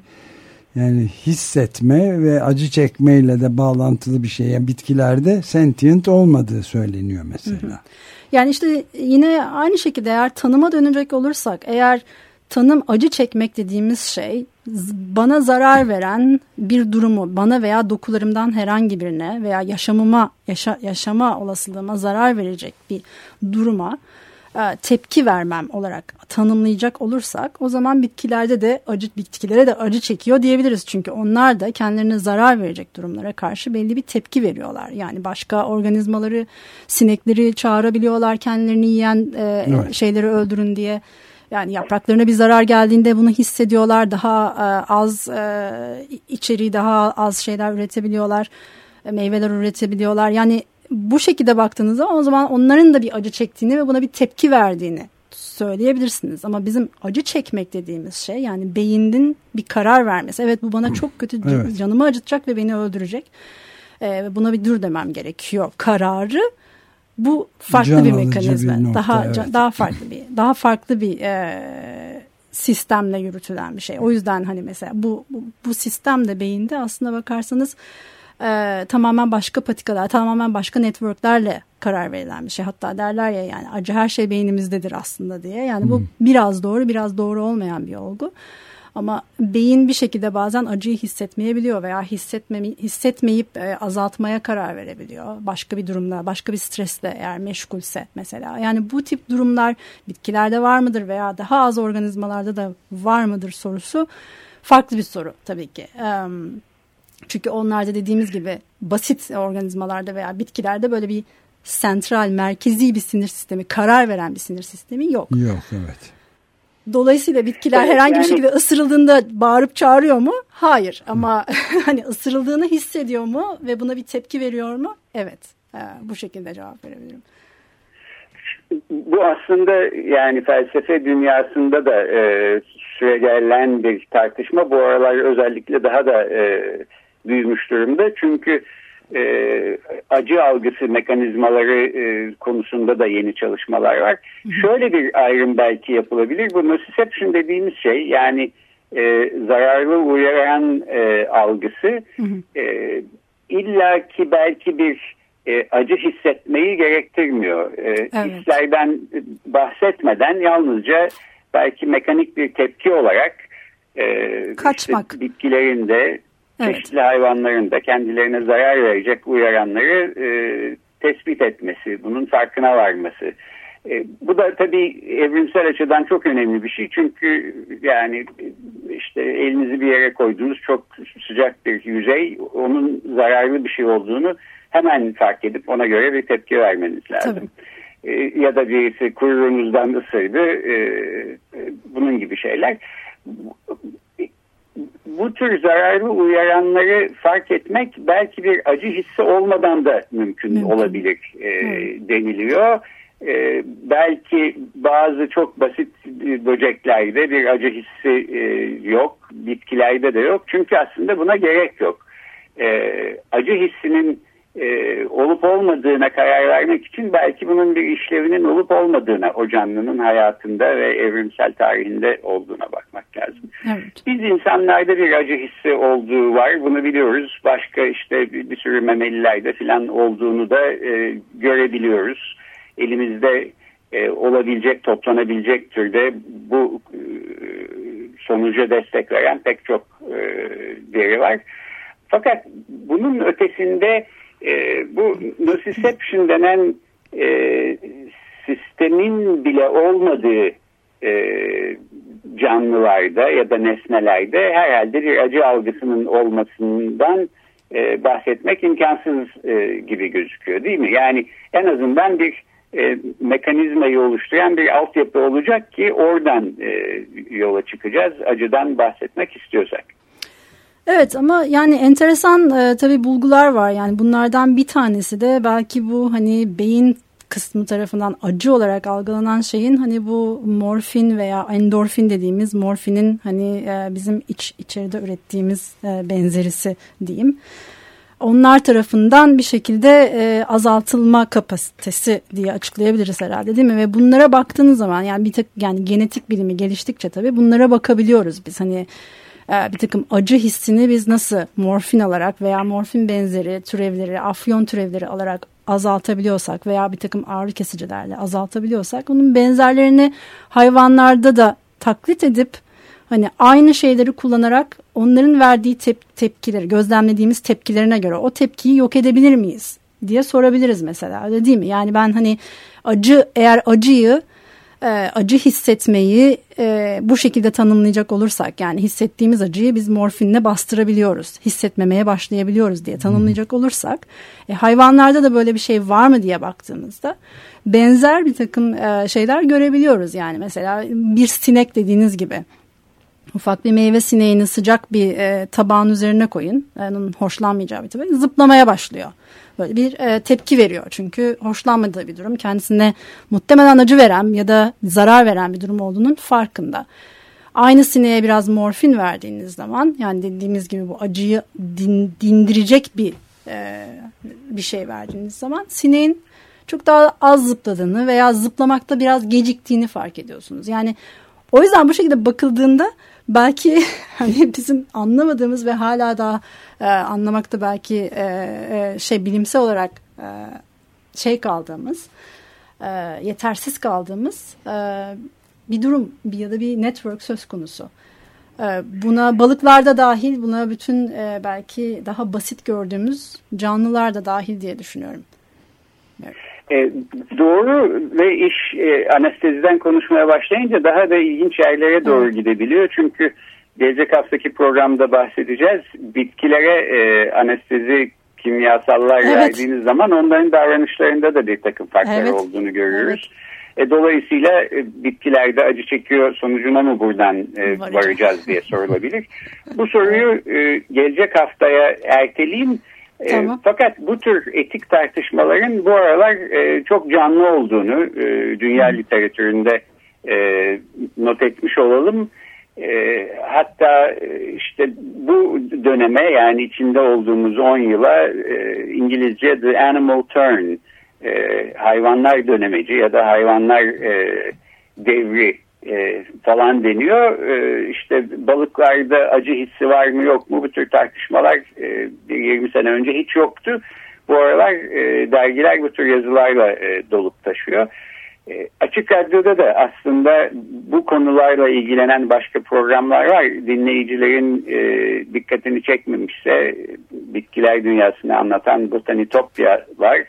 yani hissetme ve acı çekmeyle de bağlantılı bir şey. Yani bitkilerde sentient olmadığı söyleniyor mesela. Hı hı. Yani işte yine aynı şekilde eğer tanıma dönecek olursak eğer tanım acı çekmek dediğimiz şey bana zarar veren bir durumu bana veya dokularımdan herhangi birine veya yaşamıma yaşa, yaşama olasılığıma zarar verecek bir duruma tepki vermem olarak tanımlayacak olursak o zaman bitkilerde de acı bitkilere de acı çekiyor diyebiliriz. Çünkü onlar da kendilerine zarar verecek durumlara karşı belli bir tepki veriyorlar. Yani başka organizmaları sinekleri çağırabiliyorlar kendilerini yiyen e, evet. şeyleri öldürün diye. Yani yapraklarına bir zarar geldiğinde bunu hissediyorlar. Daha e, az e, içeriği daha az şeyler üretebiliyorlar. E, meyveler üretebiliyorlar. Yani bu şekilde baktığınızda o zaman onların da bir acı çektiğini ve buna bir tepki verdiğini söyleyebilirsiniz. Ama bizim acı çekmek dediğimiz şey yani beynin bir karar vermesi. Evet bu bana çok kötü evet. canımı acıtacak ve beni öldürecek. Ee, buna bir dur demem gerekiyor. Kararı bu farklı Can bir mekanizma. Bir nokta, daha evet. daha farklı bir daha farklı bir e, sistemle yürütülen bir şey. O yüzden hani mesela bu bu, bu sistem de beyinde aslında bakarsanız e, tamamen başka patikalar, tamamen başka networklerle karar verilen bir şey. Hatta derler ya yani acı her şey beynimizdedir aslında diye. Yani bu hmm. biraz doğru biraz doğru olmayan bir olgu. Ama beyin bir şekilde bazen acıyı hissetmeyebiliyor veya hissetme, hissetmeyip e, azaltmaya karar verebiliyor. Başka bir durumda, başka bir stresle eğer meşgulse mesela. Yani bu tip durumlar bitkilerde var mıdır veya daha az organizmalarda da var mıdır sorusu farklı bir soru tabii ki. Um, çünkü onlarda dediğimiz gibi basit organizmalarda veya bitkilerde böyle bir sentral, merkezi bir sinir sistemi, karar veren bir sinir sistemi yok. Yok, evet. Dolayısıyla bitkiler herhangi bir şekilde ısırıldığında bağırıp çağırıyor mu? Hayır. Ama hani ısırıldığını hissediyor mu ve buna bir tepki veriyor mu? Evet. Ee, bu şekilde cevap verebilirim. Bu aslında yani felsefe dünyasında da e, süregelen bir tartışma. Bu aralar özellikle daha da e, büyümüş durumda. Çünkü e, acı algısı mekanizmaları e, konusunda da yeni çalışmalar var. Şöyle bir ayrım belki yapılabilir. Bu nociception dediğimiz şey yani e, zararlı uyaran e, algısı. E, illa ki belki bir e, acı hissetmeyi gerektirmiyor. E, evet. Hislerden bahsetmeden yalnızca belki mekanik bir tepki olarak e, Kaçmak. Işte bitkilerinde evet. çeşitli hayvanların da kendilerine zarar verecek uyaranları e, tespit etmesi, bunun farkına varması. E, bu da tabii evrimsel açıdan çok önemli bir şey. Çünkü yani işte elinizi bir yere koyduğunuz çok sıcak bir yüzey onun zararlı bir şey olduğunu hemen fark edip ona göre bir tepki vermeniz lazım. E, ya da birisi kuyruğunuzdan ısırdı e, e, bunun gibi şeyler bu tür zararlı uyaranları fark etmek belki bir acı hissi olmadan da mümkün, mümkün. olabilir e, deniliyor. E, belki bazı çok basit böceklerde bir acı hissi e, yok, bitkilerde de yok. Çünkü aslında buna gerek yok. E, acı hissinin e, olup olmadığına karar vermek için belki bunun bir işlevinin olup olmadığına o canlının hayatında ve evrimsel tarihinde olduğuna bakmak lazım. Evet. Biz insanlarda bir acı hissi olduğu var bunu biliyoruz. Başka işte bir, bir sürü memelilerde falan olduğunu da e, görebiliyoruz. Elimizde e, olabilecek, toplanabilecek türde bu e, sonuca destek veren pek çok e, veri var. Fakat bunun ötesinde e, bu nociception denen e, sistemin bile olmadığı e, canlılarda ya da nesnelerde herhalde bir acı algısının olmasından e, bahsetmek imkansız e, gibi gözüküyor değil mi? Yani en azından bir e, mekanizmayı oluşturan bir altyapı olacak ki oradan e, yola çıkacağız acıdan bahsetmek istiyorsak. Evet ama yani enteresan e, tabii bulgular var. Yani bunlardan bir tanesi de belki bu hani beyin kısmı tarafından acı olarak algılanan şeyin hani bu morfin veya endorfin dediğimiz morfinin hani e, bizim iç içeride ürettiğimiz e, benzerisi diyeyim. Onlar tarafından bir şekilde e, azaltılma kapasitesi diye açıklayabiliriz herhalde değil mi? Ve bunlara baktığınız zaman yani bir tek yani genetik bilimi geliştikçe tabii bunlara bakabiliyoruz biz. Hani bir takım acı hissini biz nasıl morfin alarak veya morfin benzeri türevleri, afyon türevleri alarak azaltabiliyorsak veya bir takım ağrı kesicilerle azaltabiliyorsak onun benzerlerini hayvanlarda da taklit edip hani aynı şeyleri kullanarak onların verdiği tep tepkileri gözlemlediğimiz tepkilerine göre o tepkiyi yok edebilir miyiz diye sorabiliriz mesela öyle değil mi? Yani ben hani acı eğer acıyı e, acı hissetmeyi e, bu şekilde tanımlayacak olursak yani hissettiğimiz acıyı biz morfinle bastırabiliyoruz. Hissetmemeye başlayabiliyoruz diye tanımlayacak olursak e, hayvanlarda da böyle bir şey var mı diye baktığımızda benzer bir takım e, şeyler görebiliyoruz. Yani mesela bir sinek dediğiniz gibi ufak bir meyve sineğini sıcak bir e, tabağın üzerine koyun. Onun hoşlanmayacağı bir tabii zıplamaya başlıyor böyle bir e, tepki veriyor. Çünkü hoşlanmadığı bir durum kendisine muhtemelen acı veren ya da zarar veren bir durum olduğunun farkında. Aynı sineğe biraz morfin verdiğiniz zaman yani dediğimiz gibi bu acıyı din, dindirecek bir e, bir şey verdiğiniz zaman sineğin çok daha az zıpladığını veya zıplamakta biraz geciktiğini fark ediyorsunuz. Yani o yüzden bu şekilde bakıldığında belki hani bizim anlamadığımız ve hala daha e, anlamakta belki e, e, şey bilimsel olarak e, şey kaldığımız e, yetersiz kaldığımız e, bir durum bir ya da bir network söz konusu. E, buna balıklarda dahil buna bütün e, belki daha basit gördüğümüz canlılar da dahil diye düşünüyorum. Evet. E, doğru ve iş e, anesteziden konuşmaya başlayınca daha da ilginç yerlere doğru evet. gidebiliyor. Çünkü gelecek haftaki programda bahsedeceğiz. Bitkilere e, anestezi kimyasallar evet. verdiğiniz zaman onların davranışlarında da bir takım farklar evet. olduğunu görüyoruz. Evet. E, dolayısıyla e, bitkilerde acı çekiyor sonucuna mı buradan e, varacağız diye sorulabilir. Bu soruyu e, gelecek haftaya erteleyeyim. E, tamam. E, fakat bu tür etik tartışmaların bu aralar e, çok canlı olduğunu e, dünya literatüründe e, not etmiş olalım. E, hatta işte bu döneme yani içinde olduğumuz 10 yıla e, İngilizce The Animal Turn e, hayvanlar dönemeci ya da hayvanlar e, devri e, falan deniyor. E, işte balıklarda acı hissi var mı yok mu bu tür tartışmalar e, 20 sene önce hiç yoktu. Bu aralar e, dergiler bu tür yazılarla e, dolup taşıyor. E, açık Radyo'da da aslında bu konularla ilgilenen başka programlar var. Dinleyicilerin e, dikkatini çekmemişse bitkiler dünyasını anlatan Botanitopya var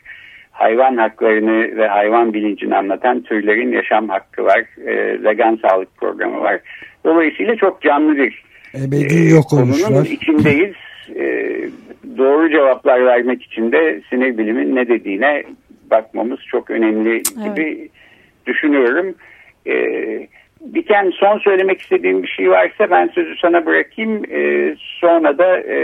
hayvan haklarını ve hayvan bilincini anlatan türlerin yaşam hakkı var. E, vegan sağlık programı var. Dolayısıyla çok canlı bir Ebedi e, yok konunun içindeyiz. E, doğru cevaplar vermek için de sinir bilimin ne dediğine bakmamız çok önemli gibi evet. düşünüyorum. E, Diken son söylemek istediğim bir şey varsa ben sözü sana bırakayım. E, sonra da e,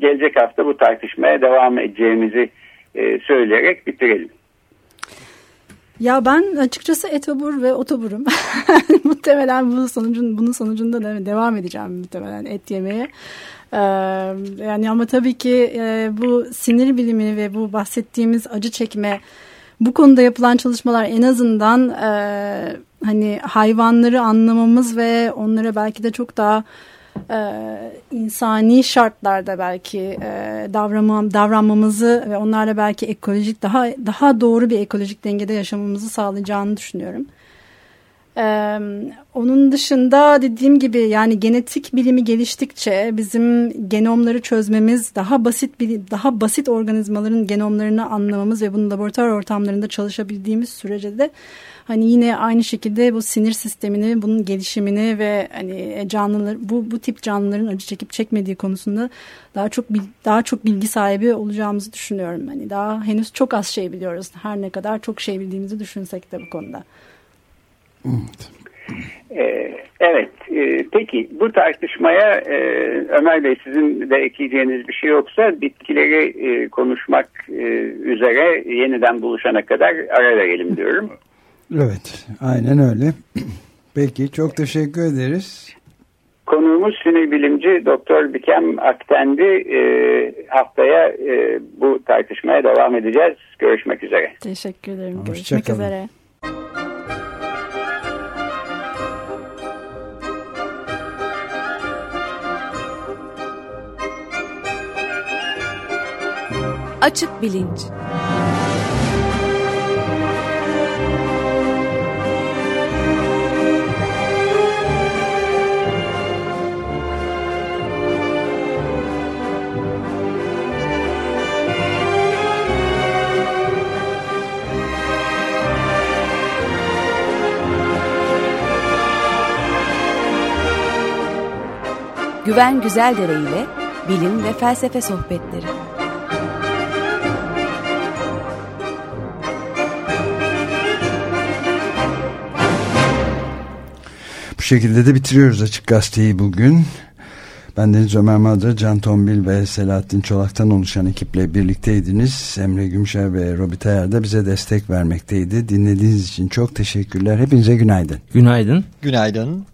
gelecek hafta bu tartışmaya devam edeceğimizi e, söyleyerek bitirelim. Ya ben açıkçası etobur ve otoburum. muhtemelen bunun sonucun bunun sonucunda da devam edeceğim muhtemelen et yemeye. Ee, yani ama tabii ki e, bu sinir bilimi ve bu bahsettiğimiz acı çekme bu konuda yapılan çalışmalar en azından e, hani hayvanları anlamamız ve onlara belki de çok daha e, insani şartlarda belki e, davranmam, davranmamızı ve onlarla belki ekolojik daha daha doğru bir ekolojik dengede yaşamamızı sağlayacağını düşünüyorum. Ee, onun dışında dediğim gibi yani genetik bilimi geliştikçe bizim genomları çözmemiz daha basit daha basit organizmaların genomlarını anlamamız ve bunun laboratuvar ortamlarında çalışabildiğimiz sürece de hani yine aynı şekilde bu sinir sistemini, bunun gelişimini ve hani canlılar bu bu tip canlıların acı çekip çekmediği konusunda daha çok daha çok bilgi sahibi olacağımızı düşünüyorum. Hani daha henüz çok az şey biliyoruz. Her ne kadar çok şey bildiğimizi düşünsek de bu konuda. Evet. Evet, e, peki bu tartışmaya e, Ömer Bey sizin de ekleyeceğiniz bir şey yoksa bitkileri e, konuşmak e, üzere yeniden buluşana kadar ara verelim diyorum. Evet, aynen öyle. Peki, çok teşekkür ederiz. Konuğumuz sinir bilimci Doktor Bikem Aktendi. E, haftaya e, bu tartışmaya devam edeceğiz. Görüşmek üzere. Teşekkür ederim. Hoşça Görüşmek kalın. üzere. Açık bilinç. Güven Güzeldere ile bilim ve felsefe sohbetleri. Bu şekilde de bitiriyoruz Açık Gazete'yi bugün. Ben Deniz Ömer Madra, Can Tombil ve Selahattin Çolak'tan oluşan ekiple birlikteydiniz. Emre Gümşer ve Robi Tayar da bize destek vermekteydi. Dinlediğiniz için çok teşekkürler. Hepinize günaydın. Günaydın. Günaydın.